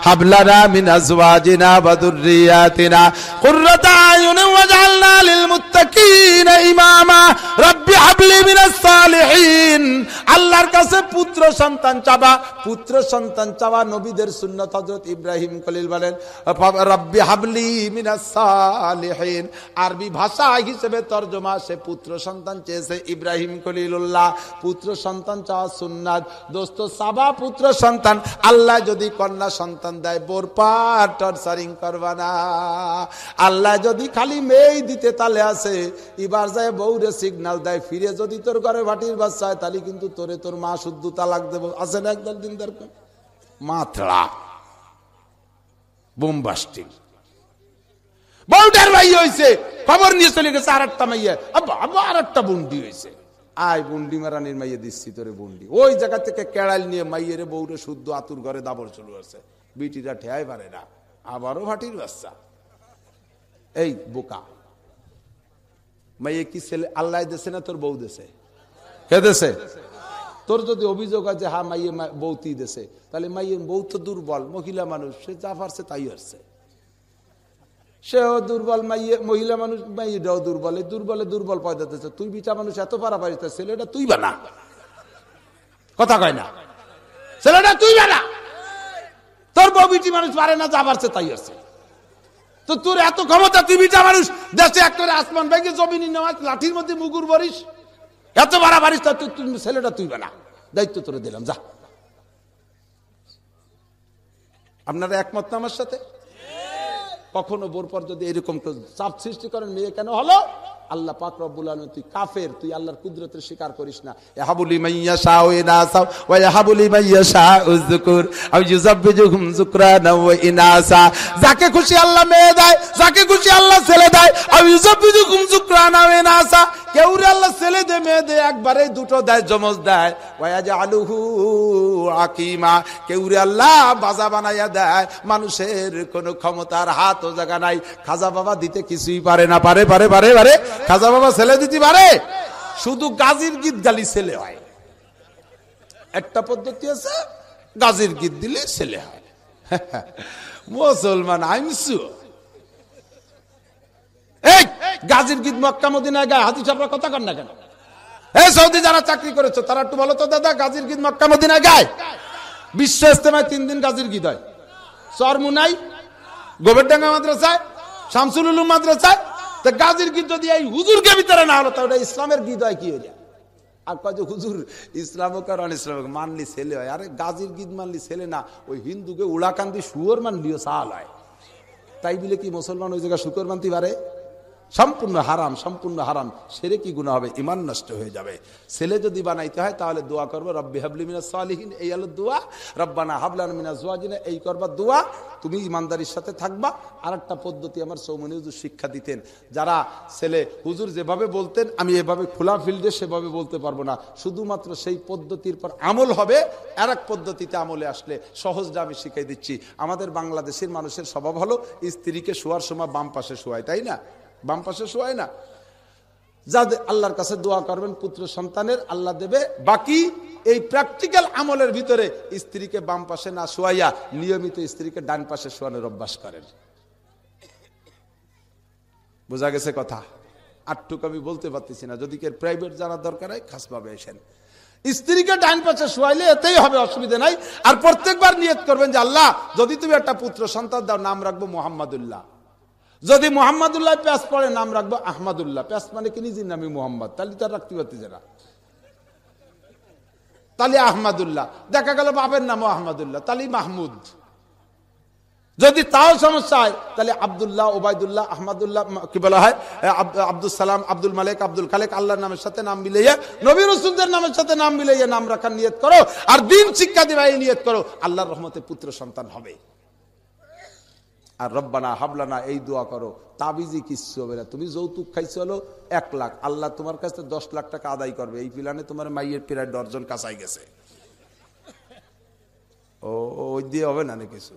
হাবলানা মিন আজওয়াজিনা ওয়া যুররিয়াতিনা কুররাতা আয়ুন ওয়াজআলনা লিল মুত্তাকিনা ইমামা। রব্বি হাবলি মিনাস সালিহিন। আল্লাহর কাছে পুত্র সন্তান চাবা, পুত্র সন্তান চাওয়া নবীদের সুন্নাত হযরত ইব্রাহিম খলিল বলেন, রব্বি হাবলি মিনাস সালিহিন। আরবি ভাষা হিসেবে তরজমা, সে পুত্র সন্তান চেয়েছে ইব্রাহিম খলিলুল্লাহ। পুত্র সন্তান চাওয়া সুন্নাত। দোস্ত সাবা পুত্র সন্তান, আল্লাহ যদি কন্যা সন্তান দেয়, বোর পার টর্চারিং করবা না। আল্লাহ যদি খালি মেয়ে দিতে তালে আছে, এবার যায় বউরে সিগনাল দেয়, ফিরে যদি তোর ঘরে ভাটির বাচ্চা হয়, তাহলে কিন্তু তোরে তোর মা শুদ্ধ তালাক দেব আছে না একদল দিন দরকার মাত্রা বোমবাস্টিং। বউটার ভাই হয়েছে খবর নিয়ে চলে গেছে আর একটা মাইয়া। আবার আর একটা বন্ডি হয়েছে আয় বুন্ডি মারানির মাইয়ে দিচ্ছি তোরে বুন্ডি। ওই জায়গা থেকে কেড়াল নিয়ে মাইয়েরে বউরে শুদ্ধ আতুর ঘরে দাবর চলে আসছে বিটিরা ঠেয়াই পারে না। আবারও ভাটির বাচ্চা। এই বোকা। মাইয়ে কি ছেলে আল্লাহ দেশে না তোর বউ দেশে? কে দেশে? তোর যদি অভিযোগ আছে হা হ্যাঁ মাইয়ে বৌতি দেশে। তাহলে মাইয়ে বউ তো দুর্বল, মহিলা মানুষ, সে যা পারছে তাই আসছে। সেও দুর্বল মাইয়ে, মহিলা মানুষ মাইয়েটাও দুর্বল। এই দুর্বলে দুর্বল পয়দা দিচ্ছে তুই বিটা মানুষ, এত পারা পারিস ছেলেটা তুই বানা। কথা কয় না। ছেলেটা তুই বানা। তোর বউ বিটি মানুষ পারে না, যা পারছে তাই আছে। তো তোর এত ক্ষমতা, তুই বিটা মানুষ, দেশে একটা আসমান ব্যাগে জমি নেওয়া লাঠির মধ্যে মুগুর বরিস। এত বাড়া বাড়িস তা তুই ছেলেটা তুই বানা। দায়িত্ব তোরে দিলাম, যা। আপনারা একমত আমার সাথে? কখনো বোর পর যদি এরকম চাপ সৃষ্টি করেন মেয়ে কেন হলো?
আল্লাহ পাক রব্বুল আলম তুই কাফের, তুই আল্লাহর কুদরতের স্বীকার করিস না। এহাবুলি মাইয়া শাহ ইনাসা ওয়া ইয়াহাবুলি মাইয়া শাহ উযকুর আও ইউযাব্বিজুহুম যুকরানা ওয়া ইনাসা। যাকে খুশি আল্লাহ মেয়ে দেয়, যাকে খুশি আল্লাহ ছেলে দেয়, আও ইউযাব্বিজুহুম যুকরানা ওয়া ইনাসা। কেউ আল্লাহ ছেলে দে, মেয়ে দে, একবারে দুটো দেয় জমজ দেয়। ওয়া ইয়াজআলুহু আকিমা। কেউ রে আল্লাহ বাজা বানাইয়া দেয়, মানুষের কোনো ক্ষমতার হাত ও জায়গা নাই। খাজা বাবা দিতে কিছুই পারে না। পারে পারে পারে পারে। খাজা বাবা ছেলে দিতে পারে? শুধু গাজীর গীত গালি ছেলে হয়। একটা পদ্ধতি আছে, গাজীর গীত দিলে ছেলে হয়। মুসলমান আইনসু এই, গাজীর গীত মক্কা মদিনায় গায়ে কথা না কেন? এই সৌদি যারা চাকরি করেছ, তারা একটু বলো তো দাদা, গাজীর গীত মক্কা মদিনায় গায়? বিশ্ব ইস্তেমায় তিন দিন গাজীর গীত হয়। চরমুনাই, গোবরডাঙ্গা মাদ্রাসায়, শামসুল মাদ্রাসায় গাজীর গীত যদি এই হুজুরকে ভিতরে না হলো, তাহলে ইসলামের গীত হয় কি হইয়া? আর কয় যে, হুজুর ইসলামক আর ইসলাম মানলি ছেলে হয়। আরে গাজীর গীত মানলি ছেলে না, ওই হিন্দুকে উড়াকান্দি শুয়োর মানলিও সাল হয়। তাই বলে কি মুসলমান ওই জায়গায় শুকর মানতে পারে? সম্পূর্ণ হারাম সম্পূর্ণ হারাম। সেরে কি গুণা হবে? ইমান নষ্ট হয়ে যাবে। ছেলে যদি বানাইতে হয়, তাহলে দোয়া করব, রব্বি হাবলি মিনা সালিহীন। এই হলো দোয়া। রব্বানা হাবলান মিনা এই করবা দোয়া। তুমি ইমানদারির সাথে থাকবা। আর একটা পদ্ধতি আমার সৌমনি হুজুর শিক্ষা দিতেন। যারা ছেলে, হুজুর যেভাবে বলতেন, আমি এভাবে খোলা ফিল্ডে সেভাবে বলতে পারব না। শুধুমাত্র সেই পদ্ধতির পর আমল হবে আর এক পদ্ধতিতে আমলে আসলে সহজটা আমি শিখাই দিচ্ছি। আমাদের বাংলাদেশের মানুষের স্বভাব হলো, স্ত্রীকে শোয়ার সময় বাম পাশে শোয়ায়, তাই না? বাম পাশে শোয়ায় না। যাদের আল্লাহর কাছে দোয়া করবেন, পুত্র সন্তানের আল্লাহ দেবে। বাকি এই প্র্যাকটিক্যাল আমলের ভিতরে স্ত্রীকে বাম পাশে না শোয়াইয়া নিয়মিত স্ত্রীকে ডান পাশে শোয়ানোর অভ্যাস করেন। বোঝা গেছে কথা? আটটুক আমি বলতে পারতেছি না। যদি কে প্রাইভেট জানার দরকার হয়, খাসভাবে এসেন স্ত্রীকে ডান পাশে শোয়াইলে এতেই হবে, অসুবিধা নাই। আর প্রত্যেকবার নিয়ত করবেন যে, আল্লাহ, যদি তুমি একটা পুত্র সন্তান দাও, নাম রাখব মোহাম্মদুল্লাহ। যদি মোহাম্মদুল্লাহ প্যাস পড়ে, নাম রাখব আহমদুল্লাহ। প্যাস মানে কি? নিজের নামে মোহাম্মদ। তাহলে তার রাখতে পারতেছে না। তাহলে আহমদুল্লাহ। দেখা গেল বাপের নাম আহমদুল্লাহ। তাহলে মাহমুদ। যদি তাও সমস্যা হয়, তাহলে আবদুল্লাহ, ওবায়দুল্লাহ, আহমদুল্লাহ কি বলা হয়? আব্দুল সালাম, আব্দুল মালিক, আব্দুল খালেক, আল্লাহর নামের সাথে নাম মিলাইয়া, নবী রসুলদের নামের সাথে নাম মিলাইয়া নাম রাখার নিয়ত করো, আর দিন শিক্ষা এই নিয়ত করো, আল্লাহর রহমতে পুত্র সন্তান হবে। আর রব্বানা হাবলানা, এই দোয়া করো। তাবিজি কিচ্ছু হবে না। তুমি যৌতুক খাইছো হলো এক লাখ। আল্লাহ তোমার কাছে দশ লাখ টাকা আদায় করবে। এই প্ল্যানে তোমার মাইয়ের প্রায় ডর্জন কাঁচাই গেছে। ও ওই দিয়ে হবে না কিছু?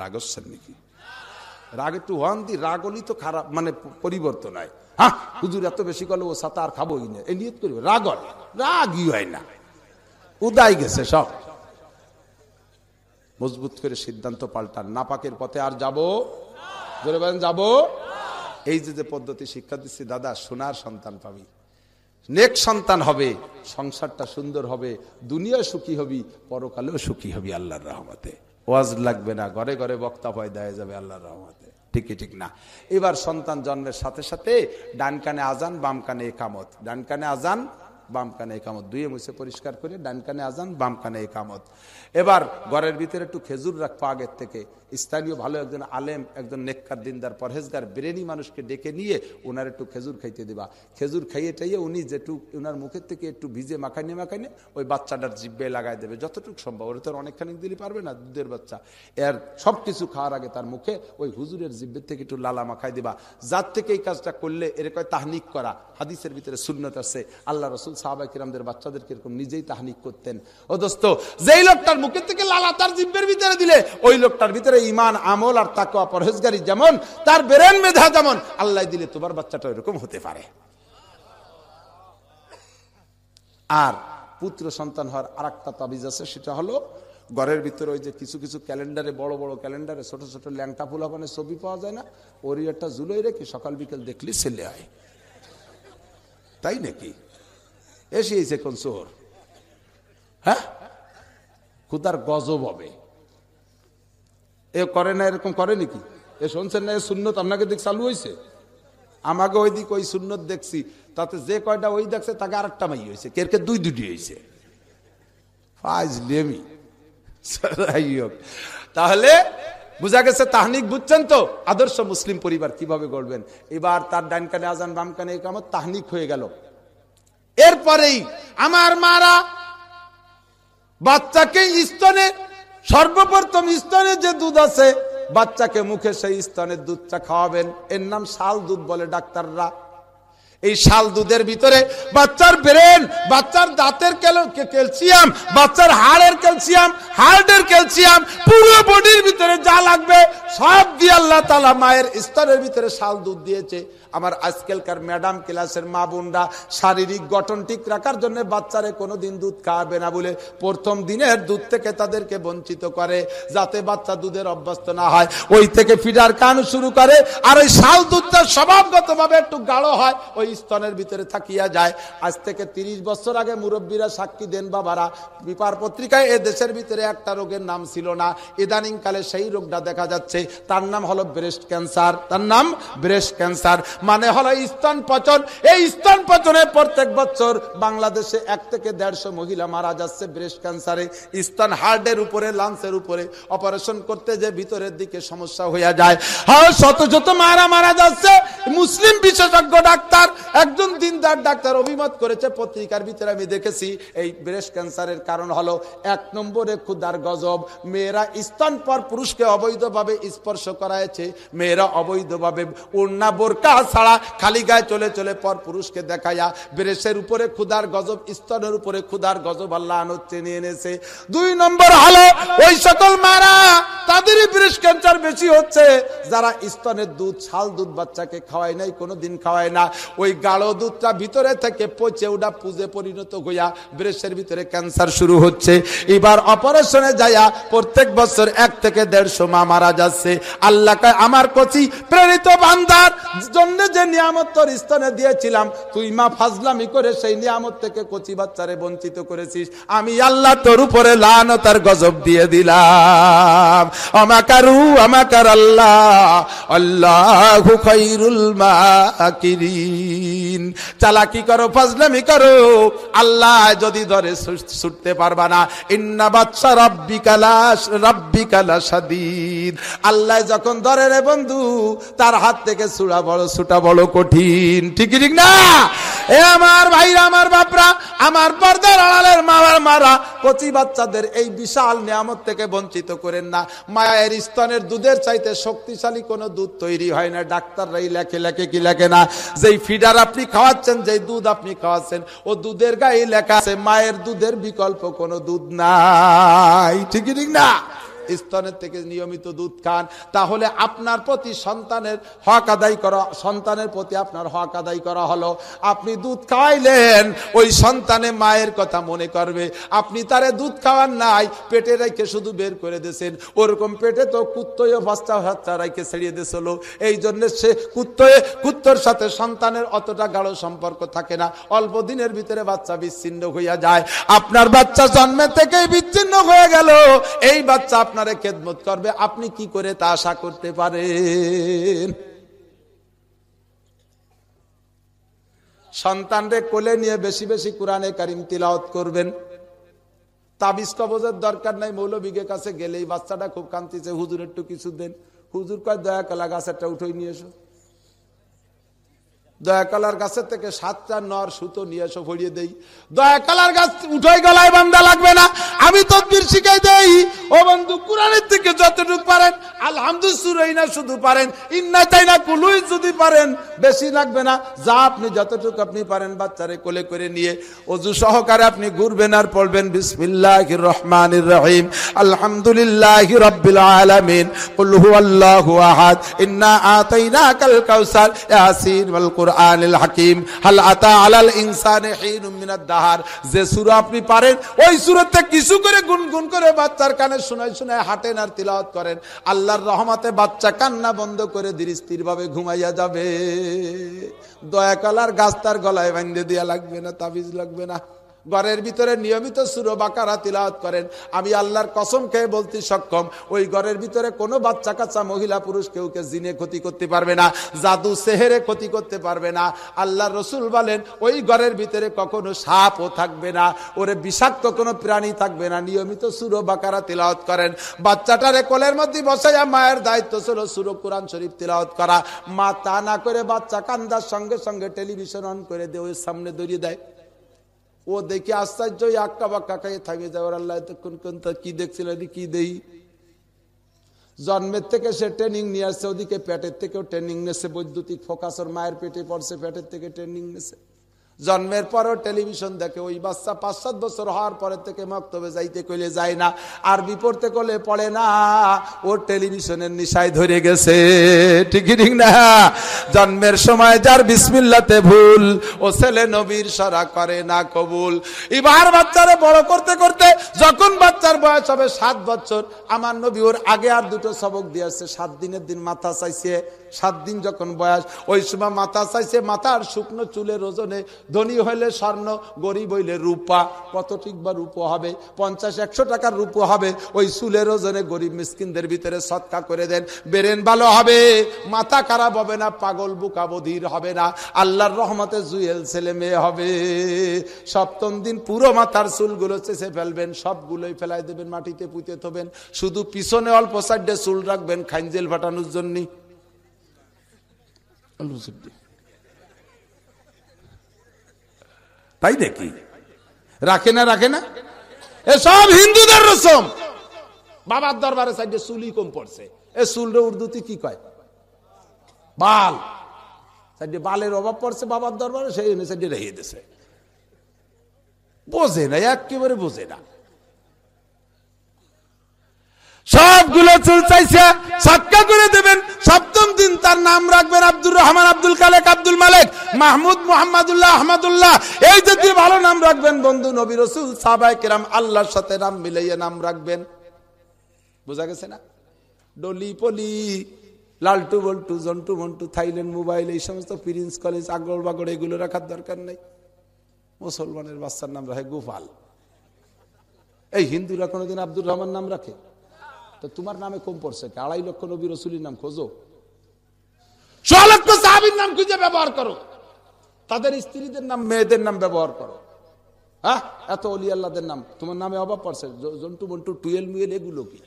রাগস্বের নাকি? রাগ একটু হন দি। রাগ হলি তো খারাপ মানে পরিবর্তন হয়। হ্যাঁ হুজুর এত বেশি করলে ও সাঁতার খাবোই না। এই নিয়ত করবে। রাগ হয়। রাগই হয় না। উদায় গেছে সব। মজবুত করে সিদ্ধান্ত পাল্টান। নাপাকের পথে আর যাব? ধরে বলেন, যাব? এই যে যে পদ্ধতি শিক্ষা দিচ্ছি, দাদা, সোনার সন্তান পাবি। নেক সন্তান হবে, সংসারটা সুন্দর হবে, দুনিয়া সুখী হবি, পরকালেও সুখী হবি আল্লাহর রহমতে। ওয়াজ লাগবে না, ঘরে ঘরে বক্তা ভয় দেওয়া যাবে আল্লাহর রহমতে। ঠিকই ঠিক না? এবার সন্তান জন্মের সাথে সাথে ডান কানে আজান বাম কানে একামত। ডান কানে আজান বাম কানে একামত দুয়ে মুছে পরিষ্কার করে ডান কানে আজান, বাম কানে একামত। এবার ঘরের ভিতরে একটু খেজুর রাখব আগের থেকে, স্থানীয় ভালো একজন আলেম, একজন নেককার দিনদার পরহেজগার ব্রেনি মানুষকে ডেকে নিয়ে ওনার একটু খেজুর খাইতে দিবা। খেজুর খাইয়ে টাইয়ে উনি যেটু ওনার মুখের থেকে একটু ভিজে মাখাইনে মাখাইনে ওই বাচ্চাটার জিব্বে লাগাই দেবে। যতটুকু সম্ভব, ওরা তো অনেকখানি দিলে পারবে না দুধের বাচ্চা। এর সব কিছু খাওয়ার আগে তার মুখে ওই হুজুরের জিব্বের থেকে একটু লালা মাখাই দিবা। যার থেকে এই কাজটা করলে এর কয় তাহনিক করা, হাদিসের ভিতরে শূন্যত আছে। আল্লাহ রসুল সাহাবাই কিরামদের বাচ্চাদেরকে এরকম নিজেই তাহনিক করতেন। ও দোস্ত, যেই লোকটার মুখের থেকে লালা তার জিব্বের ভিতরে দিলে, ওই লোকটার ভিতরে ইমান আমল আর তাকে পরহেজগারি যেমন, তার বেরেন মেধা যেমন, আল্লাহ দিলে তোমার বাচ্চাটা এরকম হতে পারে। আর পুত্র সন্তান হওয়ার আর একটা তাবিজ আছে, সেটা হলো ঘরের ভিতরে ওই যে কিছু কিছু ক্যালেন্ডারে, বড় বড় ক্যালেন্ডারে, ছোট ছোট ল্যাংটা ফুলাপানের ছবি পাওয়া যায় না, ওরই একটা জুলোই রেখে সকাল বিকেল দেখলি ছেলে হয়। তাই নাকি? এসে কোন চোর। হ্যাঁ? খুদার গজব হবে। এ করে না, এরকম করে নাকি? এ শুনছেন না, এ সুন্নত আপনাকে দিক চালু হয়েছে আমাকে ওই দিক ওই সুন্নত দেখছি, তাতে যে কয়টা ওই দেখছে, তাকে আর একটা মাই হয়েছে কে কে দুই দুটি হয়েছে তাহলে বুঝা গেছে তাহনিক বুঝছেন তো? আদর্শ মুসলিম পরিবার কীভাবে গড়বেন? এবার তার ডান কানে, আজান বাম কানে কামত তাহনিক হয়ে গেল। এরপরেই আমার মারা বাচ্চাকে স্তনে, সর্বপ্রথম স্তনে যে দুধ আছে, বাচ্চাকে মুখে সেই স্তনের দুধটা খাওয়াবেন। এর নাম শাল দুধ বলে ডাক্তাররা। এই শাল দুধের ভিতরে বাচ্চার ব্রেন, বাচ্চার দাঁতের ক্যালসিয়াম, বাচ্চার হাড়ের ক্যালসিয়াম, হার্টের ক্যালসিয়াম, পুরো বডির ভিতরে যা লাগবে, সব দিয়ে আল্লাহ তালা মায়ের স্তরের ভিতরে শাল দুধ দিয়েছে। আমার আজকালকার ম্যাডাম ক্লাসের মা বোনরা শারীরিক গঠন ঠিক রাখার জন্য বাচ্চারে কোনোদিন দুধ খাওয়াবে না বলে প্রথম দিনের দুধ থেকে তাদেরকে বঞ্চিত করে, যাতে বাচ্চা দুধের অভ্যস্ত না হয়। ওই থেকে ফিডার কান শুরু করে, আর ওই শাল দুধটা স্বভাবগত ভাবে একটু গাঢ় হয়, ওই স্তনের ভিতরে থাকিয়া যায়। আজ থেকে ৩০ বছর আগে মুরব্বীরা সাক্ষী দেন বাবারা, বিপার পত্রিকায় এ দেশের ভিতরে একটা রোগের নাম ছিল না। ইদানিং কালে সেই রোগটা দেখা যাচ্ছে। তার নাম হলো ব্রেস্ট ক্যান্সার। তার নাম ব্রেস্ট ক্যান্সার। মানে হলো স্তন পচন। এই স্তন পচনে প্রত্যেক বছর বাংলাদেশে এক থেকে দেড়শো মহিলা মারা যাচ্ছে ব্রেস্ট ক্যান্সারে। স্তন হার্টের উপরে, লাংসের উপরে। অপারেশন করতে যে ভিতরের দিকে সমস্যা হইয়া যায়। হ্যাঁ শত শত মারা মারা যাচ্ছে। মুসলিম বিশেষজ্ঞ ডাক্তার, একজন দিনদার ডাক্তার অভিমত করেছে, পত্রিকার ভিতরে আমি দেখেছি, এই ব্রেস্ট ক্যান্সারের কারণ হলো এক নম্বরে ক্ষুদার গজব। মেয়েরা স্তন পর পুরুষকে অবৈধভাবে স্পর্শ করাইছে মেয়েরা অবৈধভাবে উন্না বোরকা ছাড়া খালি গায়ে চলে চলে পর পুরুষকে দেখাইয়া ব্রেসের উপরে ক্ষুদার গজব, স্তনের উপরে ক্ষুদার গজব আল্লাহ টেনে এনেছে। দুই নম্বর হলো, ওই সকল মারা তাদেরই ব্রেস্ট ক্যান্সার বেশি হচ্ছে। যারা স্তনের দুধ, ছাল দুধ বাচ্চাকে খাওয়ায় নাই কোনো দিন খাওয়ায় না। ওই গাঢ় দুধটা ভিতরে থেকে পচে ওটা পুজে পরিণত হইয়া ব্রেস্টের ভিতরে ক্যান্সার শুরু হচ্ছে। এবার অপারেশনে যাইয়া প্রত্যেক বছর এক থেকে দেড়শো মা মারা যাচ্ছে। আল্লাহ আমার কচি প্রেরিত বান্দার জন্য যে নিয়ামত তোর স্তনে দিয়েছিলাম, তুই মা ফাজলামি করে সেই নিয়ামত থেকে কচি বাচ্চারে বঞ্চিত করেছিস। আমি আল্লাহ তোর উপরে লানতার গজব দিয়ে দিলাম। আমাকারু, আমাকার আল্লাহ আল্লাহ খাইরুল মাকিরিন। চালাকি করো, ফাজলামি করো। আল্লাহ যদি ধরে ছুটতে পারবা না। ইন্না বাচ্চা রব্বি কালাস রব্বি কালা সাদিদ আল্লাহ যখন ধরে রে বন্ধু, তার হাত থেকে ছুড়া বড় ছুটা বড় কঠিন। ঠিক ঠিক না? এ আমার ভাইরা, আমার বাপরা, আমার পর্দার আড়ালের মামার মারা, কচি বাচ্চাদের এই বিশাল নিয়ামত থেকে বঞ্চিত করেন না। মায়ের স্তনের দুধের চাইতে শক্তিশালী কোনো দুধ তৈরি হয় না। ডাক্তাররাই লেখে লেখে কি লেখে না? যেই ফিডার আপনি খাওয়াচ্ছেন, যেই দুধ আপনি খাওয়াচ্ছেন, ও দুধের গায়ে লেখা আছে, মায়ের দুধের বিকল্প কোনো দুধ নাই। ঠিক ঠিক না? স্তনের থেকে নিয়মিত দুধ খান, তাহলে আপনার প্রতি সন্তানের হক আদায় করা, সন্তানের প্রতি আপনার হক আদায় করা হলো। আপনি দুধ খাওয়াইলেন ওই সন্তানে মায়ের কথা মনে করবে। আপনি তারে দুধ খাওয়ান নাই, পেটে রেখে শুধু বের করে দিয়েছেন। ওরকম পেটে তো কুত্তয় বাচ্চা বাচ্চা রেখে ছেড়িয়ে দিয়েছিল। এই জন্য সে কুত্তয়ে, কুত্তর সাথে সন্তানের অতটা গাঢ় সম্পর্ক থাকে না। অল্প দিনের ভিতরে বাচ্চা বিচ্ছিন্ন হইয়া যায়। আপনার বাচ্চা জন্মের থেকেই বিচ্ছিন্ন হয়ে গেল। এই বাচ্চা আপনারে খেদমত করবে, আপনি কি করে তা আশা করতে পারেন? সন্তানরে কোলে নিয়ে বেশি বেশি কোরআনে কারিম তিলাওত করবেন। তাবিজ কবজের দরকার নাই মৌলবিগের কাছে গেলেই বাচ্চাটা খুব কান্তিছে হুজুর একটু কিছু দেন। হুজুর কয়, দয়া কালা গাছ একটা উঠে নিয়ে এসো। দয়াকালার গাছের থেকে সাতটা নর সুতো নিয়ে এসে ভরিয়ে দেই। দয়াকালার গাছ উঠাই গলায় বান্দা লাগবে না। আমি তদবির শিখাই দেই। ও বন্ধু, কোরআনের থেকে যতটুকু পারেন আলহামদুসুরাই শুধু পারেন, ইন্না চাই না কুলুই যদি পারেন, বেশি লাগবে না। যা আপনি যতটুকু আপনি পারেন বাচ্চারে কোলে করে নিয়ে, অজু সহকারে আপনি ঘুরবেন আর পড়বেন। বিসমিল্লাহ রহমান রহিম। আলহামদুলিল্লাহ রব্বিল আলামিন। কুল হুয়াল্লাহু আহাদ। ইন্না আতাইনাকাল কাউসার। ইয়াসিন ওয়াল কুরআনিল হাকিম, হাল আতা আলাল ইনসানে দাহার। যে সুর আপনি পারেন, ওই সুরতে কিছু করে গুনগুন করে বাচ্চার কানে শুনে শুনে হাঁটেন আর তিলাওয়াত করেন। আল্লাহর রহমাতে বাচ্চা কান্না বন্ধ করে ধীর স্থির ভাবে ঘুমাইয়া যাবে। দয়া কালার গাছ তার গলায় বান্ধে দিয়া লাগবে না, তাবিজ লাগবে না। ঘরের ভিতরে নিয়মিত সুর বাকারা তিলাওয়াত করেন। আমি আল্লাহর কসম খেয়ে বলতে সক্ষম, ওই ঘরের ভিতরে কোনো বাচ্চা কাচ্চা মহিলা, পুরুষ কেউকে জিনে ক্ষতি করতে পারবে না, জাদু সেহেরে ক্ষতি করতে পারবে না। আল্লাহ রসুল বলেন, ওই ঘরের ভিতরে কখনো সাপও থাকবে না, ওরে বিষাক্ত কোনো প্রাণী থাকবে না। নিয়মিত সুর বাকারা তিলাওয়াত করেন। বাচ্চাটারে কোলের মধ্যে বসাইয়া মায়ের দায়িত্ব ছিল সুর কোরআন শরীফ তিলাওয়াত করা। মা তা না করে বাচ্চা কান্দার সঙ্গে সঙ্গে টেলিভিশন অন করে দিয়ে ওই সামনে দড়িয়ে দেয়। ও দেখে আশ্চর্য আক্কা বাক্কা খাইয়ে থামিয়ে যাওয়ার আল্লাহ কোন কোন কি দেখছিল? কি দেই? জন্মের থেকে সে ট্রেনিং নিয়ে আসছে, ওদিকে পেটের থেকেও ট্রেনিং নিয়েছে, বৈদ্যুতিক ফোকাসর মায়ের পেটে পড়ছে, পেটের থেকে ট্রেনিং নেছে জন্মের পরও টেলিভিশন দেখে, ওই বাচ্চা পাঁচ সাত বছর হওয়ার পরের থেকে মক্তবে যাইতে কইলে যায় না। আর বিপড়তে করলে পড়ে না, ও টেলিভিশনের নিশায় ধরে গেছে। ঠিক না? জন্মের সময় যার বিসমিল্লাতে ভুল, ও ছেলে নবীর সারা করে না কবুল। এবার বাচ্চারে বড় করতে করতে যখন বাচ্চার বয়স হবে সাত বছর, আমার নবী ওর আগে আর দুটো সবক দিয়েছে, সাত দিনের দিন মাথা চাইছে সাত দিন যখন বয়স, ওই সময় মাথা চাইছে, মাথার শুকনো চুলের ওজনে ধনী হইলে স্বর্ণ, গরিব হইলে রূপা। কত ঠিক বা রূপ হবে? পঞ্চাশ, একশো টাকার রূপ হবে। ওই চুলের ওজনে গরিব মিসকিনদের ভিতরে সৎকা করে দেন। বেরেন ভালো হবে। মাথা খারাপ হবে না, পাগল বুকা বধির হবে না। আল্লাহর রহমতে জুয়েল ছেলে মেয়ে হবে। সপ্তম দিন পুরো মাথার চুলগুলো চেষে ফেলবেন, সবগুলোই ফেলাই দেবেন, মাটিতে পুঁতে থবেন। শুধু পিছনে অল্প সাইডে চুল রাখবেন খাইঞ্জেল ফাটানোর জন্য তাই দেখি রাখে না রাখে না? এসব হিন্দুদের রসম। বাবার দরবারে সাইডে চুলি কম পড়ছে। এ চুলরে উর্দুতে কি কয়? বাল। সাইডে বালের অভাব পড়ছে বাবার দরবারে সেই সাইডে রেখে দিছে বোঝে না একেবারে বোঝে না। সবগুলো চুল চাইছে সৎকা করে দেবেন। সপ্তম দিন তার নাম রাখবেন আব্দুর রহমান, আব্দুল কালেক আব্দুল মালেক, মাহমুদ মোহাম্মদুল্লাহ, আহমদুল্লাহ। এই যদি ভালো নাম রাখবেন বন্ধু নবী রসুল সাবাই কেরাম আল্লাহর সাথে নাম মিলাইয়ে নাম রাখবেন। বোঝা গেছে না? ডলি পলি, লালটু বল্টু, জন্টু মন্টু থাইল্যান্ড মোবাইল, এই সমস্ত প্রিন্স কলেজ আগর বাগড় এগুলো রাখার দরকার নেই। মুসলমানের বাচ্চার নাম রাখে গোপাল। এই হিন্দুরা কোনোদিন আব্দুর রহমান নাম রাখে? তো তোমার নামে কম পড়ছে আড়াই লক্ষ নবী রসুলির নাম খোঁজো। সাহাবির নাম খুঁজে ব্যবহার করো। তাদের স্ত্রীদের নাম, মেয়েদের নাম ব্যবহার করো। হ্যাঁ? এত অলি আল্লাদের নাম। তোমার নামে অভাব পড়ছে। জন্টু বন্টু টুয়েল মুয়েল এগুলো কি?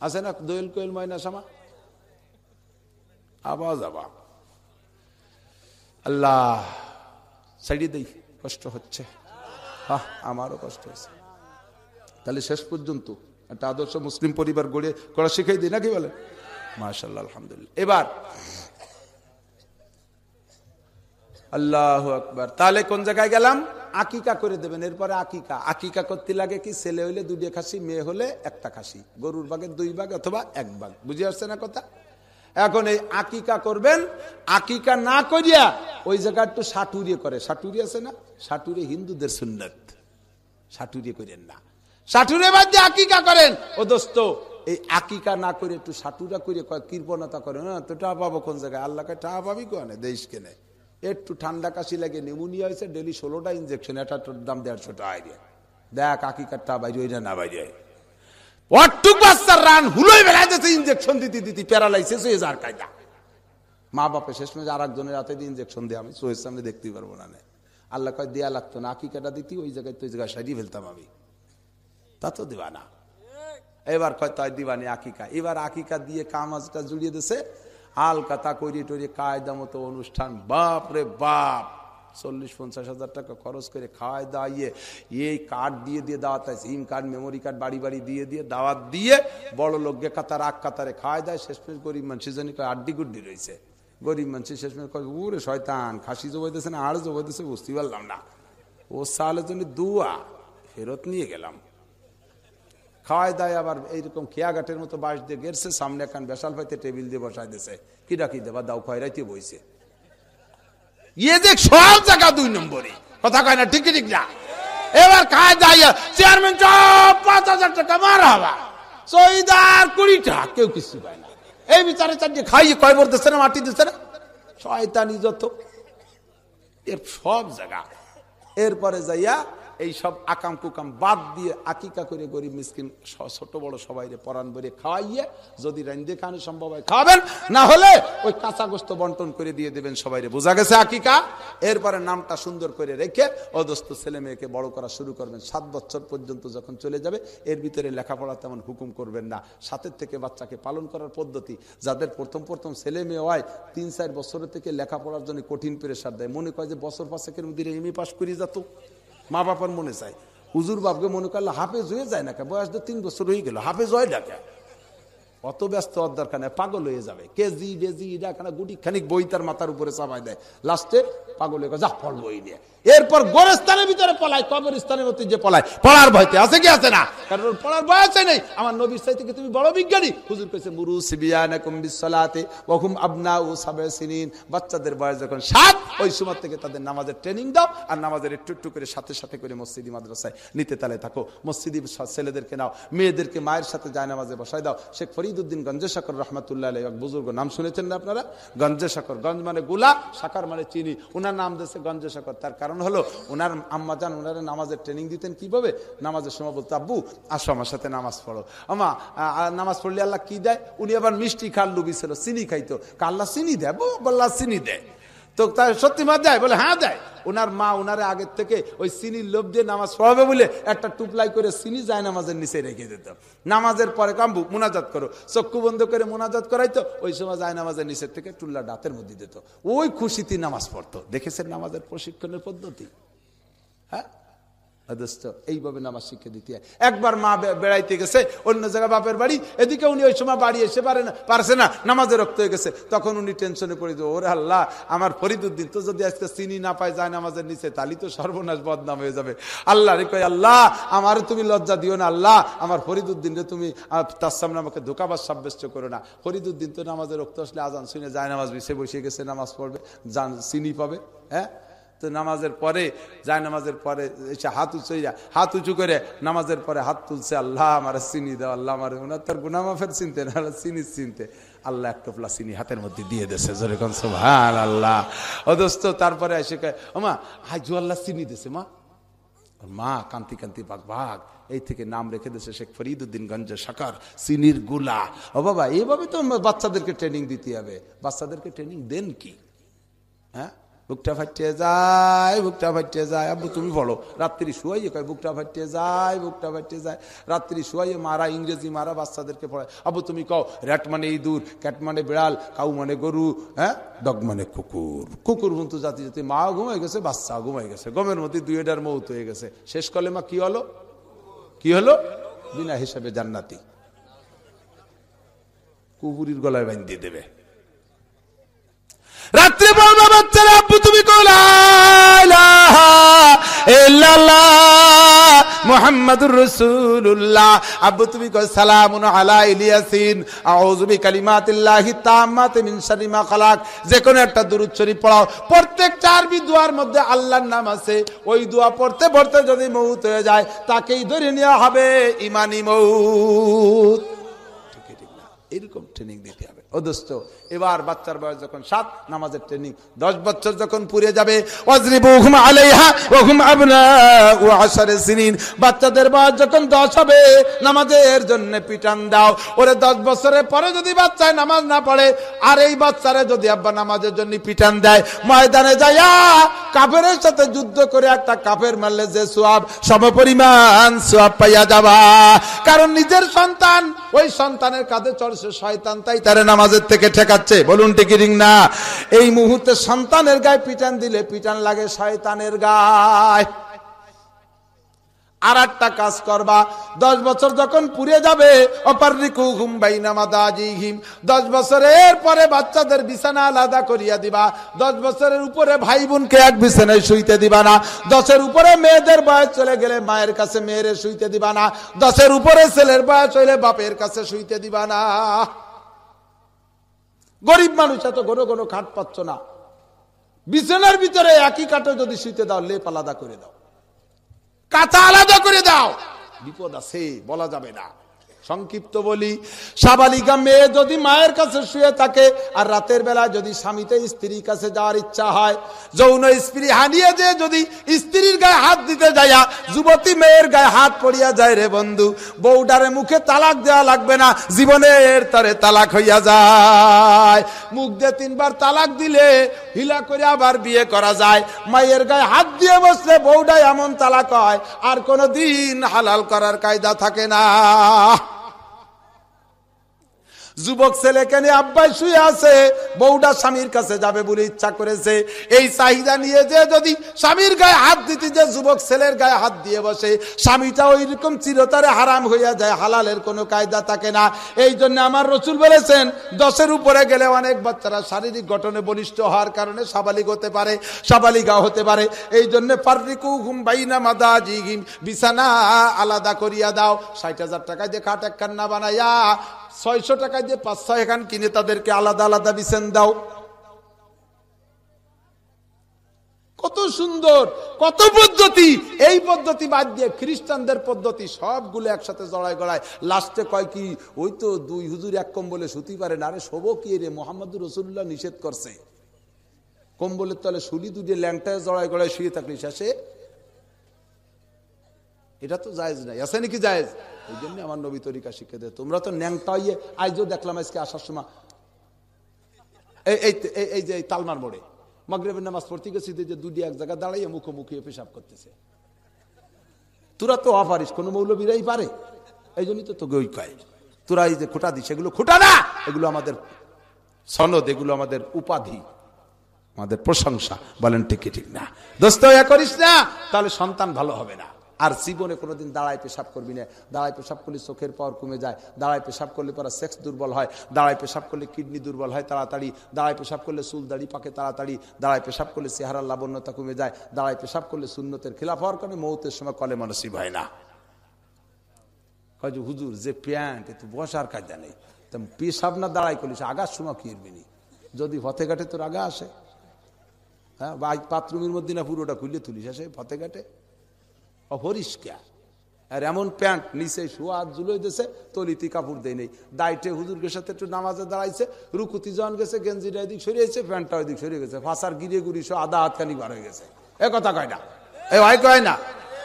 আছে না দোয়েল কোয়েল ময়না সামা আবাজ আবা আল্লাহ সাইডে দেই। কষ্ট হচ্ছে। হ্যাঁ আমারও কষ্ট হচ্ছে তাহলে শেষ পর্যন্ত একটা আদর্শ মুসলিম পরিবার গড়ে, করা শিখাই দিই নাকি বলে? মাশাল্লাহ আলহামদুলিল্লাহ। এবার, আল্লাহ আকবার। তাহলে কোন জায়গায় গেলাম? আকিকা করে দেবেন, এরপরে আকিকা। আকিকা করতে লাগে কি, ছেলে হইলে দুইটা খাসি, মেয়ে হলে একটা খাসি। গরুর বাগের দুই ভাগ অথবা এক ভাগ। বুঝে আসছে না কথা? এখন এই আকিকা করবেন, আকিকা না করিয়া ওই জায়গা একটু সাটুরিয়ে করে। সাটুরি আছে না? সাটুরি হিন্দুদের সুন্নত। সাটুরিয়ে করেন না। সাটুরে বাদ দিয়ে আকিকা করেন। ও দোস্ত, এই আকিকা না করে একটু সাটুরা করে কৃপণতা করে। না, তো টা পাবো কোন জায়গায়? আল্লাহকে টা পাবি কোনে? দেশ কেনে? একটু ঠান্ডা কাশি লাগে, নিউমোনিয়া হয়েছে, ডেলি ষোলোটা ইঞ্জেকশন এটা দাম দেড়শো টাকা দেখ আকিকার টা বাইরে, ওইটা না বাইরে। দিতে হয়ে মা আর একজনের দিয়ে আমি সামনে পারব না আল্লাহ দেয়া লাগতো না, আকিকাটা দিতি, ওই জায়গায় তো ওই জায়গায় সারিয়ে ফেলতাম আমি। তা তো দিবা না এবার কয়, তাই দিবানি আকিকা। এবার আকিকা দিয়ে কামাজটা জুড়িয়ে দিছে। হালকাতা করি টরি কায়দা মতো অনুষ্ঠান। বাপ রে বাপ! চল্লিশ, পঞ্চাশ হাজার টাকা খরচ করে খাওয়াই দাওয়াইয়ে এই কার্ড দিয়ে দিয়ে দাওয়াত সিম কার্ড মেমোরি কার্ড বাড়ি বাড়ি দিয়ে দিয়ে দাওয়াত দিয়ে বড় লোককে কাতার, আগ কাতারে খাওয়াই দেয়। শেষমেশ গরিব মানুষ জানি আড্ডি গুড্ডি রয়েছে গরিব মানুষ শেষমেশ কয়, উরে শয়তান, খাসি জবাইতেছে না, আড় জবাইতেছে বুঝতে পারলাম না। ও সালের জন্য দুয়া ফেরত নিয়ে গেলাম। খাওয়াই দায় আবার এইরকম খেয়াঘাটের মতো বাঁশ দিয়ে গেছে সামনে এখন বেশাল পাইতে টেবিল দিয়ে বসাই দিছে। কি ডাকি দেবা? দাও, খয়রাইতে বইছে। ইয়ে দেখ সব জায়গা দুই নম্বরে কথা কয় না, ঠিক ঠিক না? এবার খায় দাইয়া চেয়ারম্যান সব পাঁচ হাজার টাকা মারা হবা। কুড়ি টাকা, কেউ কিছু পায় না। এই বিচারে চারটে খাইয়ে কয় বর দিচ্ছে না, মাটি দিচ্ছে না? শয়তানি যত। এর সব জায়গা। এরপরে যাইয়া এই সব আকাম কুকাম বাদ দিয়ে আকিকা করে গরিব মিসকিন ছোট বড় সবাই পরাণ বরে খাওয়াইয়ে যদি রাইন্দে খাওয়ানো সম্ভব হয় খাওয়াবেন, না হলে ওই কাঁচা গোস্ত বন্টন করে দিয়ে দেবেন সবাই বোঝা গেছে আকিকা? এরপরে নামটা সুন্দর করে রেখে অদস্ত ছেলে মেয়েকে বড় করা শুরু করবেন। সাত বছর পর্যন্ত যখন চলে যাবে, এর ভিতরে লেখাপড়া তেমন হুকুম করবেন না। সাতের থেকে বাচ্চাকে পালন করার পদ্ধতি, যাদের প্রথম প্রথম ছেলে মেয়ে হয়, তিন চার বছরের থেকে লেখাপড়ার জন্য কঠিন প্রেশার দেয়। মনে করে যে বছর পাঁচেকের মধ্যে এম পাস করে যেত। মা বাপার মনে চায় হুজুর বাপকে মনে করলে হাফেজ হয়ে যায় না কে বয়স তো তিন বছর হয়ে গেল। হাফেজ হয় ডাকে অত ব্যস্ত হওয়ার দরকার নেই, পাগল হয়ে যাবে। কেজি বেজি এটা গুটি খানিক বই তার মাথার উপরে চাপাই দেয়। লাস্টে পাগল হয়ে যা ফল বই নিয়ে। এরপর গোরস্থানের ভিতরে পলায়, কবরস্থানের মধ্যে যে পলায়। পড়ার ভয়তে আছে কি আছে না? কারণ পড়ার বয়স নেই। আমার নবীর সাই তুমি বড় বিজ্ঞানী। হুজুর কেছে মুরু সিবিয়ানাকুম বিসসালাতে ওহুম আবনা ও সাবে সিনিন। বাচ্চাদের বয়স যখন সাত, ওই সময় থেকে তাদের নামাজের ট্রেনিং দাও আর নামাজের একটু একটু করে সাথে সাথে করে মসজিদি, মাদ্রাসায় নিতে তালে থাকো। মসজিদি ছেলেদেরকে নাও, মেয়েদেরকে মায়ের সাথে যায় নামাজে বসাই দাও। শেখ ফরিদুদ্দিন গঞ্জে সাকর রহমতুল্লাহ এক বুজুর্গ। নাম শুনেছেন না আপনারা? গঞ্জে সাকর। গঞ্জ মানে গুলা, সাকর মানে চিনি। ওনার নাম দিয়েছে গঞ্জে সাকর। তার কারণ কারণ হলো ওনার আম্মা যান ওনারা নামাজের ট্রেনিং দিতেন কীভাবে? নামাজের সময় বলতো, আব্বু, আসো আমার সাথে নামাজ পড়ো। আমা নামাজ পড়লে আল্লাহ কি দেয়? উনি আবার মিষ্টি খাল লুবি ছিল চিনি খাইতো। আল্লাহ চিনি দেয় বল্লা চিনি দেয় তো তার সত্যি মা দেয়? বলে হ্যাঁ দেয়। ওনার মা ওনারে আগের থেকে ওই চিনির লোভ দিয়ে নামাজ পড়াবে বলে একটা টুপলাই করে চিনি যায় নামাজের নিচে রেখে দিত। নামাজের পরে কাম্বু মোনাজাত করো। চক্ষু বন্ধ করে মোনাজাত করাইতো, ওই সময় যায় নামাজের নিচের থেকে টুল্লা ডাতের মধ্যে দিত। ওই খুশিতে নামাজ পড়তো। দেখেছেন নামাজের প্রশিক্ষণের পদ্ধতি? হ্যাঁ? এইভাবে নামাজ শিখে দিতে হয়। একবার মা বেড়াইতে গেছে, অন্য জায়গায় বাপের বাড়ি, এদিকে উনি ওই সময় বাড়ি এসে পারে না, পারছে না, নামাজে রক্ত হয়ে গেছে। তখন উনি টেনশনে পড়ে ওরে আল্লাহ, আমার ফরিদুদ্দিন তো যদি আজকে চিনি না পায়, যায় নামাজের নিচে, তাহলে তো সর্বনাশ বদনাম হয়ে যাবে। আল্লাহ রে কয়, আল্লাহ, আমার তুমি লজ্জা দিও না, আল্লাহ, আমার ফরিদুদ্দিন রে তুমি তার সামনে আমাকে ধোকাবাস সাব্যস্ত করো না। ফরিদুদ্দিন তো নামাজের রক্ত আসলে আজান শুনে যায়, নামাজ বিষে বসে গেছে, নামাজ পড়বে, জান, চিনি পাবে হ্যাঁ? তো নামাজের পরে, যায় নামাজের পরে এসে হাত উঁচু হাত উঁচু করে নামাজের পরে হাত তুলছে, আল্লাহ আমার চিনি দাও, আল্লাহ আমার, ওনার তার গুনামাফের চিনতে না চিনি চিনতে। আল্লাহ এক টোপলা চিনি হাতের মধ্যে দিয়ে দেছে যেরকম সোহান আল্লাহ অদস্ত তারপরে এসে মা হাজু আল্লাহ চিনি দিছে, মা। মা কান্তি কান্তি বাঘ বাঘ, এই থেকে নাম রেখে দিয়েছে শেখ ফরিদুদ্দিন গঞ্জ সাকার সিনিরগুলা। ও বাবা, এইভাবে তো বাচ্চাদেরকে ট্রেনিং দিতে হবে। বাচ্চাদেরকে ট্রেনিং দেন কি? হ্যাঁ? বুকটা ফাটিয়ে যায়, বুকটা ফাটিয়ে যায়। আব্বু, তুমি বলো, রাত্রি শুয়াইয়ে কয়, বুকটা ফাটিয়ে যায়, বুকটা ফাটিয়ে যায়। রাত্রি শুয়াইয়ে মারা ইংরেজি, মারা বাচ্চাদেরকে পড়ায়। আব্বু, তুমি কও, র্যাট মানে ইঁদুর, ক্যাট মানে বিড়াল, কাউ মানে গরু হ্যাঁ? ডগ মানে কুকুর। কুকুর বন্ধু জাতি জাতি, মা ঘুমাই গেছে, বাচ্চা ঘুমাই গেছে। গমের মধ্যে দুই এটার মৌত হয়ে গেছে। শেষ কলে মা কি হলো? কি হলো? বিনা হিসাবে জান্নাতি। কুকুরির গলায় বান্ধিয়ে দেবে। রাত্রে বলবা বাচ্চারা, আব্বু তুমি মোহাম্মদুর রসুল্লাহ আব্বু তুমি আলা ইলিয়াসিন আউযু বিকালিমাতিল্লাহি তাম্মাতি মিন শাররি মা খালাক। যে কোনো একটা দুরূদ শরীফ পড়াও। প্রত্যেক চারবি দুয়ার মধ্যে আল্লাহর নাম আছে। ওই দোয়া পড়তে পড়তে যদি মউত হয়ে যায়, তাকেই ধরে নেওয়া হবে ইমানি মউত এরকম ট্রেনিং দিতে হবে। অদস্ত এবার বাচ্চার বয়স যখন সাত, নামাজের ট্রেনিং দশ বছর যখন পুরে যাবে বাচ্চাদের বয়স যখন দশ হবে, নামাজের জন্য পিটান দাও। ওরে দশ বছরের পরে যদি বাচ্চায় নামাজ না পড়ে, আর এই বাচ্চারে যদি আব্বা নামাজের জন্য পিটান দেয়, ময়দানে যাইয়া কাফের সাথে যুদ্ধ করে একটা কাফের মারলে যে সোয়াব, সমপরিমাণ সোয়াব পাইয়া যাবা। কারণ নিজের সন্তান, ওই সন্তানের কাঁধে চড়ছে শয়তান, তাই তারে নামাজের থেকে ঠেকাচ্ছে বলুন টিকিরিং না। এই মুহূর্তে সন্তানের গায়ে পিটান দিলে পিটান লাগে শয়তানের গায়ে। আর একটা কাজ করবা, দশ বছর যখন পুড়ে যাবে দশ বছরের পরে বাচ্চাদের বিছানা আলাদা করিয়া দিবা, দশ বছরের উপরে ভাই বোনকে এক বিছানায় শুইতে দিবা না, দশের উপরে মেয়েদের বয়স চলে গেলে মায়ের কাছে মেয়েরে শুইতে দিবা না, দশের উপরে ছেলের বয়স হইলে বাপের কাছে শুইতে দিবা না। গরিব মানুষ এত ঘন ঘন খাট পাচ্ছ না। বিছানার ভিতরে একই কাঠে যদি শুইতে দাও, লেপ আলাদা করে দাও। কাঁচা আলাদা করে দাও। বিপদ আছে, বলা যাবে না। সংক্ষিপ্ত বলি, সাবালিকা মেয়ে যদি মায়ের কাছে শুয়ে থাকে, আর রাতের বেলা যদি স্বামীতে স্ত্রীর কাছে যাওয়ার ইচ্ছা হয়, যৌন স্ত্রী হানিয়ে যে যদি স্ত্রীর গায়ে হাত দিতে যায় যুবতী মেয়ের গায়ে হাত পড়িয়া যায় রে বন্ধু বউডারে মুখে তালাক দেওয়া লাগবে না, জীবনের তারে তালাক হইয়া যায়। মুখ দিয়ে তিনবার তালাক দিলে, হিলা করে আবার বিয়ে করা যায়। মায়ের গায়ে হাত দিয়ে বসলে বউডাই এমন তালাক হয়, আর কোনো দিন হালাল করার কায়দা থাকে না। যুবক ছেলেকে নিয়ে আব্বাই শুয়ে আছে, বউটা স্বামীর কাছে যাবে বলে ইচ্ছা করেছে। এই চাহিদা নিয়ে যে যদি স্বামীর গায়ে হাত দিতে যে যুবক ছেলের গায়ে হাত দিয়ে বসে, স্বামীটা ওই রকম চিরতরে হারাম হইয়া যায়, হালালের কোনো কায়দা থাকে না। এই জন্য আমার রসুল বলেছেন, দশের উপরে গেলে অনেক বাচ্চারা শারীরিক গঠনে বলিষ্ঠ হওয়ার কারণে সাবালিক হতে পারে সাবালিকা হতে পারে। এই জন্য পার্রিকু ঘুম বাইনা মাদা জি বিছানা আলাদা করিয়া দাও, ষাট হাজার টাকায় যে খাট এক কান্না বানাইয়া ছয়শো টাকায় যে পাঁচ ছয় এখান কিনে তাদেরকে আলাদা আলাদা বিছেন দাও। কত সুন্দর, কত পদ্ধতি। এই পদ্ধতি বাদ দিয়ে খ্রিস্টানদের পদ্ধতি সবগুলো একসাথে জড়ায় গড়ায়। লাস্টে কয় কি, ওই তো দুই হুজুর এক কম্বলে শুতি পারে না, আরে শোভ কি রে, মোহাম্মদুর রসুল্লাহ নিষেধ করছে। কম্বলের তলে শুলি দুটি ল্যাংটায় জড়ায় গড়ায় শুয়ে থাকলে শেষে? এটা তো জায়েজ নাই। আছে নাকি জায়েজ? এই জন্য আমার নবী তরিকা শিখে দেয়। তোমরা তো ন্যাংটাইয়ে আইজও দেখলাম আজকে আসার সময়। এই যে তালমার মোড়ে। মগরেবের নামাজ পড়তে গেছি যে দুটি এক জায়গায় দাঁড়াইয়ে মুখোমুখি পেশাব করতেছে। তোরা তো অপারিস কোনো মৌলবীরাই পারে। এই জন্যই তো তোকে ওই কয়। তোরা এই যে খোটা দিস, এগুলো খোটা না! এগুলো আমাদের সনদ, এগুলো আমাদের উপাধি, আমাদের প্রশংসা। বলেন ঠিকই ঠিক না। দোস্ত করিস না, তাহলে সন্তান ভালো হবে না। আর জীবনে কোনোদিন দাঁড়ায় পেশাব করবি না। দাঁড়ায় পেশাব করলে চোখের পাওয়ার কমে যায়। দাঁড়ায় পেশাব করলে পরে সেক্স দুর্বল হয়। দাঁড়ায় পেশাব করলে কিডনি দুর্বল হয় তাড়াতাড়ি। দাঁড়ায় পেশাব করলে চুল দাড়ি পাকে তাড়াতাড়ি। দাঁড়ায় পেশাব করলে চেহারার লাবণ্যতা কমে যায়। দাঁড়ায় পেশাব করলে শূন্যতের খেলাফ হওয়ার কারণে মৌতের সময় কলে মানসিব হয় না। কয় হুজুর, যে প্যান্ট একটু বসার কাজা নেই। পেশাব না দাঁড়াই করলিস আগার সময় কি যদি ফতে ঘাটে তোর আগা আসে হ্যাঁ বা বাথরুমের মধ্যে না পুরোটা খুলে তুলিস, আসে ফতে ঘাটে অপরিষ্কার। আর এমন প্যান্ট নিচে শোয়া জুলোই দিয়েছে তলিতি কাপড় দেয় নেই। দাইটে হুজুরকে সাথে একটু নামাজে দাঁড়াইছে, রুকুতি জন গেছে, গেঞ্জিটা এদিক সরিয়েছে প্যান্টটা ওইদিক সরিয়ে গেছে। ফাঁসার গিরে গুড়ি সব আধা হাতখানি বার হয়ে গেছে। এ কথা কয় না। এ ভাই কয় না।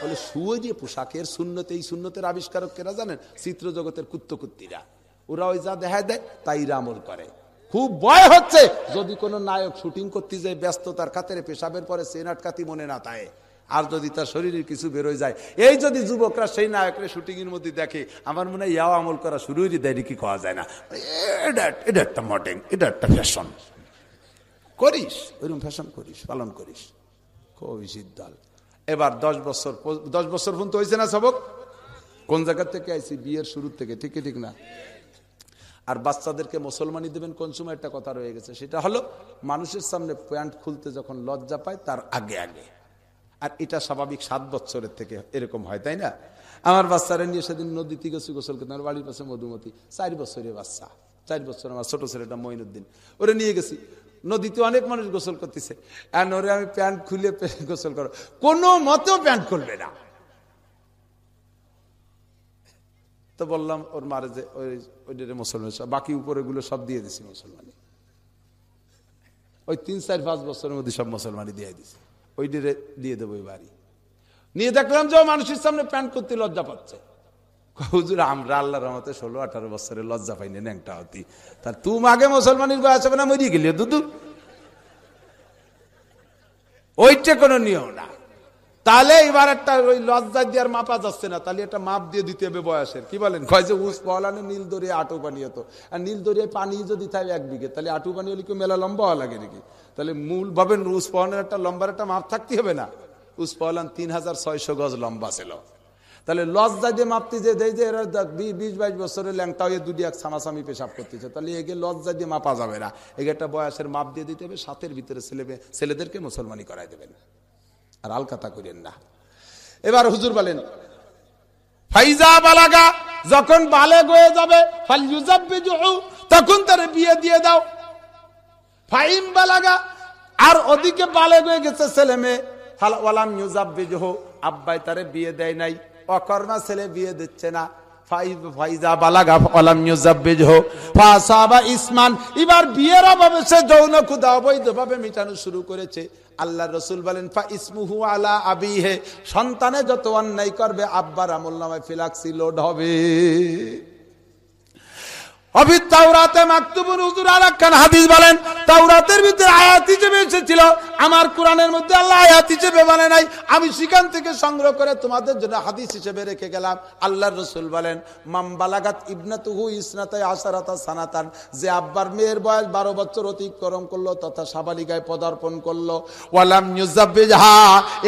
বলে, শুয়ে দিয়ে পোশাকের শূন্যতে এই শূন্যতের আবিষ্কারক কেরা জানেন, চিত্র জগতের কুত্তকুত্তিরা। ওরা ওই যা দেখা দেয়, তাই আমল করে। খুব ভয় হচ্ছে, যদি কোনো নায়ক শুটিং করতে যায়, ব্যস্ততার খাতেরে পেশাবের পরে সেনাট কাতি মনে না তাই আর যদি তার শরীরে কিছু বেরোয় যায়, এই যদি যুবকরা সেই নায়কের শুটিং এর মধ্যে দেখে, আমার মনে হয় ইয়াও আমল করা শুরু হয়ে দেয় কি খাওয়া যায় না। এটা এটা একটা মডেল এটা একটা ফ্যাশন করিস, ওইরকম ফ্যাশন করিস, পালন করিস। খুবই সিদ্ধাল। এবার দশ বছর দশ বছর পর্যন্ত হয়েছে না সবক? কোন জায়গা থেকে আইসি? বিয়ের শুরু থেকে, ঠিক ঠিক না? আর বাচ্চাদেরকে মুসলমানি দেবেন কোন সময়? একটা কথা রয়ে গেছে। সেটা হলো, মানুষের সামনে প্যান্ট খুলতে যখন লজ্জা পায়, তার আগে আগে। আর এটা স্বাভাবিক সাত বছরের থেকে এরকম হয়, তাই না? আমার বাচ্চারা নিয়ে সেদিন নদীতে গেছি গোসল করতে, আমার বাড়ির পাশে মধুমতি, চার বছরের বাচ্চা, চার বছর আমার ছোট ছেলেটা মইনুদ্দিন ওরে নিয়ে গেছি, নদীতে অনেক মানুষ গোসল করতেছে। আর ওরে আমি প্যান্ট খুলে গোসল করো। কোনো মতেও প্যান্ট খুলবে না। তো বললাম, ওর মারে যে, ওই, ওইটারে মুসলমান, বাকি উপরে গুলো সব দিয়ে দিছি মুসলমানি। ওই তিন, চার, পাঁচ বছরের মধ্যে সব মুসলমানি দিয়ে দিছি। ওই দিয়ে দেবো ওই বাড়ি। নিয়ে দেখলাম যে মানুষের সামনে প্যান্ট করতে লজ্জা পাচ্ছে। হুজুর, আমরা আল্লাহর রহমতে ষোলো, আঠারো বছরের লজ্জা পাইনি, ন্যাংটা হতি তা তুমি আগে মুসলমানের বয়স হবে না মরিয়ে গেলি দুদু ওইটা কোনো নিয়ম না। তাহলে এবার একটা ওই লজ্জা দিয়ে আর মাপা যাচ্ছে না, তাহলে একটা মাপ দিয়ে দিতে হবে বয়সের। কি বলেন? কয় যে উস পলানে নীল দরিয়া আটু পানি হতো। আর নীল দরিয়ায় পানি যদি থাকে এক বিঘে, তাহলে আটু পানি হলে কি মেলা লম্বা হওয়া লাগে নাকি? তাহলে মূল ভাবে উস পলানের একটা লম্বার, একটা মাপ থাকতে হবে না। উস পলান তিন হাজার ছয়শো গজ লম্বা ছিল। তাহলে লজ্জা দিয়ে মাপতে যে দেয় যে এরা বিশ বাইশ বছরের ল্যাংটা হয়ে দুটি এক সামাসামি পেশাব করতেছে। তাহলে এগে লজ্জা দিয়ে মাপা যাবে না। একে একটা বয়সের মাপ দিয়ে দিতে হবে, সাতের ভিতরে ছেলে ছেলেদেরকে মুসলমানি করাই দেবেন। আর আলকাতা করেন না। এবার হুজুর বলেন, ফাইজা বালাগা, যখন বালে গয়ে যাবে তখন তার বিয়ে দিয়ে দাও। ফাইম বালাগা। আর ওদিকে বালে হয়ে গেছে ছেলে মেয়ে। আব্বাই তারে বিয়ে দেয় নাই। অকর্মা ছেলে বিয়ে দিচ্ছে না। এবার যৌন অবৈধভাবে মিটানো শুরু করেছে। আল্লাহ রসুল সন্তানে যত অন্যায় করবে, আব্বার আমল নামায় ফিলাক্সি লোড হবে। তাওরাতে হাদিস বলেন, তাওরাতের ভিতরে হিসেবে এসেছিল। আমার আল্লাহ হিসেবে নাই। আমি সেখান থেকে সংগ্রহ করে তোমাদের জন্য হাদিস হিসেবে রেখে গেলাম। আল্লাহর রসুল বলেন মাম ইবনাতুহু ইসনাতাই আসারাতা সানাতান যে আব্বার মেয়ের বয়স বারো বছর অতিক্রম করল, তথা সাবালিগায় পদার্পণ করল।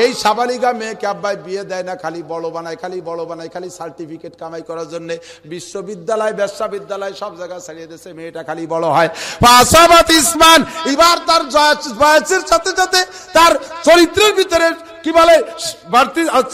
এই সাবালিগা মেয়েকে আব্বাই বিয়ে দেয় না, খালি বড় বানায়, খালি বড় বানায়, খালি সার্টিফিকেট কামাই করার জন্য। বিশ্ববিদ্যালয়, ব্যবসা বিদ্যালয়, সব জায়গায় ছাড়িয়ে দিয়েছে, মেয়েটা খালি বড় হয়। ইসমান এবার তার বয়সের সাথে সাথে তার চরিত্রের ভিতরে কি বলে?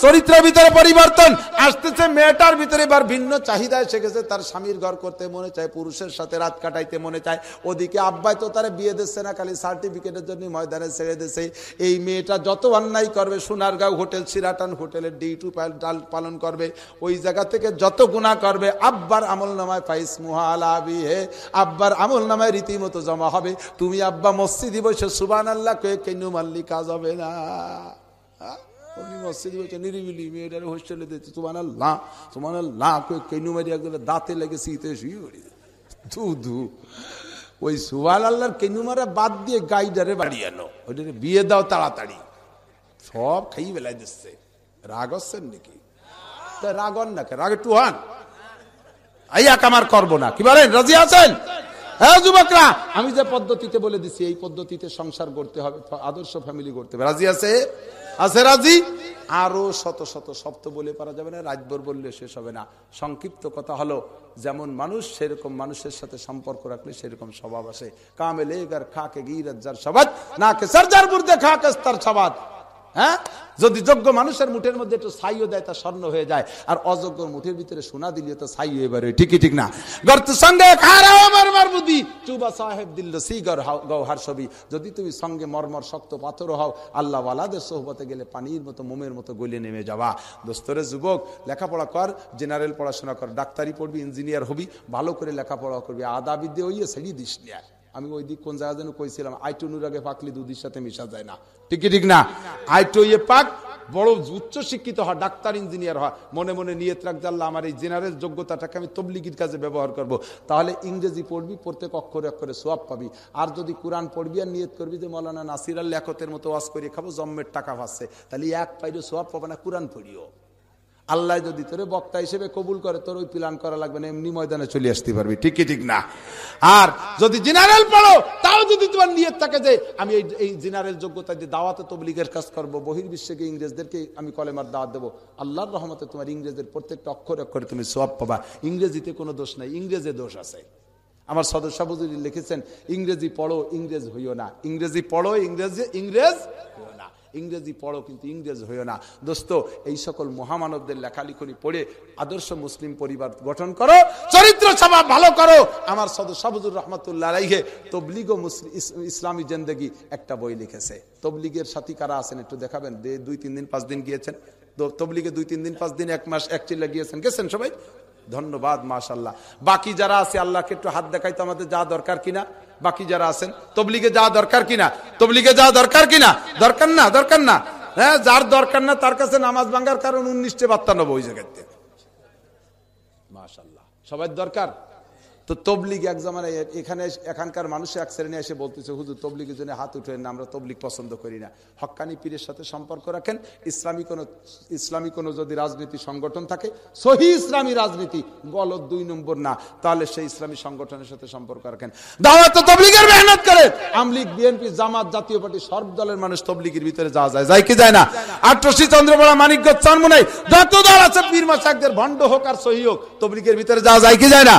চরিত্রের ভিতরে পরিবর্তন। আসতেছে মেয়েটার ভিতরে, এবার ভিন্ন চাহিদা এসে গেছে, তার স্বামীর ঘর করতে মনে চায়, পুরুষের সাথে রাত কাটাইতে মনে চায়। ওদিকে আব্বাই তো তারা বিয়ে দিচ্ছে না, খালি সার্টিফিকেটের জন্য ময়দানে ছেড়ে দিছে। এই মেয়েটা যত অন্যায় করবে, সোনারগাঁও হোটেল, সিরাটান হোটেলের ডিউটি ডাল পালন করবে, ওই জায়গা থেকে যত গুণা করবে, আব্বার আমল নামায় ফাইস মুহালাবি হে, আব্বার আমল নামায় রীতিমতো জমা হবে। তুমি আব্বা মসজিদি বসে সুবান আল্লাহ কে কেনু মাল্লি কাজ হবে না? মসজিদে বসে নিরিবিলি, মেয়েটার হোস্টেলে দিচ্ছে তোমার আল্লাহ তোমার কয়ে কেনু মারি একদম দাঁতে লেগে শীতে শুয়ে পড়ি। ধু ধু। ওই সুবান আল্লাহর কেনু মারা বাদ দিয়ে গাইডারে বাড়ি আনো। ওইটারে বিয়ে দাও তাড়াতাড়ি। সব খাই বেলায় দিচ্ছে। রাগ হচ্ছেন নাকি? তা রাগ হন না রাগ একটু হন। আইয়া কামার করব না। কি বলেন? রাজি আছেন? হ্যাঁ যুবকরা, আমি যে পদ্ধতিতে বলে দিছি, এই পদ্ধতিতে সংসার করতে হবে, আদর্শ ফ্যামিলি করতে হবে। রাজি আছে? আছে রাজি? আরও শত শত শব্দ বলে পারা যাবে না রাজবর বললে শেষ হবে না। সংক্ষিপ্ত কথা হলো, যেমন মানুষ সেরকম মানুষের সাথে সম্পর্ক রাখলে সেরকম স্বভাব আসে। কামে লেগার খাকে যার সবাদ না কে সার যার বুর্দে খাকে তার সবাদ হ্যাঁ? যদি যোগ্য মানুষের মুঠের মধ্যে একটু ছাইও দেয়, তা স্বর্ণ হয়ে যায়। আর অযোগ্য মুঠের ভিতরে সোনা দিলে তো ছাই হয়ে বেরোয়। ঠিকই ঠিক না? গর্ত সঙ্গে চুবা সাহেব দিল, সিগর গৌহার ছবি। যদি তুমি সঙ্গে মর্মর শক্ত পাথর হও আল্লাহ ওয়ালাদের সোহবতে গেলে পানির মতো, মোমের মতো গলে নেমে যাওয়া। দোস্তরে যুবক, লেখাপড়া কর, জেনারেল পড়াশোনা কর। ডাক্তারি পড়বি, ইঞ্জিনিয়ার হবি, ভালো করে লেখাপড়া করবি। আদা বিদ্যে ওই ছেড়ি দিস নিয়ে আমি ওই দিক কোন জায়গা যেন কইছিলাম আইটনুর আগে পাকলি দুধের সাথে মিশা যায় না। ঠিক ঠিক না? আইটো ইয়ে পাক, বড় উচ্চ শিক্ষিত হয় ডাক্তার, ইঞ্জিনিয়ার হয় মনে মনে নিয়ত রাখ জানলা আমার এই জেনারেল যোগ্যতাটাকে আমি তবলিগির কাজে ব্যবহার করব। তাহলে ইংরেজি পড়বি, প্রত্যেক অক্ষরে অক্ষরে সোয়াব পাবি। আর যদি কোরআন পড়বি আর নিয়ত করবি যে, মৌলানা নাসির আল লেখতের মতো ওয়াজ করিয়ে খাব, জম্মের টাকা পাচ্ছে তাহলে এক পাইলে সোয়াব পাবে না, কোরআন পড়িও। আল্লাহ যদি তোরে বক্তা হিসেবে কবুল করে, তোর ওই প্ল্যান করা লাগবে না, এমনি ময়দানে চলে আসতে পারবি। ঠিকই ঠিক না? আর যদি জেনারেল পড়ো, তাও যদি তোমার নিয়ত থাকে যে, আমি এই এই জেনারেল যোগ্যতা দিয়ে দাওয়াতে তবলিগের কাজ করব বহির্বিশ্বে গিয়ে ইংরেজদেরকে আমি কলেমার দাওয়াত দেবো, আল্লাহর রহমতে তোমার ইংরেজের প্রত্যেকটা অক্ষরে অক্ষরে তুমি সব পাবা। ইংরেজিতে কোনো দোষ নাই, ইংরেজে দোষ আছে। আমার সদস্য বুজুরি লিখেছেন, ইংরেজি পড়ো, ইংরেজ হইও না। ইংরেজি পড়ো, ইংরেজি, ইংরেজ ইংরেজি পড়ো কিন্তু ইংরেজ হইও না। দোস্ত, এই সকল মহামানবদের লেখালেখনি পড়ে আদর্শ মুসলিম পরিবার গঠন করো, চরিত্র স্বভাব ভালো করো। আমার সদস্য সাবুজুর রহমতুল্লাহ রাইহে তবলিগ ইসলামী জেন্দেগি একটা বই লিখেছে। তবলিগের সাথী কারা আছেন একটু দেখাবেন? দুই তিন দিন, পাঁচ দিন গিয়েছেন। তবলিগে দুই তিন দিন, পাঁচ দিন, এক মাস, এক চিল্লা গিয়েছেন। গেছেন সবাই? ধন্যবাদ মাশাল্লাহ বাকি যারা আছে, আল্লাহকে একটু হাত দেখাইতো আমাদের যা দরকার কিনা। বাকি যারা আছেন, তবলিগে যাওয়া দরকার কিনা? তবলিগে যাওয়া দরকার কিনা? দরকার না দরকার না। হ্যাঁ যার দরকার না, তার কাছে নামাজ ভাঙ্গার কারণ উনিশটে বার্তা নেব ওই জায়গাতে মাশাল্লাহ সবার দরকার? তো তবলিগ এক জামানায় এখানে এখানকার মানুষ এক শ্রেণি এসে বলতেছে, হুজুর, তবলিগের জন্য হাত উঠেন না, আমরা তবলিগ পছন্দ করি না। হক্কানি পীরের সাথে সম্পর্ক রাখেন। ইসলামী কোনো ইসলামী কোনো যদি রাজনীতি সংগঠন থাকে, সহি ইসলামী রাজনীতি, গলত দুই নম্বর না, তাহলে সেই ইসলামী সংগঠনের সাথে সম্পর্ক রাখেন। দাওয়াত তো তবলিগের মেহনত করে। আমলিগ বিএনপি, জামাত, জাতীয় পার্টি, সব দলের মানুষ তবলিগের ভিতরে যাওয়া যায় যায় কি যায় না? আটরশি চন্দ্রবড়া, মানিকগঞ্জ, চন্মনাই, যত দল আছে, পীর মাসাকদের ভণ্ড হোক আর সহি হোক, তবলিগের ভিতরে যাওয়া যায় কি যায় না?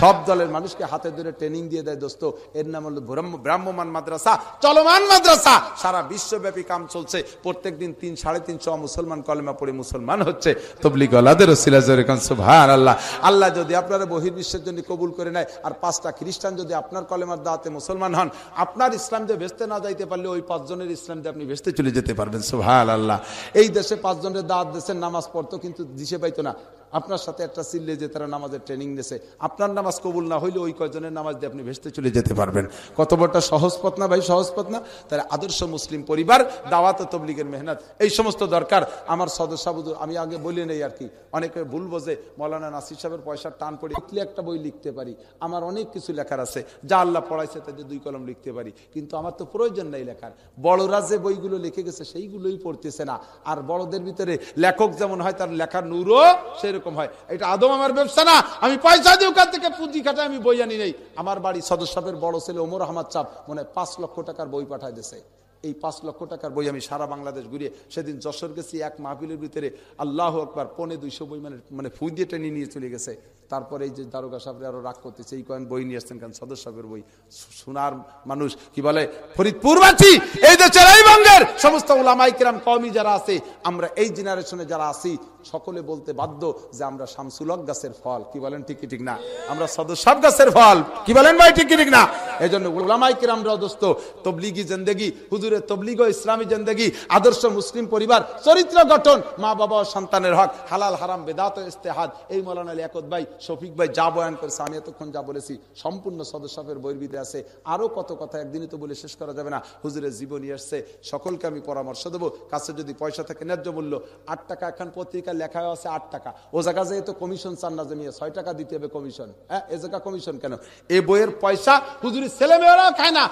সব দলের মানুষকে হাতে ধরে ট্রেনিং দিয়ে দেয়, দোস্ত। এর নাম হলো ব্রাহ্মমান মাদ্রাসা, চলমান মাদ্রাসা। সারা বিশ্বব্যাপী কাম চলছে। প্রত্যেক দিন তিন, সাড়ে তিনশো মুসলমান কলেমা পড়ে মুসলমান হচ্ছে। তবলিগ আল্লাদের সুভান আল্লাহ আল্লাহ যদি আপনারা বহির্বিশ্বের জন্য কবুল করে নেয়, আর পাঁচটা খ্রিস্টান যদি আপনার কলেমার দাওয়াতে মুসলমান হন, আপনার ইসলাম দিয়ে ভেস্তে না যাইতে পারলে ওই পাঁচজনের ইসলাম দিয়ে আপনি ভেস্তে চলে যেতে পারবেন সুভান আল্লাহ এই দেশে পাঁচজনের দাওয়াত দেশের নামাজ পড়তো, কিন্তু দিশে পাইতো না। আপনার সাথে একটা চিল্লে যে তারা নামাজের ট্রেনিং নিয়েছে আপনার নামাজ কবুল না হইলে ওই কয়জনের নামাজ দিয়ে আপনি ভেসতে চলে যেতে পারবেন। কত বড়টা সহজ পথ না ভাই? সহজ পথ না? তাহলে আদর্শ মুসলিম পরিবার, দাওয়াত তবলিগের মেহনত, এই সমস্ত দরকার। আমার সদস্য আমি আগে বলি নেই আর কি, অনেকে ভুল বোঝে। মৌলানা নাসির সাহেবের পয়সার টান পড়ে লিখলে একটা বই লিখতে পারি। আমার অনেক কিছু লেখার আছে, যা আল্লাহ পড়াইছে তাদের দুই কলম লিখতে পারি। কিন্তু আমার তো প্রয়োজন নেই লেখার। বড়রা যে বইগুলো লিখে গেছে, সেইগুলোই পড়তেছে না। আর বড়দের ভিতরে লেখক যেমন হয়, তার লেখার নূরও সেরকম হয়। এটা আদম আমার ব্যবসা না। আমি পয়সা দিয়ে ওখান থেকে পুঁজি খাটাই, আমি বই আনি নেই। আমার বাড়ি সদস্যের বড় ছেলে ওমর আহমদ চাপ মনে পাঁচ লক্ষ টাকার বই পাঠায় দেশে এই পাঁচ লক্ষ টাকার বই আমি সারা বাংলাদেশ ঘুরিয়ে সেদিন যশোর গেছি, এক মাহফিলের ভিতরে আল্লাহ একবার পনে দুইশো বই মানে মানে ফুই দিয়ে টেনে নিয়ে চলে গেছে। তারপরে এই যে দারোগা সাহেব আরও রাগ করতেছে, এই কয়েন বই নিয়ে আসছেন কারণ সদস্য সাহেবের বই। সোনার মানুষ, কি বলে? ফরিদপুরবাসী, এই দেশের এই বঙ্গের সমস্ত ওলামাই কিরাম কমই যারা আছে, আমরা এই জেনারেশনে যারা আছি, সকলে বলতে বাধ্য যে আমরা শামসুলক গাছের ফল। কি বলেন, ঠিক ঠিক না? আমরা সদস্য গাছের ফল। কি বলেন ভাই, ঠিক ঠিক না? এই জন্য দোস্ত, তবলিগি তবলিগ ইসলামী আদর্শ মুসলিম পরিবার, চরিত্র গঠন, মা বাবা ও সন্তানের হক, হালাল, হারাম, বেদাত ইস্তেহাদ। এই মৌলানা ভাই, শফিক ভাই যা বয়ান করেছে, আমি এতক্ষণ যা বলেছি, সম্পূর্ণ সদস্যের ভিতরে আছে। আরও কত কথা একদিনই তো বলে শেষ করা যাবে না। হুজুরের জীবনী আসছে সকলকে আমি পরামর্শ দেবো। কাছে যদি পয়সা থাকে, ন্যায্য মূল্য, আট টাকা এখন পত্রিকা লেখা আছে আট টাকা। ও জায়গা যে তো কমিশন চান না জমিয়ে ছয় টাকা দিতে হবে কমিশন হ্যাঁ এ জায়গা কমিশন কেন? এই বইয়ের পয়সা হুজুরের খায় না।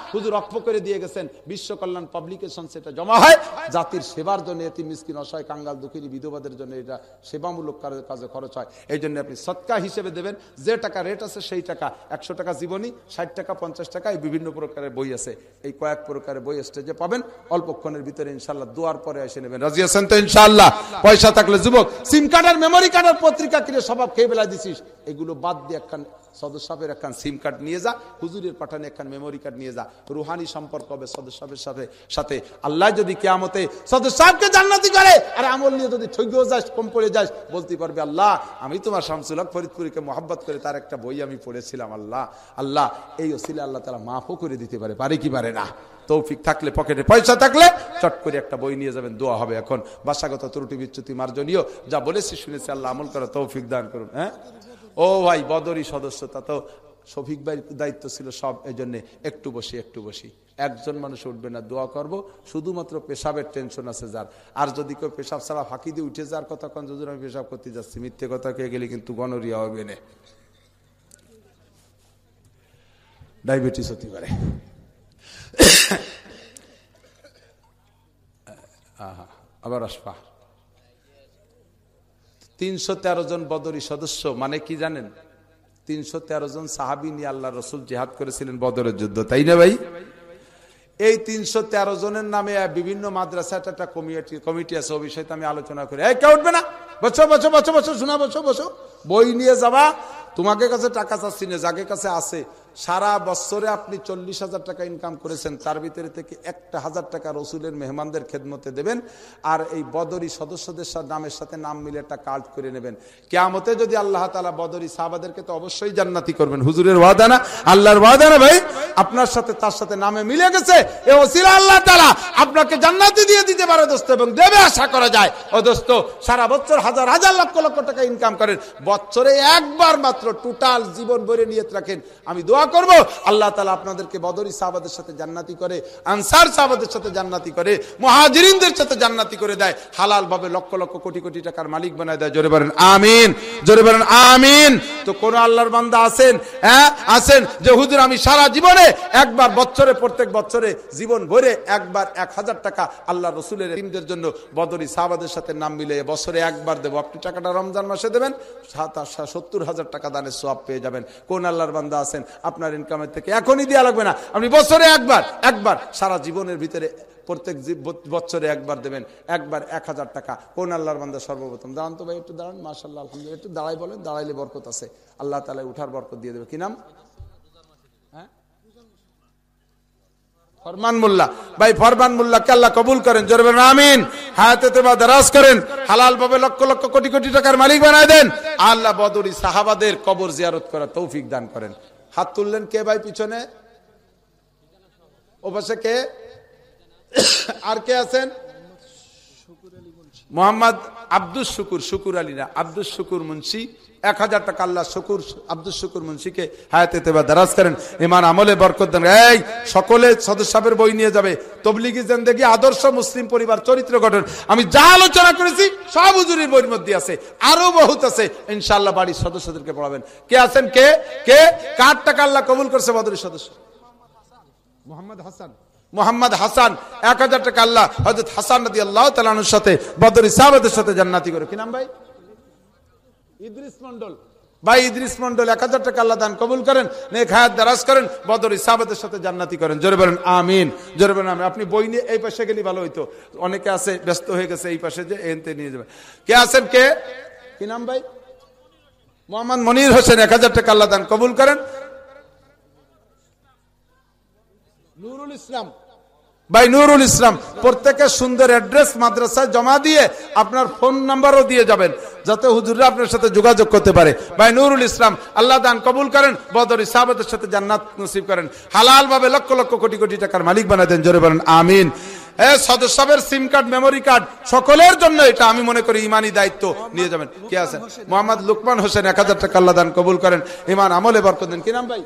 করে দিয়ে গেছেন। বিশ্ব কল্যাণ পাবলিকেশন সেটা জমা হয়। জাতির সেবার জন্য এটি মিসকিন, অসহায়, কাঙ্গাল, দুঃখিনী, বিধবাদের জন্য এটা সেবামূলক কাজে খরচ হয়। এই জন্য আপনি সৎকা হিসেবে দেবেন। যে টাকা রেট আছে সেই টাকা। একশো টাকা জীবনী, ষাট টাকা, পঞ্চাশ টাকা, এই বিভিন্ন প্রকারের বই আছে। এই কয়েক প্রকারের বই স্টেজে পাবেন। অল্পক্ষণের ভিতরে ইনশাল্লাহ দুয়ার পরে এসে নেবেন। রাজি আছেন তো ইনশাল্লাহ পয়সা থাকলে যুবক, সিম কার্ডের মেমোরি কার্ডের পত্রিকা কিনে স্বভাব খেয়ে বেলা দিছিস। এগুলো বাদ দিয়ে একখান সদস্যের একখান সিম কার্ড নিয়ে যা, হুজুরের পাঠানে একখান মেমোরি কার্ড নিয়ে যা। রুহানি সম্পর্ক হবে সদস্যের সাথে সাথে আল্লাহ যদি কেয়ামতে সদস্যকে জান্নাতি করে, আর আমল নিয়ে যদি ঠগিও যাস, কম পড়ে যাস, বলতে পারবে আল্লাহ, আমি তোমার শামসুলক ফরিদপুরীকে মহাব্বত করে তার একটা বই আমি পড়েছিলাম, আল্লাহ আল্লাহ, এই ওসিলে আল্লাহ তালা মাফও করে দিতে পারে পারে কি পারে না। তৌফিক থাকলে, পকেটে পয়সা থাকলে চট করে একটা বই নিয়ে যাবেন, দোয়া হবে এখন। বাসাগত ত্রুটি বিচ্যুতি মার্জনীয়, যা বলেছি শুনেছি, আল্লাহ আমল করে তৌফিক দান করুন হ্যাঁ? ও ভাই, বদরি সদস্য, তা তো শফিক ভাইয়ের দায়িত্ব ছিল সব এই জন্য একটু বসি একটু বসি। একজন মানুষ উঠবে না, দোয়া করব, শুধুমাত্র পেশাবের টেনশন আছে যার। আর যদি কেউ পেশাব ছাড়া ফাঁকি দিয়ে উঠে যাওয়ার কথা কন যদি আমি পেশাব করতে যাচ্ছি, মিথ্যে কথা কে গেলে কিন্তু গণরিয়া হবে না। ডায়াবেটিস হতে পারে। আবার আসবা। তিনশো তেরো জন বদরি সদস্য মানে কি জানেন? তিনশো তেরো জন সাহাবি নিয়ে আল্লাহ রসুল জেহাদ করেছিলেন বদরের যুদ্ধ, তাই না ভাই? এই তিনশো তেরো জনের নামে বিভিন্ন মাদ্রাসা, একটা কমিটি কমিটি আছে ও বিষয়তে আমি আলোচনা করি। এই, কেউ উঠবে না? বসো বসো বসো বছর শোনা, বসো বসো। বই নিয়ে যাবা তোমাকে কাছে টাকা চাচ্ছি না, যাকে কাছে আছে, সারা বছরে আপনি চল্লিশ হাজার টাকা ইনকাম করেছেন, তার ভিতরে থেকে একটা হাজার টাকা রসুলের মেহমানদের খেদমতে দেবেন, আর এই বদরি সদস্যদের নামের সাথে নাম মিলে একটা কার্ড করে নেবেন। কেয়ামতে যদি আল্লাহ তালা বদরি সাহাবাদেরকে তো অবশ্যই জান্নাতি করবেন। হুজুরের ওয়াদানা আল্লাহর ওয়াদানা ভাই? আপনার সাথে, তার সাথে নামে মিলে গেছে। এ ওসিরা আল্লাহ তালা আপনাকে জান্নাতি দিয়ে দিতে পারে, দোস্ত, এবং দেবে আশা করা যায়। ও দোস্ত, সারা বছর হাজার হাজার লক্ষ লক্ষ টাকা ইনকাম করেন। বছরে একবার মাত্র টোটাল জীবন ভরে নিয়ে রাখেন। আমি দোয়া করব, আল্লাহ তালা আপনাদেরকে বদরি সাহাবাদের সাথে জান্নাতি করে, আনসার সাহাবাদের সাথে জান্নাতি করে, মহাজিরিনদের সাথে জান্নাতি করে দেয়। হালাল ভাবে লক্ষ লক্ষ, কোটি কোটি টাকার মালিক বানায় দেয়। জোরে বলেন, আমিন। জোরে বলেন, আমিন। তো কোন আল্লাহর বান্দা আছেন? হ্যাঁ আছেন? যে হুজুর, আমি সারা জীবনে একবার বছরে, প্রত্যেক বছরে জীবন ভরে একবার এক হাজার টাকা আল্লাহ রসুলের টিমদের জন্য বদরি সাহাবাদের সাথে নাম মিলে বছরে একবার দেবো। আপনি টাকাটা রমজান মাসে দেবেন, সাত সত্তর হাজার টাকা দানের সব পেয়ে যাবেন। কোন আল্লাহর বান্দা আছেন, আপনার ইনকামের থেকে এখনই দেওয়া লাগবে না। আপনি বছরে একবার একবার সারা জীবনের ভিতরে প্রত্যেক বছরে একবার দেবেন, একবার এক হাজার টাকা। কোন আল্লাহর বান্দা সর্বপ্রথম? দাঁড়ান তো ভাই, একটু দাঁড়ান। মাসাল্লাহ আলহামদুলিল্লাহ, একটু দাঁড়াই বলেন, দাঁড়াইলে বরকত আছে। আল্লাহ তালা উঠার বরকত দিয়ে দেবে। কি নাম? তৌফিক দান করেন। হাত তুললেন কে ভাই পিছনে? ও কে? আর কে আছেন?
মোহাম্মদ আব্দুল শুকুর শুকুর আলী না আব্দুল শুকুর মুন্সি। এক হাজার টাকা আল্লাহ শুকুর আব্দুল শুকুর মুন্সিকে হায়াতে তেবা দারাজ করেন। ইমান আমলে বরকত দেন। এই সকলে সদস্যের বই নিয়ে যাবে। তবলিগি জেন্দেগি আদর্শ মুসলিম পরিবার চরিত্র গঠন। আমি যা আলোচনা করেছি সব হুজুরির বইয়ের মধ্যে আছে। আরও বহুত আছে। ইনশাআল্লাহ বাড়ির সদস্যদেরকে পড়াবেন। কে আছেন? কে? কে? কার টাকা আল্লাহ কবুল করছে বদরের সদস্য?
মোহাম্মদ হাসান।
মোহাম্মদ হাসান। এক হাজার টাকা আল্লাহ হজরত হাসান নদী আল্লাহ তালানুর সাথে বদর ইসাহাবাদের সাথে জান্নাতি করে। কি নাম ভাই?
ইদ্রিস মন্ডল
ভাই ইদ্রিস মন্ডল এক হাজার টাকা আল্লাহ দান কবুল করেন নেক হায়াত দারাজ করেন বদর ইসাহাবাদের সাথে জান্নাতি করেন। জোরে বলেন আমিন। জোরে বলেন আমিন। আপনি বই নিয়ে এই পাশে গেলে ভালো হইতো। অনেকে আছে ব্যস্ত হয়ে গেছে এই পাশে যে এনতে নিয়ে যাবে। কে আছেন কে? কি নাম ভাই? মোহাম্মদ মনির হোসেন এক হাজার টাকা আল্লাহ দান কবুল করেন।
নুরুল ইসলাম।
ভাই নুরুল ইসলাম প্রত্যেকের সুন্দর অ্যাড্রেস মাদ্রাসায় জমা দিয়ে আপনার ফোন নাম্বারও দিয়ে যাবেন, যাতে হুজুররা আপনার সাথে যোগাযোগ করতে পারে। ভাই নুরুল ইসলাম, আল্লাহ দান কবুল করেন, বদর ইসাবতের সাথে জান্নাত নসিব করেন। হালাল ভাবে লক্ষ লক্ষ কোটি কোটি টাকার মালিক বানায় দেন, জোরে বলেন, আমিন। সদস্যের সিম কার্ড, মেমোরি কার্ড, সকলের জন্য এটা আমি মনে করি ইমানি দায়িত্ব নিয়ে যাবেন। কে আছেন মোহাম্মদ লুকমান হোসেন, এক হাজার টাকা আল্লাহ দান কবুল করেন। ইমান আমলে বরকত দেন। কি নাম ভাই?